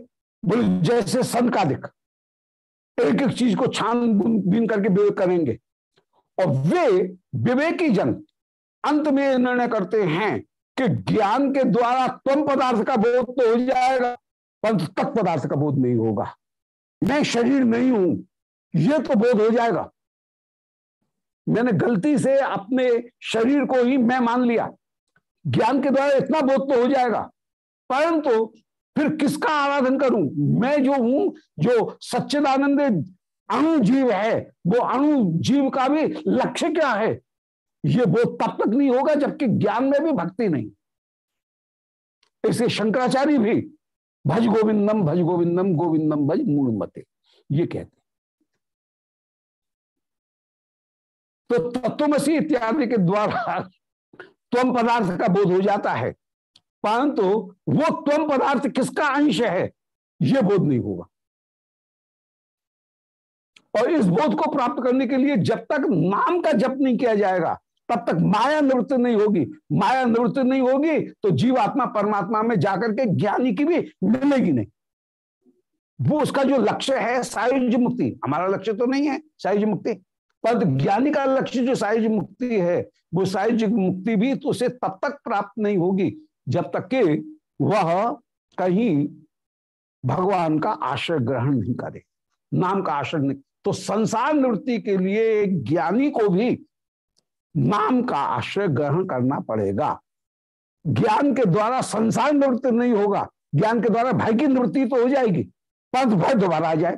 बोले, जैसे सन का दिख एक एक चीज़ को छान बीन करके विवेक करेंगे। और वे विवेकी जन अंत में निर्णय करते हैं कि ज्ञान के द्वारा तम पदार्थ का बोध तो हो जाएगा, परंतु तक तत्पदार्थ का बोध नहीं होगा। मैं शरीर नहीं हूँ यह तो बोध हो जाएगा। मैंने गलती से अपने शरीर को ही मैं मान लिया। ज्ञान के द्वारा इतना बोध तो हो जाएगा। परंतु फिर किसका आराधन करूँ? मैं जो हूँ, जो सच्चिदानंद अणु जीव है, वो अणु जीव का भी लक्ष्य क्या है? ये वो तब तक नहीं होगा जबकि ज्ञान में भी भक्ति नहीं। इसे शंकराचार्य भी भज गोविंदम भज गोविंदम गोविंदम भज मूल मते ये कहते तो तत्वमसी इत्यादि के द्वारा त्वम पदार्थ का बोध हो जाता है, परंतु वो त्वम पदार्थ किसका अंश है, ये बोध नहीं होगा। और इस बोध को प्राप्त करने के लिए जब तक नाम का जप नहीं किया जाएगा तब तक माया निवृत्त नहीं होगी। माया निवृत्त नहीं होगी तो जीवात्मा परमात्मा में जाकर के ज्ञानी की भी मिलेगी नहीं। वो उसका जो लक्ष्य है, सायुज मुक्ति। हमारा लक्ष्य तो नहीं है सायुज मुक्ति। पर ज्ञानी का लक्ष्य जो साहिज मुक्ति है, वो सायुज मुक्ति भी तो उसे तब तक प्राप्त नहीं होगी जब तक कि वह कहीं भगवान का आश्रय ग्रहण नहीं करे, नाम का आश्रय नहीं। तो संसार निवृत्ति के लिए ज्ञानी को भी नाम का आश्रय ग्रहण करना पड़ेगा। ज्ञान के द्वारा संसार निवृत्ति नहीं होगा। ज्ञान के द्वारा भय की निवृत्ति तो हो जाएगी, परंतु भय दोबारा आ जाए।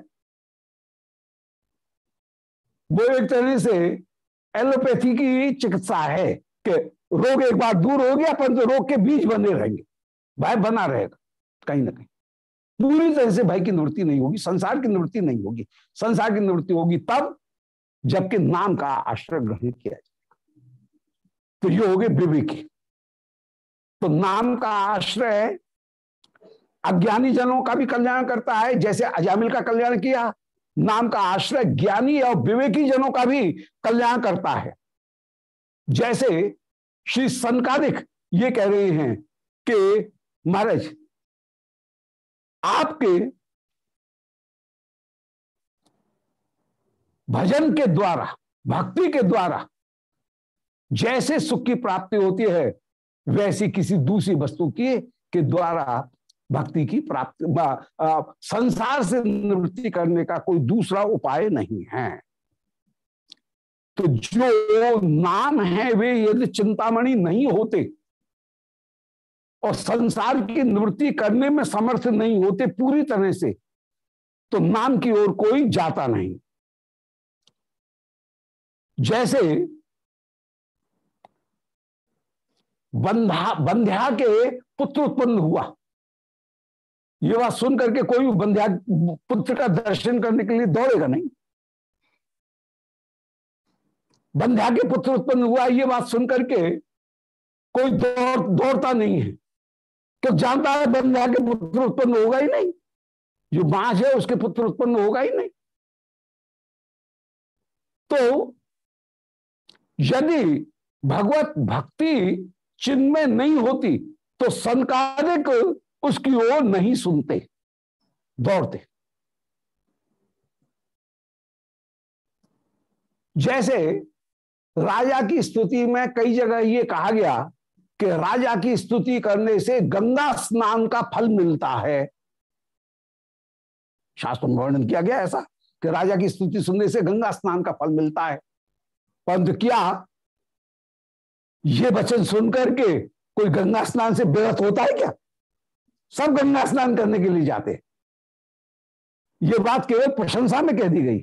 वो एक तरह से एलोपैथी की चिकित्सा है कि रोग एक बार दूर हो गया, परंतु रोग के बीज बने रहेंगे। भय बना रहेगा, कहीं ना कहीं। पूरी तरह से भय की निवृत्ति नहीं होगी, संसार की निवृत्ति नहीं होगी। संसार की निवृत्ति होगी तब, जबकि नाम का आश्रय ग्रहण किया जाएगा तो ये हो गए विवेकी। तो नाम का आश्रय अज्ञानी जनों का भी कल्याण करता है, जैसे अजामिल का कल्याण किया, नाम का आश्रय ज्ञानी और विवेकी जनों का भी कल्याण करता है। जैसे श्री सनकादिक ये कह रहे हैं कि, महाराज, आपके भजन के द्वारा, भक्ति के द्वारा जैसे सुख की प्राप्ति होती है, वैसी किसी दूसरी वस्तु की, के द्वारा भक्ति की प्राप्ति संसार से निवृत्ति करने का कोई दूसरा उपाय नहीं है। तो जो नाम है, वे यदि चिंतामणि नहीं होते और संसार की निवृत्ति करने में समर्थ नहीं होते पूरी तरह से तो नाम की ओर कोई जाता नहीं। जैसे बंधा, बंध्या के पुत्र उत्पन्न हुआ। ये बात सुन करके कोई भी बंध्या, पुत्र का दर्शन करने के लिए दौड़ेगा नहीं। बंध्या के पुत्र उत्पन्न हुआ, ये बात सुन करके कोई दौड़, दौड़ता नहीं है। तो जानता है बंध्या के पुत्र उत्पन्न होगा ही नहीं। जो माँ है, उसके पुत्र उत्पन्न होगा ही नहीं। तो यदि भगवत भक्ति चिन्मय नहीं होती तो संकारिक उसकी ओर नहीं सुनते, दौड़ते। जैसे राजा की स्तुति में कई जगह ये कहा गया कि राजा की स्तुति करने से गंगा स्नान का फल मिलता है। शास्त्र में वर्णन किया गया ऐसा कि राजा की स्तुति सुनने से गंगा स्नान का फल मिलता है। परंतु क्या ये वचन सुनकर के कोई गंगा स्नान से बेहत होता है क्या? सब गंगा स्नान करने के लिए जाते ये बात केवल प्रशंसा में कह दी गई।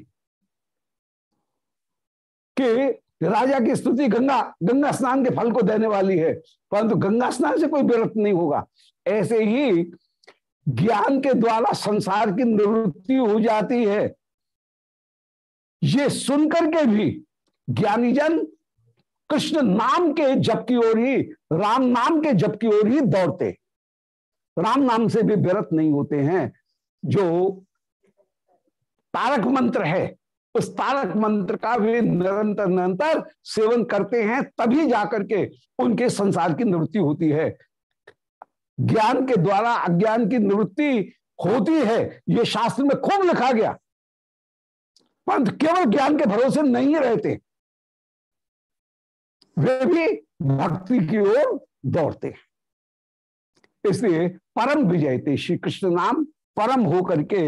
कि राजा की स्तुति गंगा गंगा स्नान के फल को देने वाली है, परंतु गंगा स्नान से कोई विरत नहीं होगा। ऐसे ही ज्ञान के द्वारा संसार की निवृत्ति हो जाती है। ये सुनकर के भी ज्ञानी जन कृष्ण नाम के जप की ओर ही, राम नाम के जप की ओर ही दौड़ते। राम नाम से भी विरत नहीं होते हैं। जो तारक मंत्र है, उस तारक मंत्र का वे निरंतर निरंतर सेवन करते हैं, तभी जाकर के उनके संसार की निवृत्ति होती है। ज्ञान के द्वारा अज्ञान की निवृत्ति होती है, ये शास्त्र में खूब लिखा गया। परंतु केवल ज्ञान के भरोसे नहीं रहते। वे भी भक्ति की ओर दौड़ते हैं। इसलिए परम विजयते श्री कृष्ण नाम परम होकर के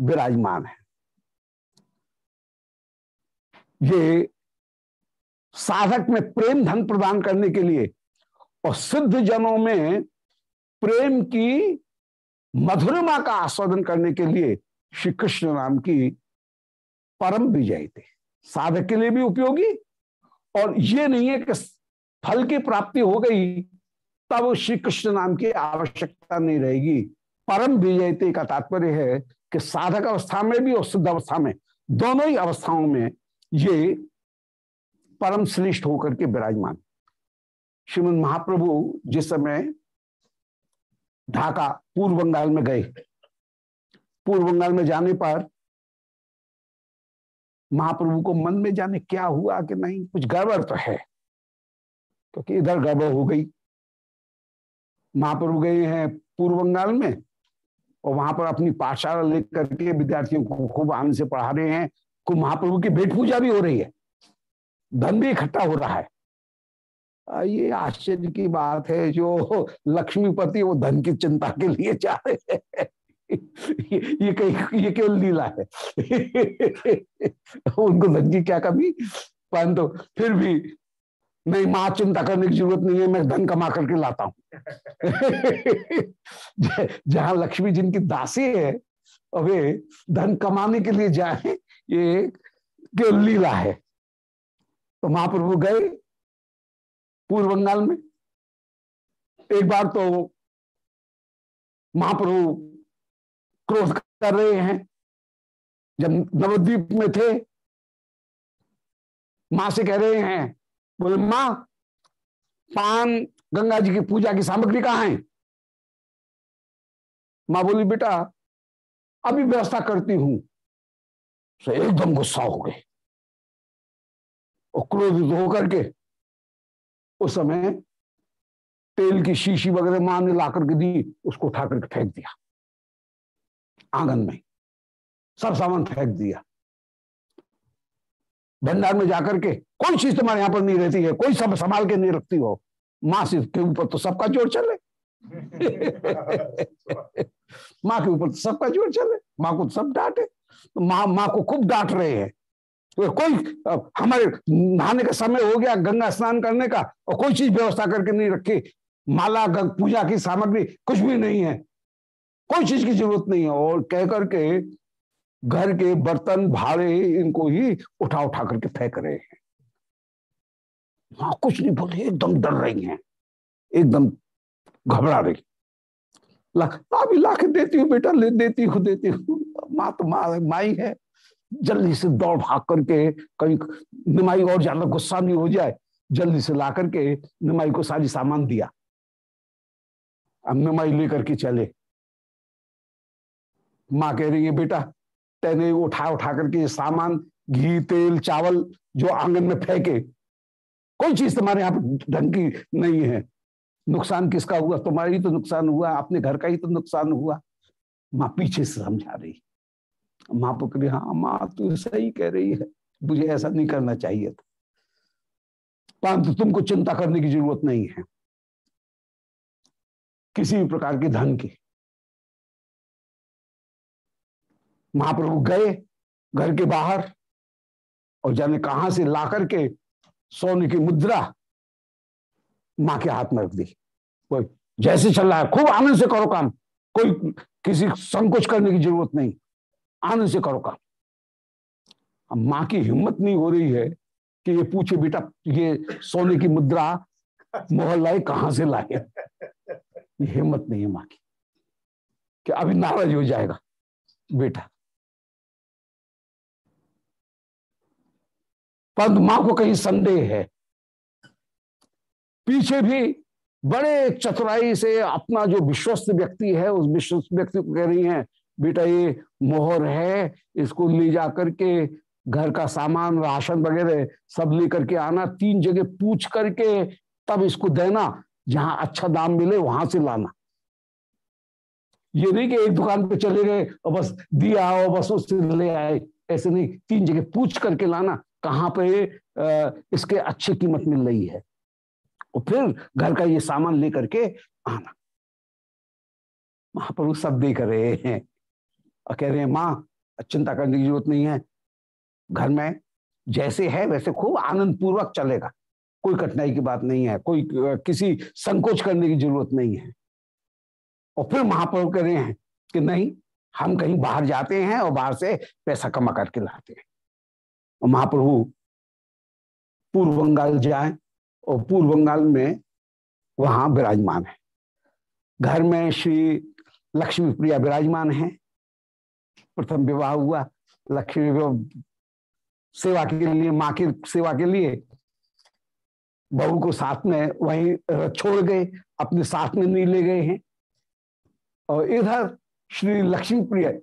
विराजमान है। ये साधक में प्रेम धन प्रदान करने के लिए और सिद्ध जनों में प्रेम की मधुरमा का आस्वादन करने के लिए श्री कृष्ण नाम की परम विजय थे साधक के लिए भी उपयोगी और ये नहीं है कि फल की प्राप्ति हो गई, तब श्री कृष्ण नाम की आवश्यकता नहीं रहेगी। परम विजयते का तात्पर्य है कि साधक अवस्था में भी और सिद्ध अवस्था में, दोनों ही अवस्थाओं में ये परम श्रेष्ठ होकर के विराजमान। श्रीमद महाप्रभु जिस समय ढाका पूर्व बंगाल में गए, पूर्व बंगाल में जाने पर महाप्रभु को मन में जाने क्या हुआ कि नहीं? कुछ गड़बड़ तो है। क्योंकि तो इधर गड़बड़ हो गई। महाप्रभु गए हैं पूर्व बंगाल में और वहाँ पर अपनी पाठशाला लेकर के विद्यार्थियों को खूब आनंद से पढ़ा रहे हैं। खूब महाप्रभु की भेंट पूजा भी हो रही है। धन भी इकट्ठा हो रहा है। ये आश्चर्य की बात है जो लक्ष्मीपति वो धन की चिंता के लिए जा रहे हैं। ये कहीं, ये केवल लीला है। उनको की क्या कमी? परंतु फिर भी नहीं माँ चिंता करने की ज़रूरत नहीं है, मैं धन कमा करके लाता हूँ। जहाँ लक्ष्मी जिनकी दासी है वे धन कमाने के लिए जाए, ये केवल लीला है। तो महाप्रभु गए पूर्व बंगाल में। एक बार तो महाप्रभु क्रोध कर रहे हैं। जब नवद्वीप में थे, माँ से कह रहे हैं, बोले, माँ, पान गंगा जी की पूजा की सामग्री कहाँ है? माँ बोली, बेटा, अभी व्यवस्था करती हूँ। तो एकदम गुस्सा हो गए। और क्रोधित होकर के उस समय तेल की शीशी वगैरह माँ ने ला करके दी, उसको उठा करके फेंक दिया। आँगन में। सब सामान फेंक दिया। भंडार में जाकर के कोई चीज़ तुम्हारे यहाँ पर नहीं रहती है, कोई सब संभाल के नहीं रखती हो। माँ से के ऊपर तो सबका ज़ोर चले माँ के ऊपर तो सबका ज़ोर चले माँ को तो सब डांटे तो माँ माँ को खूब डांट रहे हैं। तो कोई हमारे नहाने का समय हो गया, गंगा स्नान करने का, और कोई चीज़ व्यवस्था करके नहीं रखी। माला पूजा की सामग्री कुछ भी नहीं है। कोई चीज़ की ज़रूरत नहीं है। और कह करके घर के बर्तन, भाड़े इनको ही उठा उठा करके फेंक रहे हैं। हाँ कुछ नहीं बोले, एकदम डर रही हैं। एकदम घबरा रही। लाख, अभी लाख देती हूँ बेटा, ले, देती हूँ देती हूँ। माँ तो माँ, माई है। जल्दी से दौड़ भाग करके कहीं निमाई और ज़्यादा गुस्सा नहीं हो जाए। जल्दी से ला करके निमाई को सारी सामान दिया। अब निमाई लेकर के चले। माँ कह रही है, बेटा तेने उठा उठा करके सामान, घी, तेल, चावल जो आँगन में फेंके, कोई चीज़ तुम्हारे यहाँ ढंग की नहीं है। नुकसान किसका हुआ? तुम्हारा ही तो नुकसान हुआ, अपने घर का ही तो नुकसान हुआ। माँ पीछे से समझा रही। माँ पकड़ी हाँ माँ तू सही कह रही है, मुझे ऐसा नहीं करना चाहिए था। परंतु तुमको चिंता करने की ज़रूरत नहीं है। किसी भी प्रकार के धन की महाप्रभु गए घर के बाहर और जाने कहाँ से ला करके सोने की मुद्रा माँ के हाथ में रख दी। कोई जैसे चल रहा है, खूब आनंद से करो काम। कोई किसी संकोच करने की ज़रूरत नहीं। आनंद से करो काम। अब माँ की हिम्मत नहीं हो रही है कि ये पूछे, बेटा, ये सोने की मुद्रा मोहल्ला कहाँ से लाए? हिम्मत नहीं है माँ की कि अभी नाराज़ हो जाएगा। बेटा परंतु माँ को कहीं संदेह है। पीछे भी बड़े चतुराई से अपना जो विश्वस्त व्यक्ति है, उस विश्वस्त व्यक्ति को कह रही है, बेटा, ये मोहर है, इसको ले जा करके घर का सामान, राशन वगैरह सब ले करके आना, तीन जगह पूछ करके तब इसको देना, जहाँ अच्छा दाम मिले वहाँ से लाना। ये नहीं कि एक दुकान पे चले गए और बस दिया और बस उससे ले आए, ऐसे नहीं, तीन जगह पूछ करके लाना। कहाँ पे इसके अच्छी कीमत मिल रही है। और फिर घर का ये सामान लेकर के आना। महाप्रभु सब देख रहे हैं और कह रहे हैं, माँ, चिंता करने की ज़रूरत नहीं है। घर में जैसे है वैसे खूब आनंद पूर्वक चलेगा। कोई कठिनाई की बात नहीं है। कोई किसी संकोच करने की ज़रूरत नहीं है। और फिर महाप्रभु कह रहे हैं कि नहीं, हम कहीं बाहर जाते हैं और बाहर से पैसा कमा करके लाते हैं। महाप्रभु पूर्व बंगाल जाए और पूर्व बंगाल में वहाँ विराजमान है। घर में श्री लक्ष्मी प्रिया विराजमान है। प्रथम विवाह हुआ, लक्ष्मी सेवा के लिए, माँ की सेवा के लिए बहू को साथ में वहीं छोड़ गए, अपने साथ में नहीं ले गए हैं। और इधर श्री लक्ष्मी प्रिय,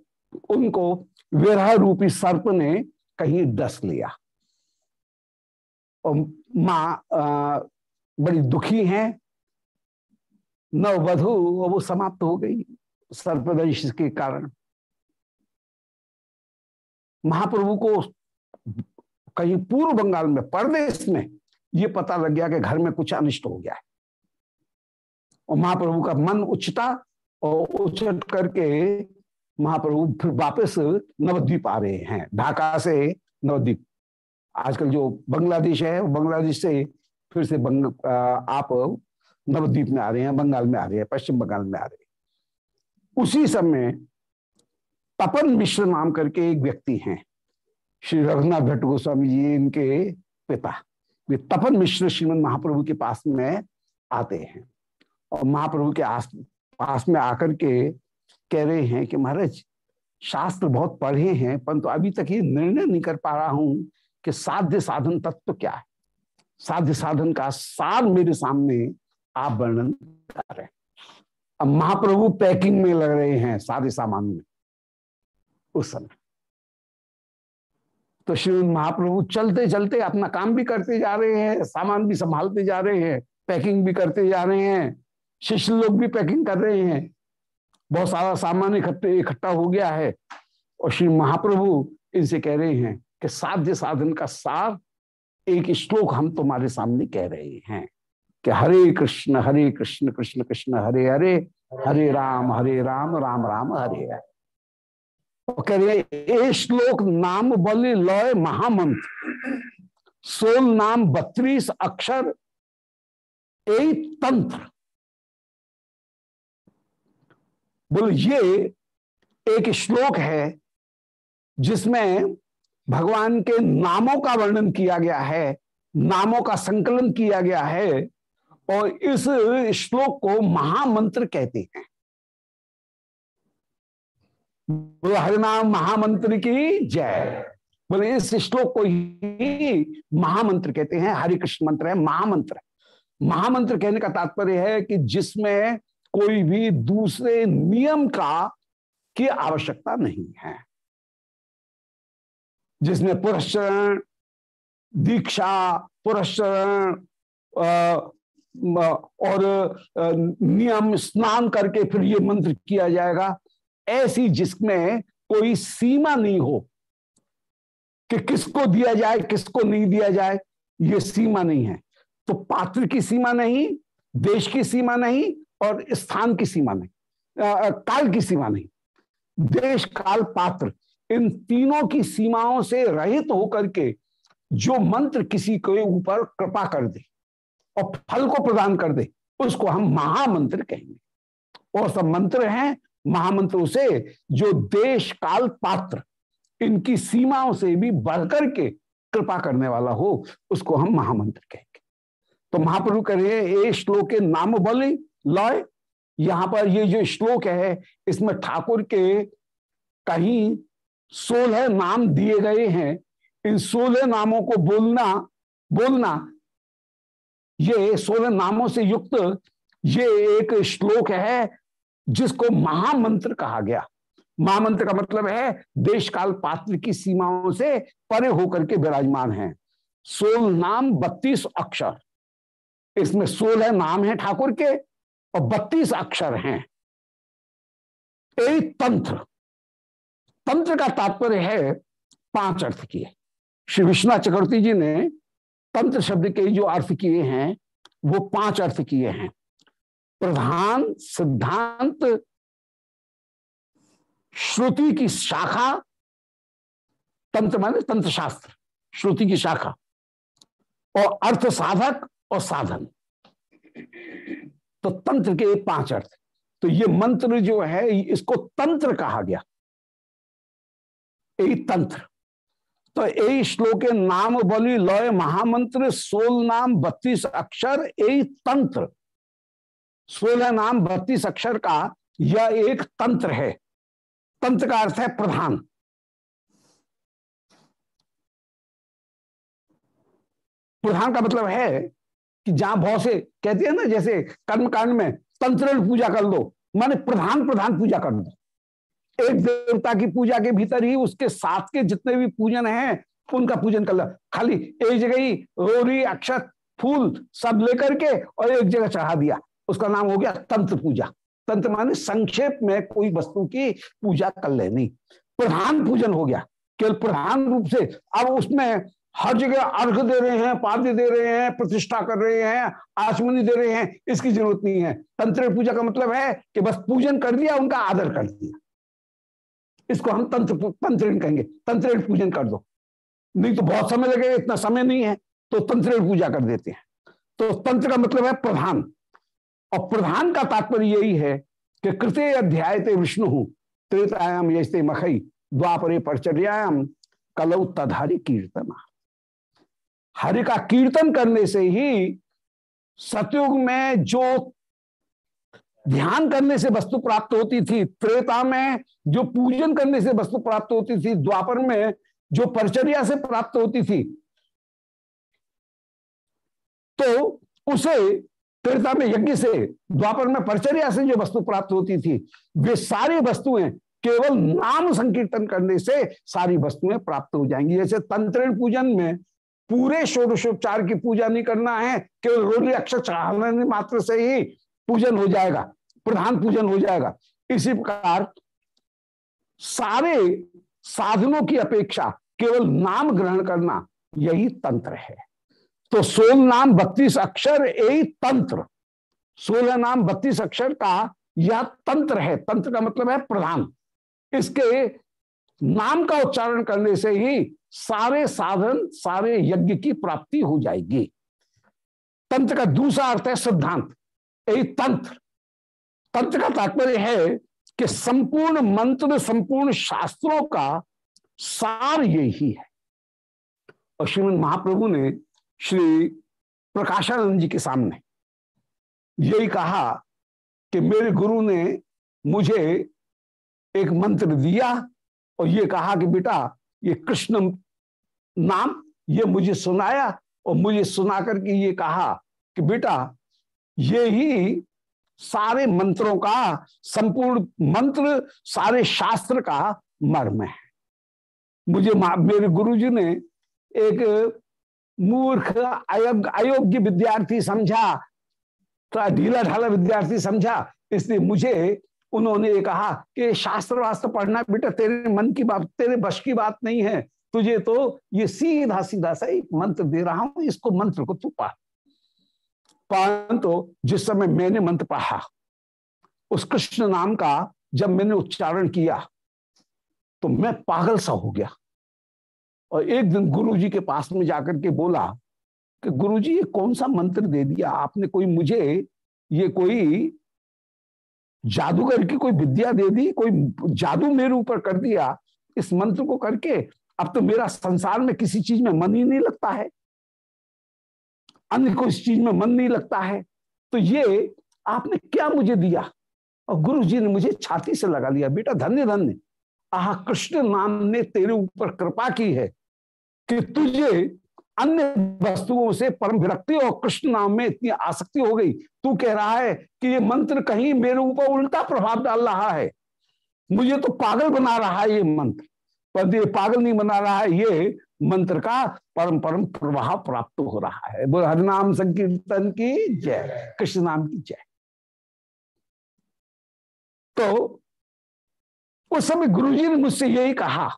उनको विरह रूपी सर्प ने कहीं डस लिया। और माँ बड़ी दुखी हैं। नववधु वो समाप्त हो गई सर्पदंश के कारण। महाप्रभु को कहीं पूर्व बंगाल में, परदेश में ये पता लग गया कि घर में कुछ अनिष्ट हो गया है। और महाप्रभु का मन उच्चता और उचट करके महाप्रभु फिर वापस नवद्वीप आ रहे हैं। ढाका से नवद्वीप। आजकल जो बांग्लादेश है बांग्लादेश से फिर से बंग आप नवद्वीप में आ रहे हैं, बंगाल में आ रहे हैं, पश्चिम बंगाल में आ रहे हैं। उसी समय तपन मिश्र नाम करके एक व्यक्ति हैं, श्री रघुनाथ भट्ट गोस्वामी जी, इनके पिता। वे तपन मिश्र श्रीमद महाप्रभु के पास में आते हैं और महाप्रभु के आस, पास में आकर के कह रहे हैं कि महाराज, शास्त्र बहुत पढ़े हैं, परंतु तो अभी तक ये निर्णय नहीं कर पा रहा हूँ कि साध्य साधन तत्व तो क्या है। साध्य साधन का सार मेरे सामने आप वर्णन कर रहे हैं। अब महाप्रभु पैकिंग में लग रहे हैं सारे सामान में उस समय। तो श्री महाप्रभु चलते चलते अपना काम भी करते जा रहे हैं, सामान भी संभालते जा रहे हैं, पैकिंग भी करते जा रहे हैं, शिष्य लोग भी पैकिंग कर रहे हैं। बहुत सारा सामान इकट्ठे हो गया है और श्री महाप्रभु इनसे कह रहे हैं कि साध्य साधन का सार एक श्लोक हम तुम्हारे सामने कह रहे हैं कि हरे कृष्ण हरे कृष्ण कृष्ण कृष्ण, हरे हरे हरे राम हरे राम राम राम, हरे हरे। और कह रहे ये श्लोक नाम बलि लय महामंत्र सोल नाम बत्तीस अक्षर एक तंत्र बोल, ये एक श्लोक है जिसमें भगवान के नामों का वर्णन किया गया है, नामों का संकलन किया गया है, और इस श्लोक को महामंत्र कहते हैं। बोले हरिनाम महामंत्र की जय। बोले, इस श्लोक को ही महामंत्र कहते हैं, हरि कृष्ण मंत्र है, महामंत्र। महामंत्र कहने का तात्पर्य है कि जिसमें कोई भी दूसरे नियम का की आवश्यकता नहीं है। जिसमें पुरस्चरण दीक्षा पुरस्चरण और नियम स्नान करके फिर ये मंत्र किया जाएगा। ऐसी जिसमें कोई सीमा नहीं हो कि किसको दिया जाए, किसको नहीं दिया जाए, ये सीमा नहीं है। तो पात्र की सीमा नहीं, देश की सीमा नहीं और स्थान की सीमा नहीं आ, काल की सीमा नहीं देश काल पात्र इन तीनों की सीमाओं से रहित होकर के जो मंत्र किसी के ऊपर कृपा कर दे और फल को प्रदान कर दे उसको हम महामंत्र कहेंगे। और सब मंत्र हैं महामंत्रों से जो देश काल पात्र इनकी सीमाओं से भी बढ़कर के कृपा करने वाला हो उसको हम महामंत्र कहेंगे। तो महाप्रभु करिए ये श्लोक के नाम बलि लय यहाँ पर ये जो श्लोक है, इसमें ठाकुर के कहीं सोलह नाम दिए गए हैं। इन सोलह नामों को बोलना बोलना, ये सोलह नामों से युक्त ये एक श्लोक है, जिसको महामंत्र कहा गया। महामंत्र का मतलब है देश काल पात्र की सीमाओं से परे होकर के विराजमान है। सोल नाम बत्तीस अक्षर। इसमें सोलह नाम है ठाकुर के और बत्तीस अक्षर हैं। एक तंत्र। तंत्र का तात्पर्य है पाँच अर्थ किए। श्री विश्वनाथ चक्रवर्ती जी ने तंत्र शब्द के जो अर्थ किए हैं, वो पाँच अर्थ किए हैं। प्रधान सिद्धांत, श्रुति की शाखा, तंत्र माने तंत्र शास्त्र श्रुति की शाखा, और अर्थ साधक और साधन। तो तंत्र के पाँच अर्थ। तो ये मंत्र जो है, इसको तंत्र कहा गया। यही तंत्र। तो यही श्लोक नाम बलि लय महामंत्र, सोल नाम बत्तीस अक्षर, यही तंत्र। सोलह नाम बत्तीस अक्षर का यह एक तंत्र है। तंत्र का अर्थ है प्रधान। प्रधान का मतलब है कि जहाँ बहुत से कहते हैं ना, जैसे कर्म कांड में तंत्र पूजा कर लो, माने प्रधान प्रधान पूजा कर दो एक देवता की पूजा के भीतर ही उसके साथ के जितने भी पूजन हैं, उनका पूजन कर लो। खाली एक जगह ही रोरी, अक्षत, फूल सब लेकर के और एक जगह चढ़ा दिया। उसका नाम हो गया तंत्र पूजा। तंत्र माने संक्षेप में कोई वस्तु की पूजा कर लेनी। प्रधान पूजन हो गया। केवल प्रधान रूप से। अब उसमें हर जगह अर्घ दे रहे हैं, पाद्य दे रहे हैं, प्रतिष्ठा कर रहे हैं आचमनी दे रहे हैं, इसकी ज़रूरत नहीं है। तंत्र पूजा का मतलब है कि बस पूजन कर दिया उनका आदर कर दिया इसको हम तंत्र तंत्रण कहेंगे। तंत्रण पूजन कर दो। नहीं तो बहुत समय लगेगा, इतना समय नहीं है तो तंत्रण पूजा कर देते हैं। तो तंत्र का मतलब है प्रधान। और प्रधान का तात्पर्य यही है कि कृत्य अध्याय ते विष्णु त्रेतायाम यजते मखई द्वापरे परचर्याम कलौ तधारी कीर्तना। हरि का कीर्तन करने से ही सतयुग में जो ध्यान करने से वस्तु प्राप्त होती थी, त्रेता में जो पूजन करने से वस्तु प्राप्त होती थी, द्वापर में जो परचर्या से प्राप्त होती थी तो उसे त्रेता में यज्ञ से, द्वापर में परचर्या से जो वस्तु प्राप्त होती थी, वे सारी वस्तुएँ केवल नाम संकीर्तन करने से सारी वस्तुएँ प्राप्त हो जाएँगी। जैसे तंत्रण पूजन में पूरे षोडशोपचार की पूजा नहीं करना है, केवल रोली अक्षर चढ़ाने मात्र से ही पूजन हो जाएगा, प्रधान पूजन हो जाएगा। इसी प्रकार सारे साधनों की अपेक्षा केवल नाम ग्रहण करना यही तंत्र है। तो सोल नाम बत्तीस अक्षर यही तंत्र, सोलह नाम बत्तीस अक्षर का यह तंत्र है, तंत्र का मतलब है प्रधान। इसके नाम का उच्चारण करने से ही सारे साधन, सारे यज्ञ की प्राप्ति हो जाएगी। तंत्र का दूसरा अर्थ है सिद्धांत। यही तंत्र। तंत्र का तात्पर्य है कि संपूर्ण मंत्र संपूर्ण शास्त्रों का सार यही है। और श्रीमद महाप्रभु ने श्री प्रकाशानंद जी के सामने यही कहा कि मेरे गुरु ने मुझे एक मंत्र दिया और ये कहा कि बेटा, ये कृष्ण नाम ये मुझे सुनाया और मुझे सुना करके ये कहा कि बेटा, ये ही सारे मंत्रों का, संपूर्ण मंत्र, सारे शास्त्र का मर्म है। मुझे मेरे गुरुजी ने एक मूर्ख, अयोग्य विद्यार्थी समझा ढीला ढाला विद्यार्थी समझा इसलिए मुझे उन्होंने ये कहा कि शास्त्र वास्त्र पढ़ना बेटा, तेरे मन की बात, तेरे बश की बात नहीं है। तुझे तो ये सीधा सीधा सा एक मंत्र दे रहा हूँ, इसको मंत्र को तू पढ़ परंतु जिस समय मैंने मंत्र पढ़ा, उस कृष्ण नाम का जब मैंने उच्चारण किया तो मैं पागल सा हो गया। और एक दिन गुरुजी के पास में जाकर के बोला कि गुरुजी, ये कौन सा मंत्र दे दिया? आपने कोई मुझे ये कोई जादूगर की कोई विद्या दे दी, कोई जादू मेरे ऊपर कर दिया, इस मंत्र को करके, अब तो मेरा संसार में किसी चीज़ में मन ही नहीं लगता है। अन्य को इस चीज़ में मन नहीं लगता है। तो ये आपने क्या मुझे दिया? और गुरु जी ने मुझे छाती से लगा लिया, बेटा धन्य धन्य। आह, कृष्ण नाम ने तेरे ऊपर कृपा की है कि तुझे अन्य वस्तुओं से परम विरक्ति और कृष्ण नाम में इतनी आसक्ति हो गई। तू कह रहा है कि ये मंत्र कहीं मेरे ऊपर उल्टा प्रभाव डाल रहा है। मुझे तो पागल बना रहा है ये मंत्र। पर ये पागल नहीं बना रहा है, ये मंत्र का परम परम प्रभाव प्राप्त हो रहा है। बोल, हरिनाम संकीर्तन की जय, कृष्ण नाम की जय। तो उस समय गुरुजी ने मुझसे यही कहा।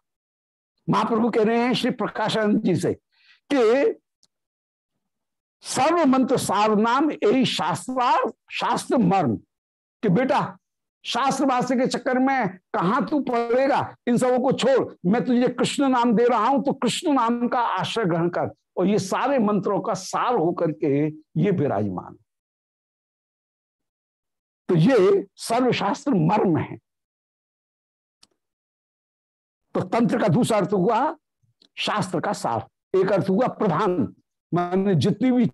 महाप्रभु कह रहे हैं, श्री प्रकाशानंद जी से कि सर्व मंत्र सार नाम यही शास्त्रार शास्त्र मर्म कि बेटा शास्त्र भाष्य के चक्कर में कहा तू पढ़ेगा इन सबों को छोड़, मैं तुझे कृष्ण नाम दे रहा हूँ तो कृष्ण नाम का आश्रय ग्रहण कर। और ये सारे मंत्रों का सार होकर के ये विराजमान। तो ये सर्वशास्त्र मर्म है। तो तंत्र का दूसरा अर्थ हुआ शास्त्र का सार। एक अर्थ हुआ प्रधान। मान जितनी भी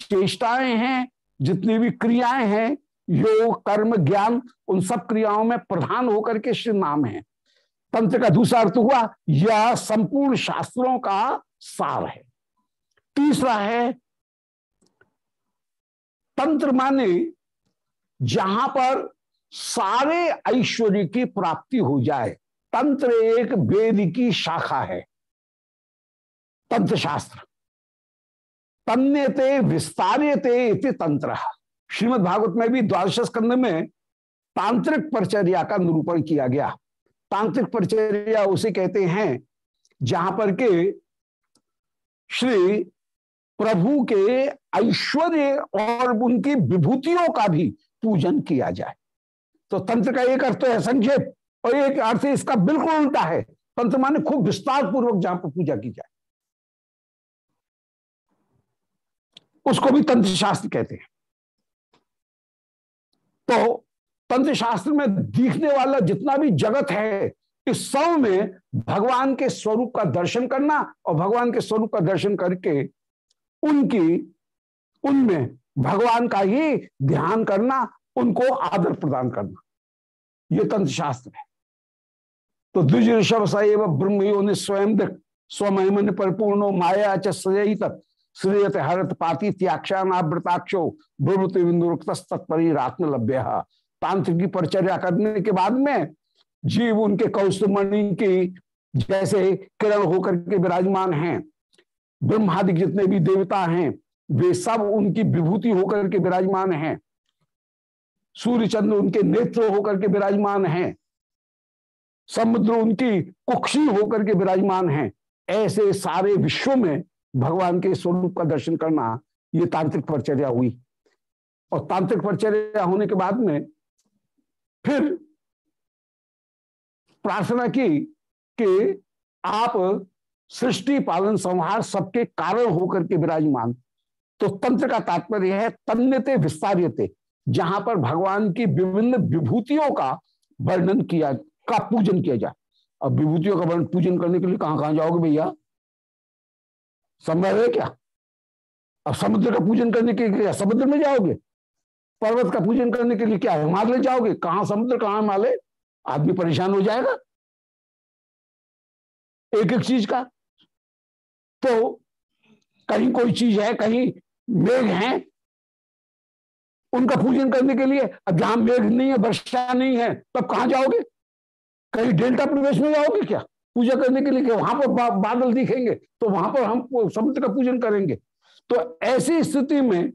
चेष्टाएँ हैं, जितनी भी क्रियाएँ हैं, योग, कर्म, ज्ञान, उन सब क्रियाओं में प्रधान होकर के श्री नाम है। तंत्र का दूसरा अर्थ हुआ यह संपूर्ण शास्त्रों का सार है। तीसरा है, तंत्र माने जहाँ पर सारे ऐश्वर्य की प्राप्ति हो जाए। तंत्र एक वेद की शाखा है। तंत्र शास्त्र तन्यते विस्तार्यते इति तंत्र। श्रीमद भागवत में भी द्वादश स्कंद में तांत्रिक परिचर्या का निरूपण किया गया। तांत्रिक परिचर्या उसे कहते हैं, जहाँ पर के श्री प्रभु के ऐश्वर्य और उनकी विभूतियों का भी पूजन किया जाए। तो तंत्र का एक अर्थ तो है संक्षेप, और एक अर्थ इसका बिल्कुल उल्टा है। तंत्र माने खूब विस्तार पूर्वक जहाँ पर पूजा की जाए। उसको भी तंत्र शास्त्र कहते हैं। तो तंत्र शास्त्र में दिखने वाला जितना भी जगत है, इस सब में भगवान के स्वरूप का दर्शन करना और भगवान के स्वरूप का दर्शन करके उनकी, उनमें भगवान का ही ध्यान करना, उनको आदर प्रदान करना। ये तंत्र शास्त्र है। तो द्विज ऋषभ सैव ब्रह्म स्वयं स्वमहिमन परिपूर्ण माया चयी तत् श्रेयत हरत पाती त्याक्षानावृताक्षो ब्रह्मति बिंदुरुक्तत्परी लभ्य। तांत्रिक की परिचर्या करने के बाद में जीव उनके कौस्तुमणि की जैसे किरण होकर के विराजमान हैं। ब्रह्मादिक जितने भी देवता हैं, वे सब उनकी विभूति होकर के विराजमान हैं। सूर्य चंद्र उनके नेत्र होकर के विराजमान हैं। समुद्र उनकी कुक्षी होकर के विराजमान हैं। ऐसे सारे विश्व में भगवान के स्वरूप का दर्शन करना ये तांत्रिक परिचर्या हुई। और तांत्रिक परिचर्या होने के बाद में फिर प्रार्थना की कि आप सृष्टि, पालन, संहार सबके कारण होकर के विराजमान। तो तंत्र का तात्पर्य है, तन्यते विस्तारियते, जहाँ पर भगवान की विभिन्न विभूतियों का वर्णन किया, का पूजन किया जाए। अब विभूतियों का वर्णन पूजन करने के लिए कहाँ कहाँ जाओगे भैया? संभव है क्या? अब समुद्र का पूजन करने के लिए समुद्र में जाओगे? पर्वत का पूजन करने के लिए क्या, हिमालय जाओगे? कहाँ समुद्र, कहाँ हिमालय? आदमी परेशान हो जाएगा। एक एक चीज़ का। तो कहीं कोई चीज़ है, कहीं मेघ है, उनका पूजन करने के लिए, अब जहाँ मेघ नहीं है, वर्षा नहीं है, तब कहाँ जाओगे? कहीं डेल्टा प्रदेश में जाओगे क्या? पूजा करने के लिए वहाँ पर बा, बादल दिखेंगे तो वहाँ पर हम समुद्र का पूजन करेंगे। तो ऐसी स्थिति में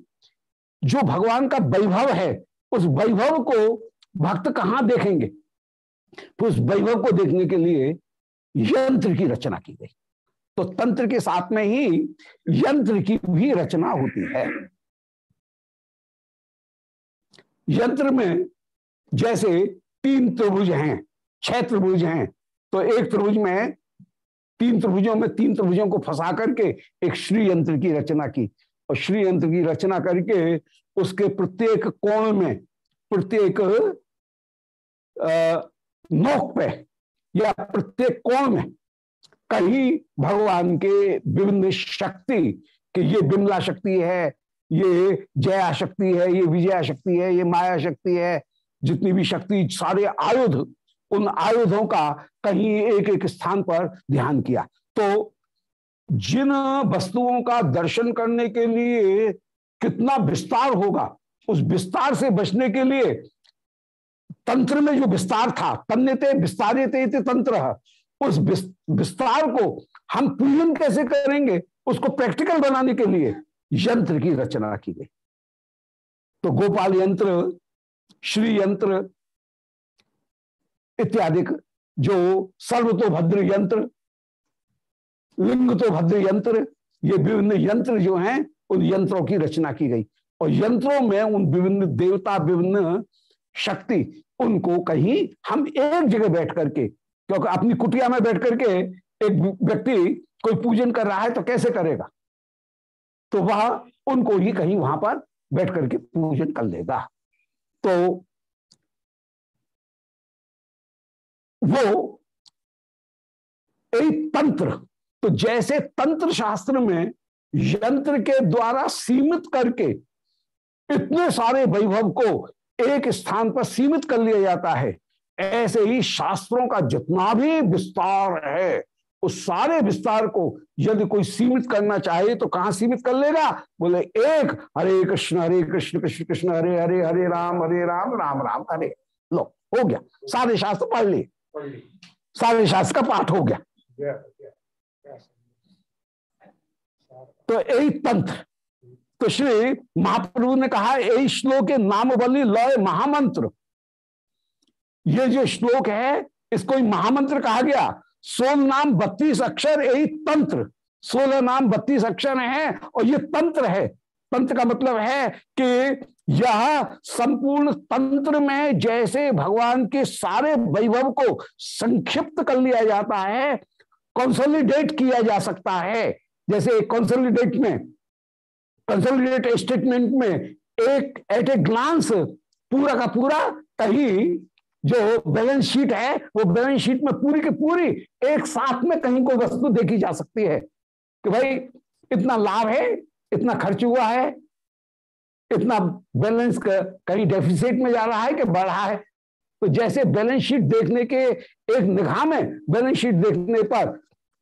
जो भगवान का वैभव है उस वैभव को भक्त कहाँ देखेंगे? तो उस वैभव को देखने के लिए यंत्र की रचना की गई। तो तंत्र के साथ में ही यंत्र की भी रचना होती है। यंत्र में जैसे तीन त्रिभुज हैं छह त्रिभुज हैं तो एक त्रिभुज में तीन त्रिभुजों में तीन त्रिभुजों को फंसा करके एक श्री यंत्र की रचना की। और श्री यंत्र की रचना करके उसके प्रत्येक कोण में, प्रत्येक नोक पे या प्रत्येक कोण में कहीं भगवान के विभिन्न शक्ति, कि ये बिमला शक्ति है, ये जया शक्ति है, ये विजया शक्ति है, ये माया शक्ति है, जितनी भी शक्ति, सारे आयुध उन आयुधों का कहीं एक एक स्थान पर ध्यान किया। तो जिन वस्तुओं का दर्शन करने के लिए कितना विस्तार होगा, उस विस्तार से बचने के लिए तंत्र में जो विस्तार था, तन्यते विस्तारित तंत्र, उस विस्तार को हम पूजन कैसे करेंगे, उसको प्रैक्टिकल बनाने के लिए यंत्र की रचना की गई। तो गोपाल यंत्र, श्री यंत्र इत्यादि जो सर्व तो भद्र यंत्र लिंग तो भद्र यंत्र, ये विभिन्न यंत्र जो हैं, उन यंत्रों की रचना की गई। और यंत्रों में उन विभिन्न देवता, विभिन्न शक्ति, उनको कहीं हम एक जगह बैठ करके, क्योंकि अपनी कुटिया में बैठ करके एक व्यक्ति कोई पूजन कर रहा है तो कैसे करेगा? तो वह उनको ही कहीं वहाँ पर बैठ करके पूजन कर लेगा। तो वो एक तंत्र। तो जैसे तंत्र शास्त्र में यंत्र के द्वारा सीमित करके इतने सारे वैभव को एक स्थान पर सीमित कर लिया जाता है, ऐसे ही शास्त्रों का जितना भी विस्तार है, उस सारे विस्तार को यदि कोई सीमित करना चाहे तो कहाँ सीमित कर लेगा? बोले, एक हरे कृष्ण हरे कृष्ण कृष्ण कृष्ण, हरे हरे हरे राम हरे राम राम राम, हरे। लो, हो गया। सारे शास्त्र पढ़ लिए। सारे शास्त्र का पाठ हो गया। तो यही तंत्र। तो श्री महाप्रभु ने कहा यही श्लोक नाम बलि लय महामंत्र। ये जो श्लोक है इसको महामंत्र कहा गया। सोल नाम बत्तीस अक्षर यही तंत्र। सोलह नाम बत्तीस अक्षर है और ये तंत्र है। तंत्र का मतलब है कि यह संपूर्ण तंत्र में जैसे भगवान के सारे वैभव को संक्षिप्त कर लिया जाता है कंसोलिडेट किया जा सकता है। जैसे कंसोलिडेट में कंसोलिडेट स्टेटमेंट में एक एट ए ग्लांस पूरा का पूरा कहीं जो बैलेंस शीट है, वो बैलेंस शीट में पूरी की पूरी एक साथ में कहीं कोई वस्तु देखी जा सकती है कि भाई इतना लाभ है, इतना खर्च हुआ है इतना बैलेंस कहीं डेफिसिट में जा रहा है कि बढ़ा है? तो जैसे बैलेंस शीट देखने के एक निगाह में बैलेंस शीट देखने पर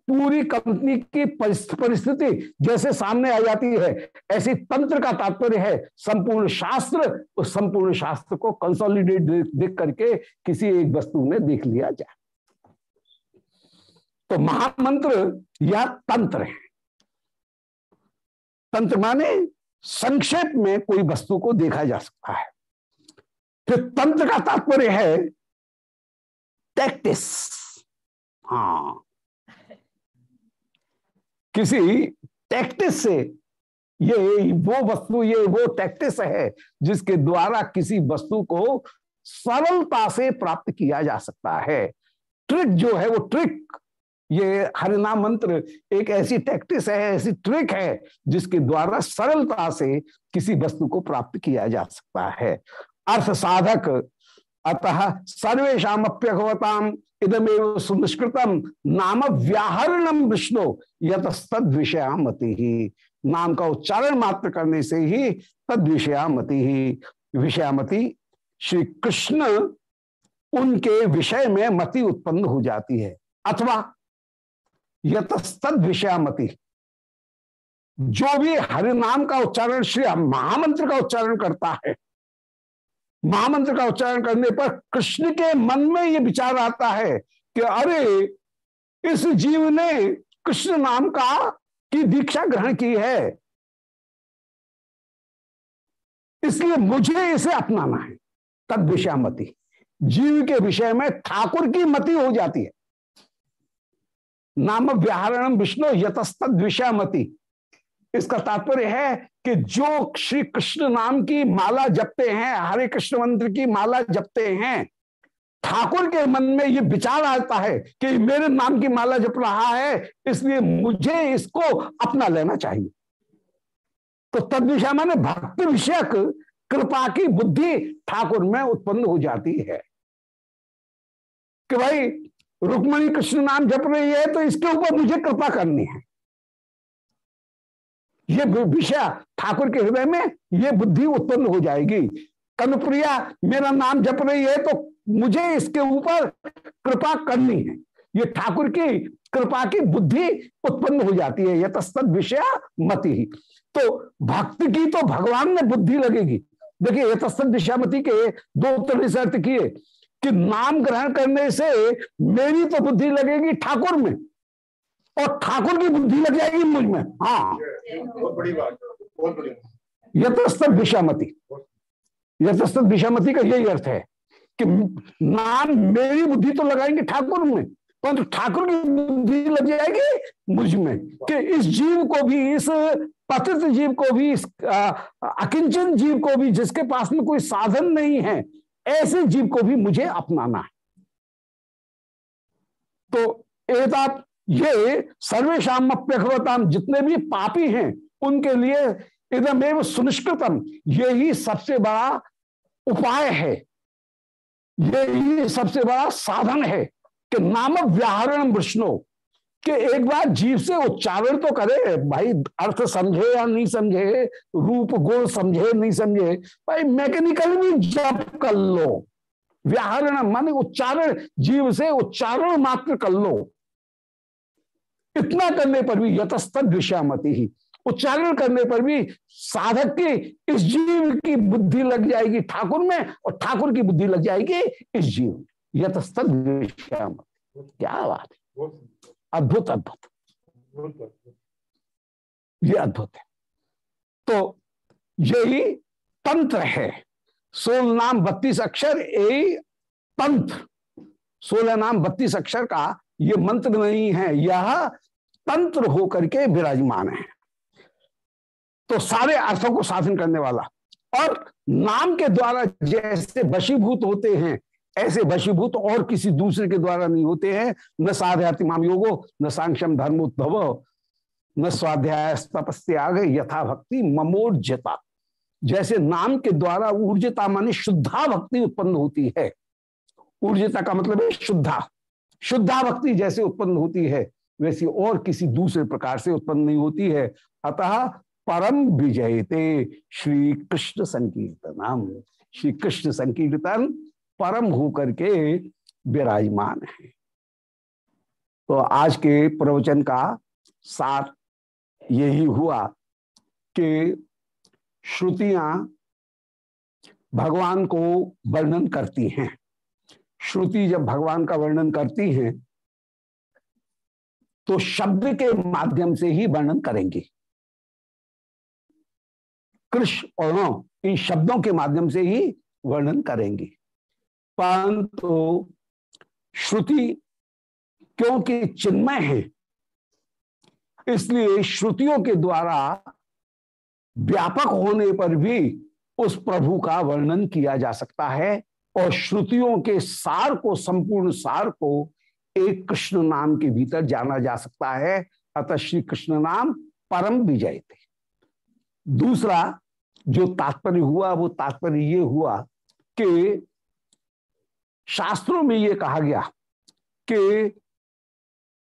पूरी कंपनी की परिस्थिति जैसे सामने आ जाती है, ऐसी तंत्र का तात्पर्य है, संपूर्ण शास्त्र, उस संपूर्ण शास्त्र को कंसोलिडेट देख करके किसी एक वस्तु में देख लिया जाए। तो महामंत्र या तंत्र है। तंत्र माने संक्षेप में कोई वस्तु को देखा जा सकता है। फिर तंत्र का तात्पर्य है टैक्टिस हाँ। किसी टैक्टिस से ये वो वस्तु, ये वो टैक्टिस है जिसके द्वारा किसी वस्तु को सरलता से प्राप्त किया जा सकता है। ट्रिक जो है वो ट्रिक ये हरिनाम मंत्र एक ऐसी टैक्टिस है, ऐसी ट्रिक है, जिसके द्वारा सरलता से किसी वस्तु को प्राप्त किया जा सकता है। अर्थ साधक, अतः सर्वेशम अप्यभवताम इदमेव सुनिष्कृतम, नाम व्याहरणम विष्णु यतस्तद विषयामति ही नाम का उच्चारण मात्र करने से ही तद विषयामति ही विषयामति श्री कृष्ण उनके विषय में मति उत्पन्न हो जाती है। अथवा यतस्तद विषयामति जो भी हरिनाम का उच्चारण, श्री महामंत्र का उच्चारण करता है, महामंत्र का उच्चारण करने पर कृष्ण के मन में यह विचार आता है कि अरे, इस जीव ने कृष्ण नाम का की दीक्षा ग्रहण की है। इसलिए मुझे इसे अपनाना है तद विषयामति जीव के विषय में ठाकुर की मति हो जाती है। नाम व्याहरणम विष्णु यतस्तद विषयामति इसका तात्पर्य है कि जो श्री कृष्ण नाम की माला जपते हैं, हरे कृष्ण मंत्र की माला जपते हैं, ठाकुर के मन में ये विचार आता है कि मेरे नाम की माला जप रहा है, इसलिए मुझे इसको अपना लेना चाहिए। तो तद विषय माने भक्ति विषयक कृपा की बुद्धि ठाकुर में उत्पन्न हो जाती है। कि भाई रुक्मणी कृष्ण नाम जप रही है तो इसके ऊपर मुझे कृपा करनी है। ये विषय ठाकुर के हृदय में ये बुद्धि उत्पन्न हो जाएगी। कनुप्रिया, मेरा नाम जप रही है तो मुझे इसके ऊपर कृपा करनी है। ये ठाकुर की कृपा की बुद्धि उत्पन्न हो जाती है यतस्त विषय मति। ही तो भक्त की तो भगवान में बुद्धि लगेगी। देखिए यतस्त दिशामति के दो तरह से अर्थ किए। कि नाम ग्रहण करने से मेरी तो बुद्धि लगेगी ठाकुर में और ठाकुर की बुद्धि लग जाएगी मुझमें। हाँ। बहुत बड़ी बात बहुत बड़ी यथस्त विषामति। यथस्त विषामति का यही अर्थ है कि नाम मेरी बुद्धि तो लगाएँगे ठाकुर में परंतु ठाकुर की बुद्धि लग जाएगी मुझमें कि इस जीव को भी इस पतित जीव को भी इस अकिंचन जीव को भी जिसके पास में कोई साधन नहीं है ऐसे जीव को भी मुझे अपनाना है। तो एक ये सर्वेशम अप्यखवताम जितने भी पापी हैं, उनके लिए इधमेव सुनिष्कृतम। यही सबसे बड़ा उपाय है। यही सबसे बड़ा साधन है कि नाम व्याहरण विष्णु कि एक बार जीव से उच्चारण तो करे, भाई, अर्थ समझे या नहीं समझे, रूप, गुण समझे, नहीं समझे, भाई, मैकेनिकल भी जब कर लो। व्याहरण मान उच्चारण, जीव से उच्चारण मात्र कर लो। इतना करने पर भी यतस्त विषयामति ही। उच्चारण करने पर भी साधक की इस जीव की बुद्धि लग जाएगी ठाकुर में और ठाकुर की बुद्धि लग जाएगी इस जीव में। यतस्त विषयामति। क्या बात है। अद्भुत अद्भुत। ये अद्भुत है। तो यही तंत्र है। सोल नाम बत्तीस अक्षर ए तंत्र। सोलह नाम बत्तीस अक्षर का ये मंत्र नहीं है, यह तंत्र होकर के विराजमान है। तो सारे अर्थों को साधन करने वाला। और नाम के द्वारा जैसे वशीभूत होते हैं ऐसे वशीभूत तो और किसी दूसरे के द्वारा नहीं होते हैं। न साध्यात्माम योगो, न सांक्षम धर्मोद्भव, न स्वाध्याय तपस्याग यथा भक्ति ममोर्जता। जैसे नाम के द्वारा ऊर्जता मानी शुद्धा भक्ति उत्पन्न होती है। ऊर्जता का मतलब है शुद्धा। शुद्धा भक्ति जैसे उत्पन्न होती है, वैसी और किसी दूसरे प्रकार से उत्पन्न नहीं होती है। अतः परम विजयते श्री कृष्ण संकीर्तनम। श्री कृष्ण संकीर्तन परम होकर के विराजमान है। तो आज के प्रवचन का सार यही हुआ कि श्रुतियाँ भगवान को वर्णन करती हैं। श्रुति जब भगवान का वर्णन करती हैं तो शब्द के माध्यम से ही वर्णन करेंगे। कृष्ण और इन शब्दों के माध्यम से ही वर्णन करेंगे। परंतु श्रुति क्योंकि चिन्मय है, इसलिए श्रुतियों के द्वारा व्यापक होने पर भी उस प्रभु का वर्णन किया जा सकता है और श्रुतियों के सार को, संपूर्ण सार को एक कृष्ण नाम के भीतर जाना जा सकता है। अतः श्री कृष्ण नाम परम विजय थे। दूसरा जो तात्पर्य हुआ, वो तात्पर्य ये हुआ कि शास्त्रों में ये कहा गया कि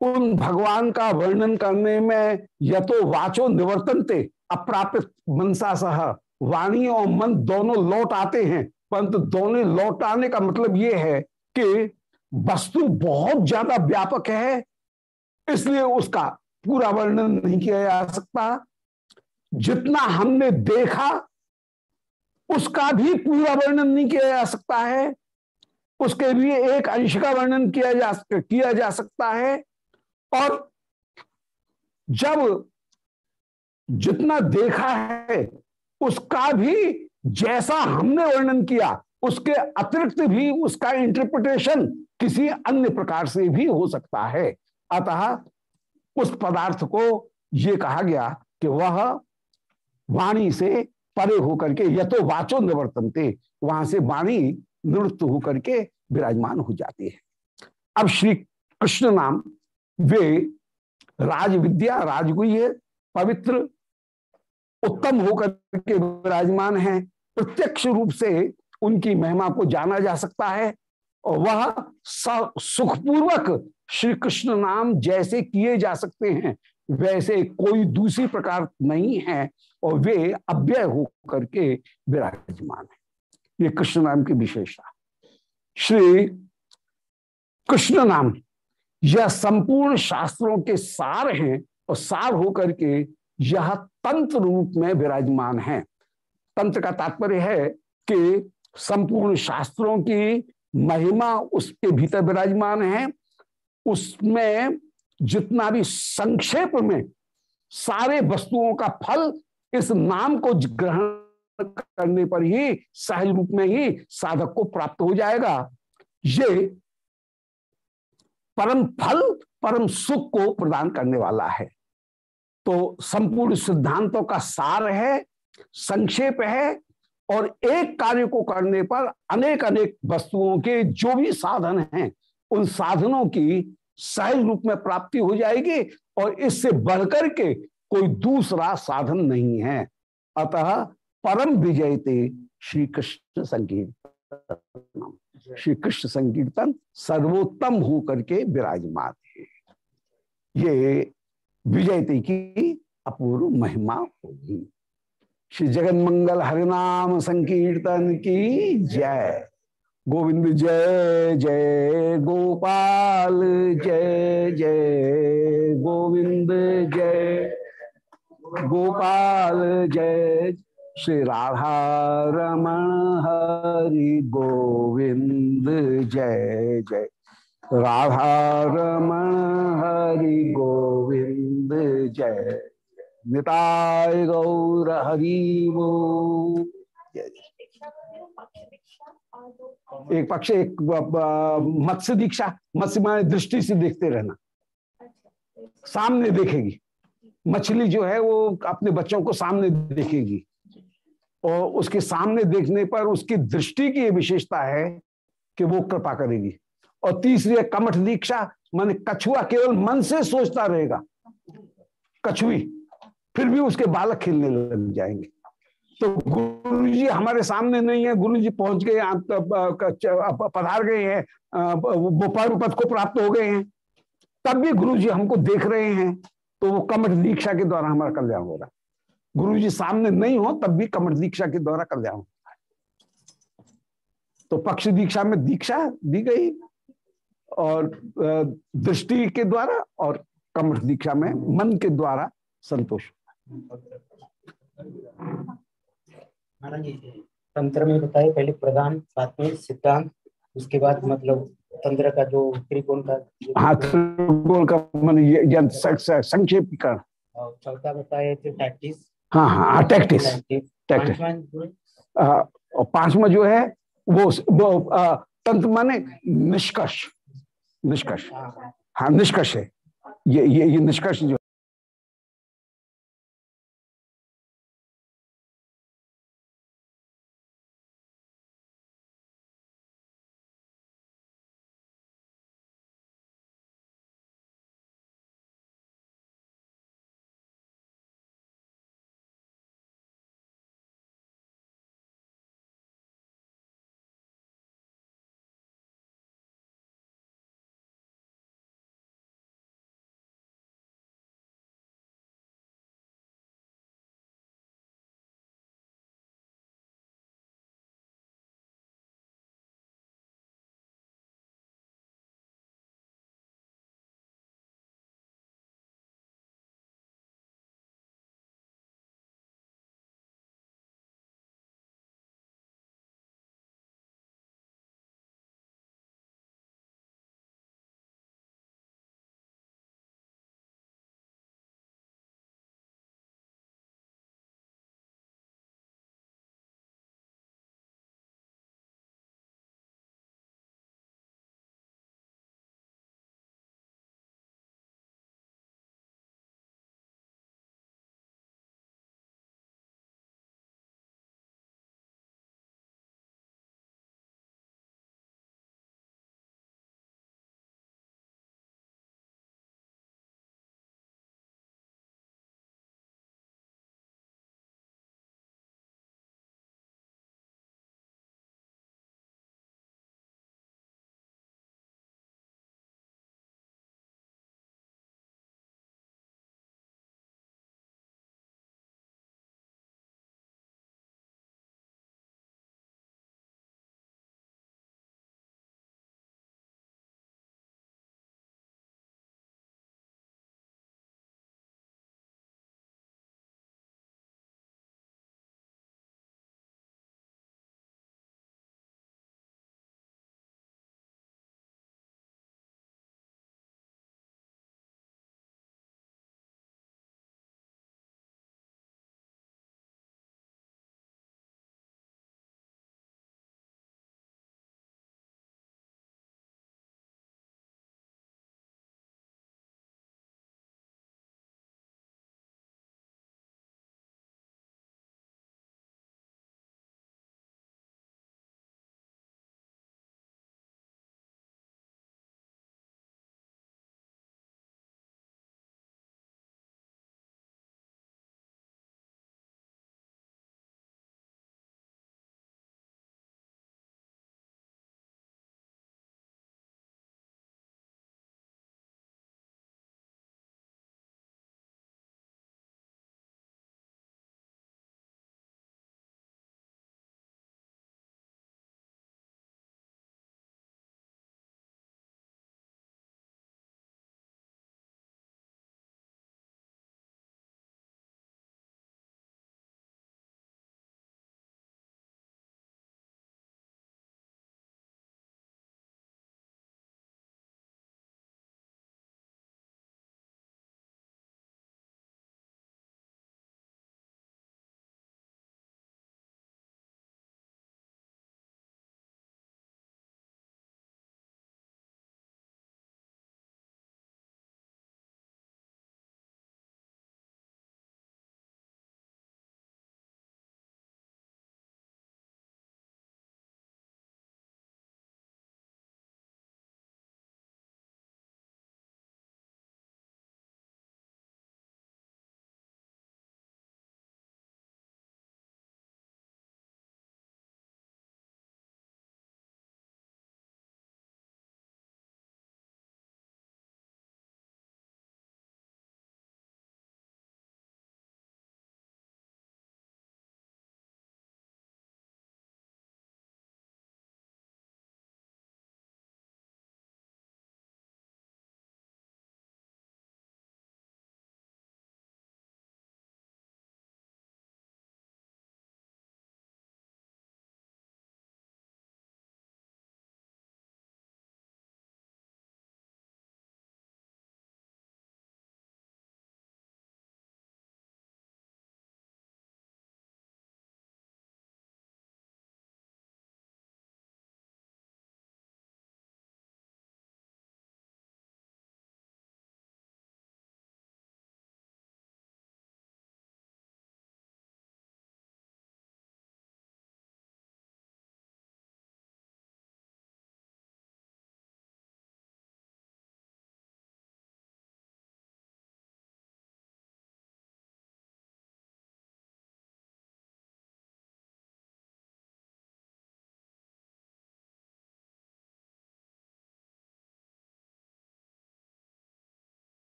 उन भगवान का वर्णन करने में या तो वाचो निवर्तनते अप्रापित मनसा सह। वाणी और मन दोनों लौट आते हैं, परंतु दोनों लौट आने का मतलब ये है कि वस्तु बहुत ज़्यादा व्यापक है, इसलिए उसका पूरा वर्णन नहीं किया जा सकता। जितना हमने देखा, उसका भी पूरा वर्णन नहीं किया जा सकता है। उसके लिए एक अंश का वर्णन किया जा किया जा सकता है। और जब जितना देखा है, उसका भी जैसा हमने वर्णन किया, उसके अतिरिक्त भी उसका इंटरप्रिटेशन किसी अन्य प्रकार से भी हो सकता है। अतः उस पदार्थ को ये कहा गया कि वह वाणी से परे होकर के यथो वाचो निवर्तनते, वहाँ से वाणी निवृत्त होकर के विराजमान हो जाती है। अब श्री कृष्ण नाम वे राज विद्या राजगुह्य, पवित्र, उत्तम होकर के विराजमान हैं। प्रत्यक्ष रूप से उनकी महिमा को जाना जा सकता है और वह सुखपूर्वक श्री कृष्ण नाम जैसे किए जा सकते हैं, वैसे कोई दूसरी प्रकार नहीं है और वे अव्यय होकर के विराजमान है। ये कृष्ण नाम की विशेषता। श्री कृष्ण नाम, यह संपूर्ण शास्त्रों के सार हैं और सार होकर के यह तंत्र रूप में विराजमान है। तंत्र का तात्पर्य है कि संपूर्ण शास्त्रों की महिमा उसके भीतर विराजमान है। उसमें जितना भी संक्षेप में सारे वस्तुओं का फल इस नाम को ग्रहण करने पर ही, सहज रूप में ही साधक को प्राप्त हो जाएगा। ये परम फल, परम सुख को प्रदान करने वाला है। तो संपूर्ण सिद्धांतों का सार है, संक्षेप है, और एक कार्य को करने पर अनेक अनेक वस्तुओं के जो भी साधन हैं, उन साधनों की सहज रूप में प्राप्ति हो जाएगी और इससे बढ़कर के कोई दूसरा साधन नहीं है। अतः परम विजयते श्री कृष्ण संकीर्तन श्री कृष्ण संकीर्तन सर्वोत्तम होकर के विराजमान है। ये विजयती की अपूर्व महिमा होगी। श्री जगन मंगल हरिनाम संकीर्तन की जय। गोविंद जय जय गोपाल जय जय गोविंद जय गोपाल जय श्री राधा रमण हरि गोविंद, जय जय। राधा रमण हरि गोविंद, जय। निताय गौर हरि वो एक पक्ष, एक मत्स्य दीक्षा, मत्स्य माने दृष्टि से देखते रहना। सामने देखेगी। मछली जो है, वो अपने बच्चों को सामने देखेगी। और उसके सामने देखने पर उसकी दृष्टि की यह विशेषता है कि वो कृपा करेगी। और तीसरी है, कमठ दीक्षा, मान कछुआ केवल मन से सोचता रहेगा। कछुई, फिर भी उसके बालक खेलने लग जाएँगे। तो गुरु जी हमारे सामने नहीं है गुरु जी पहुँच गए पधार गए हैं वो परम पद को प्राप्त हो गए हैं। तब भी गुरु जी हमको देख रहे हैं तो वो कमठ दीक्षा के द्वारा हमारा कल्याण हो रहा है। गुरु जी सामने नहीं हो तब भी कमठ दीक्षा के द्वारा कल्याण होता है। तो पक्ष दीक्षा में दीक्षा दी गई और दृष्टि के द्वारा और कमठ दीक्षा में मन के द्वारा संतोष तंत्र में बताए पहले प्रधान साथ में सिद्धांत उसके बाद मतलब तंत्र का जो त्रिकोण का हाँ त्रिकोण का मन संक्षेप कर चौथा बताए थे टैक्टिस हाँ हाँ टैक्टिस टैक्टिस और पांचवा जो है वो वो तंत्र माने निष्कर्ष। निष्कर्ष। हाँ निष्कर्ष है। ये ये ये निष्कर्ष जो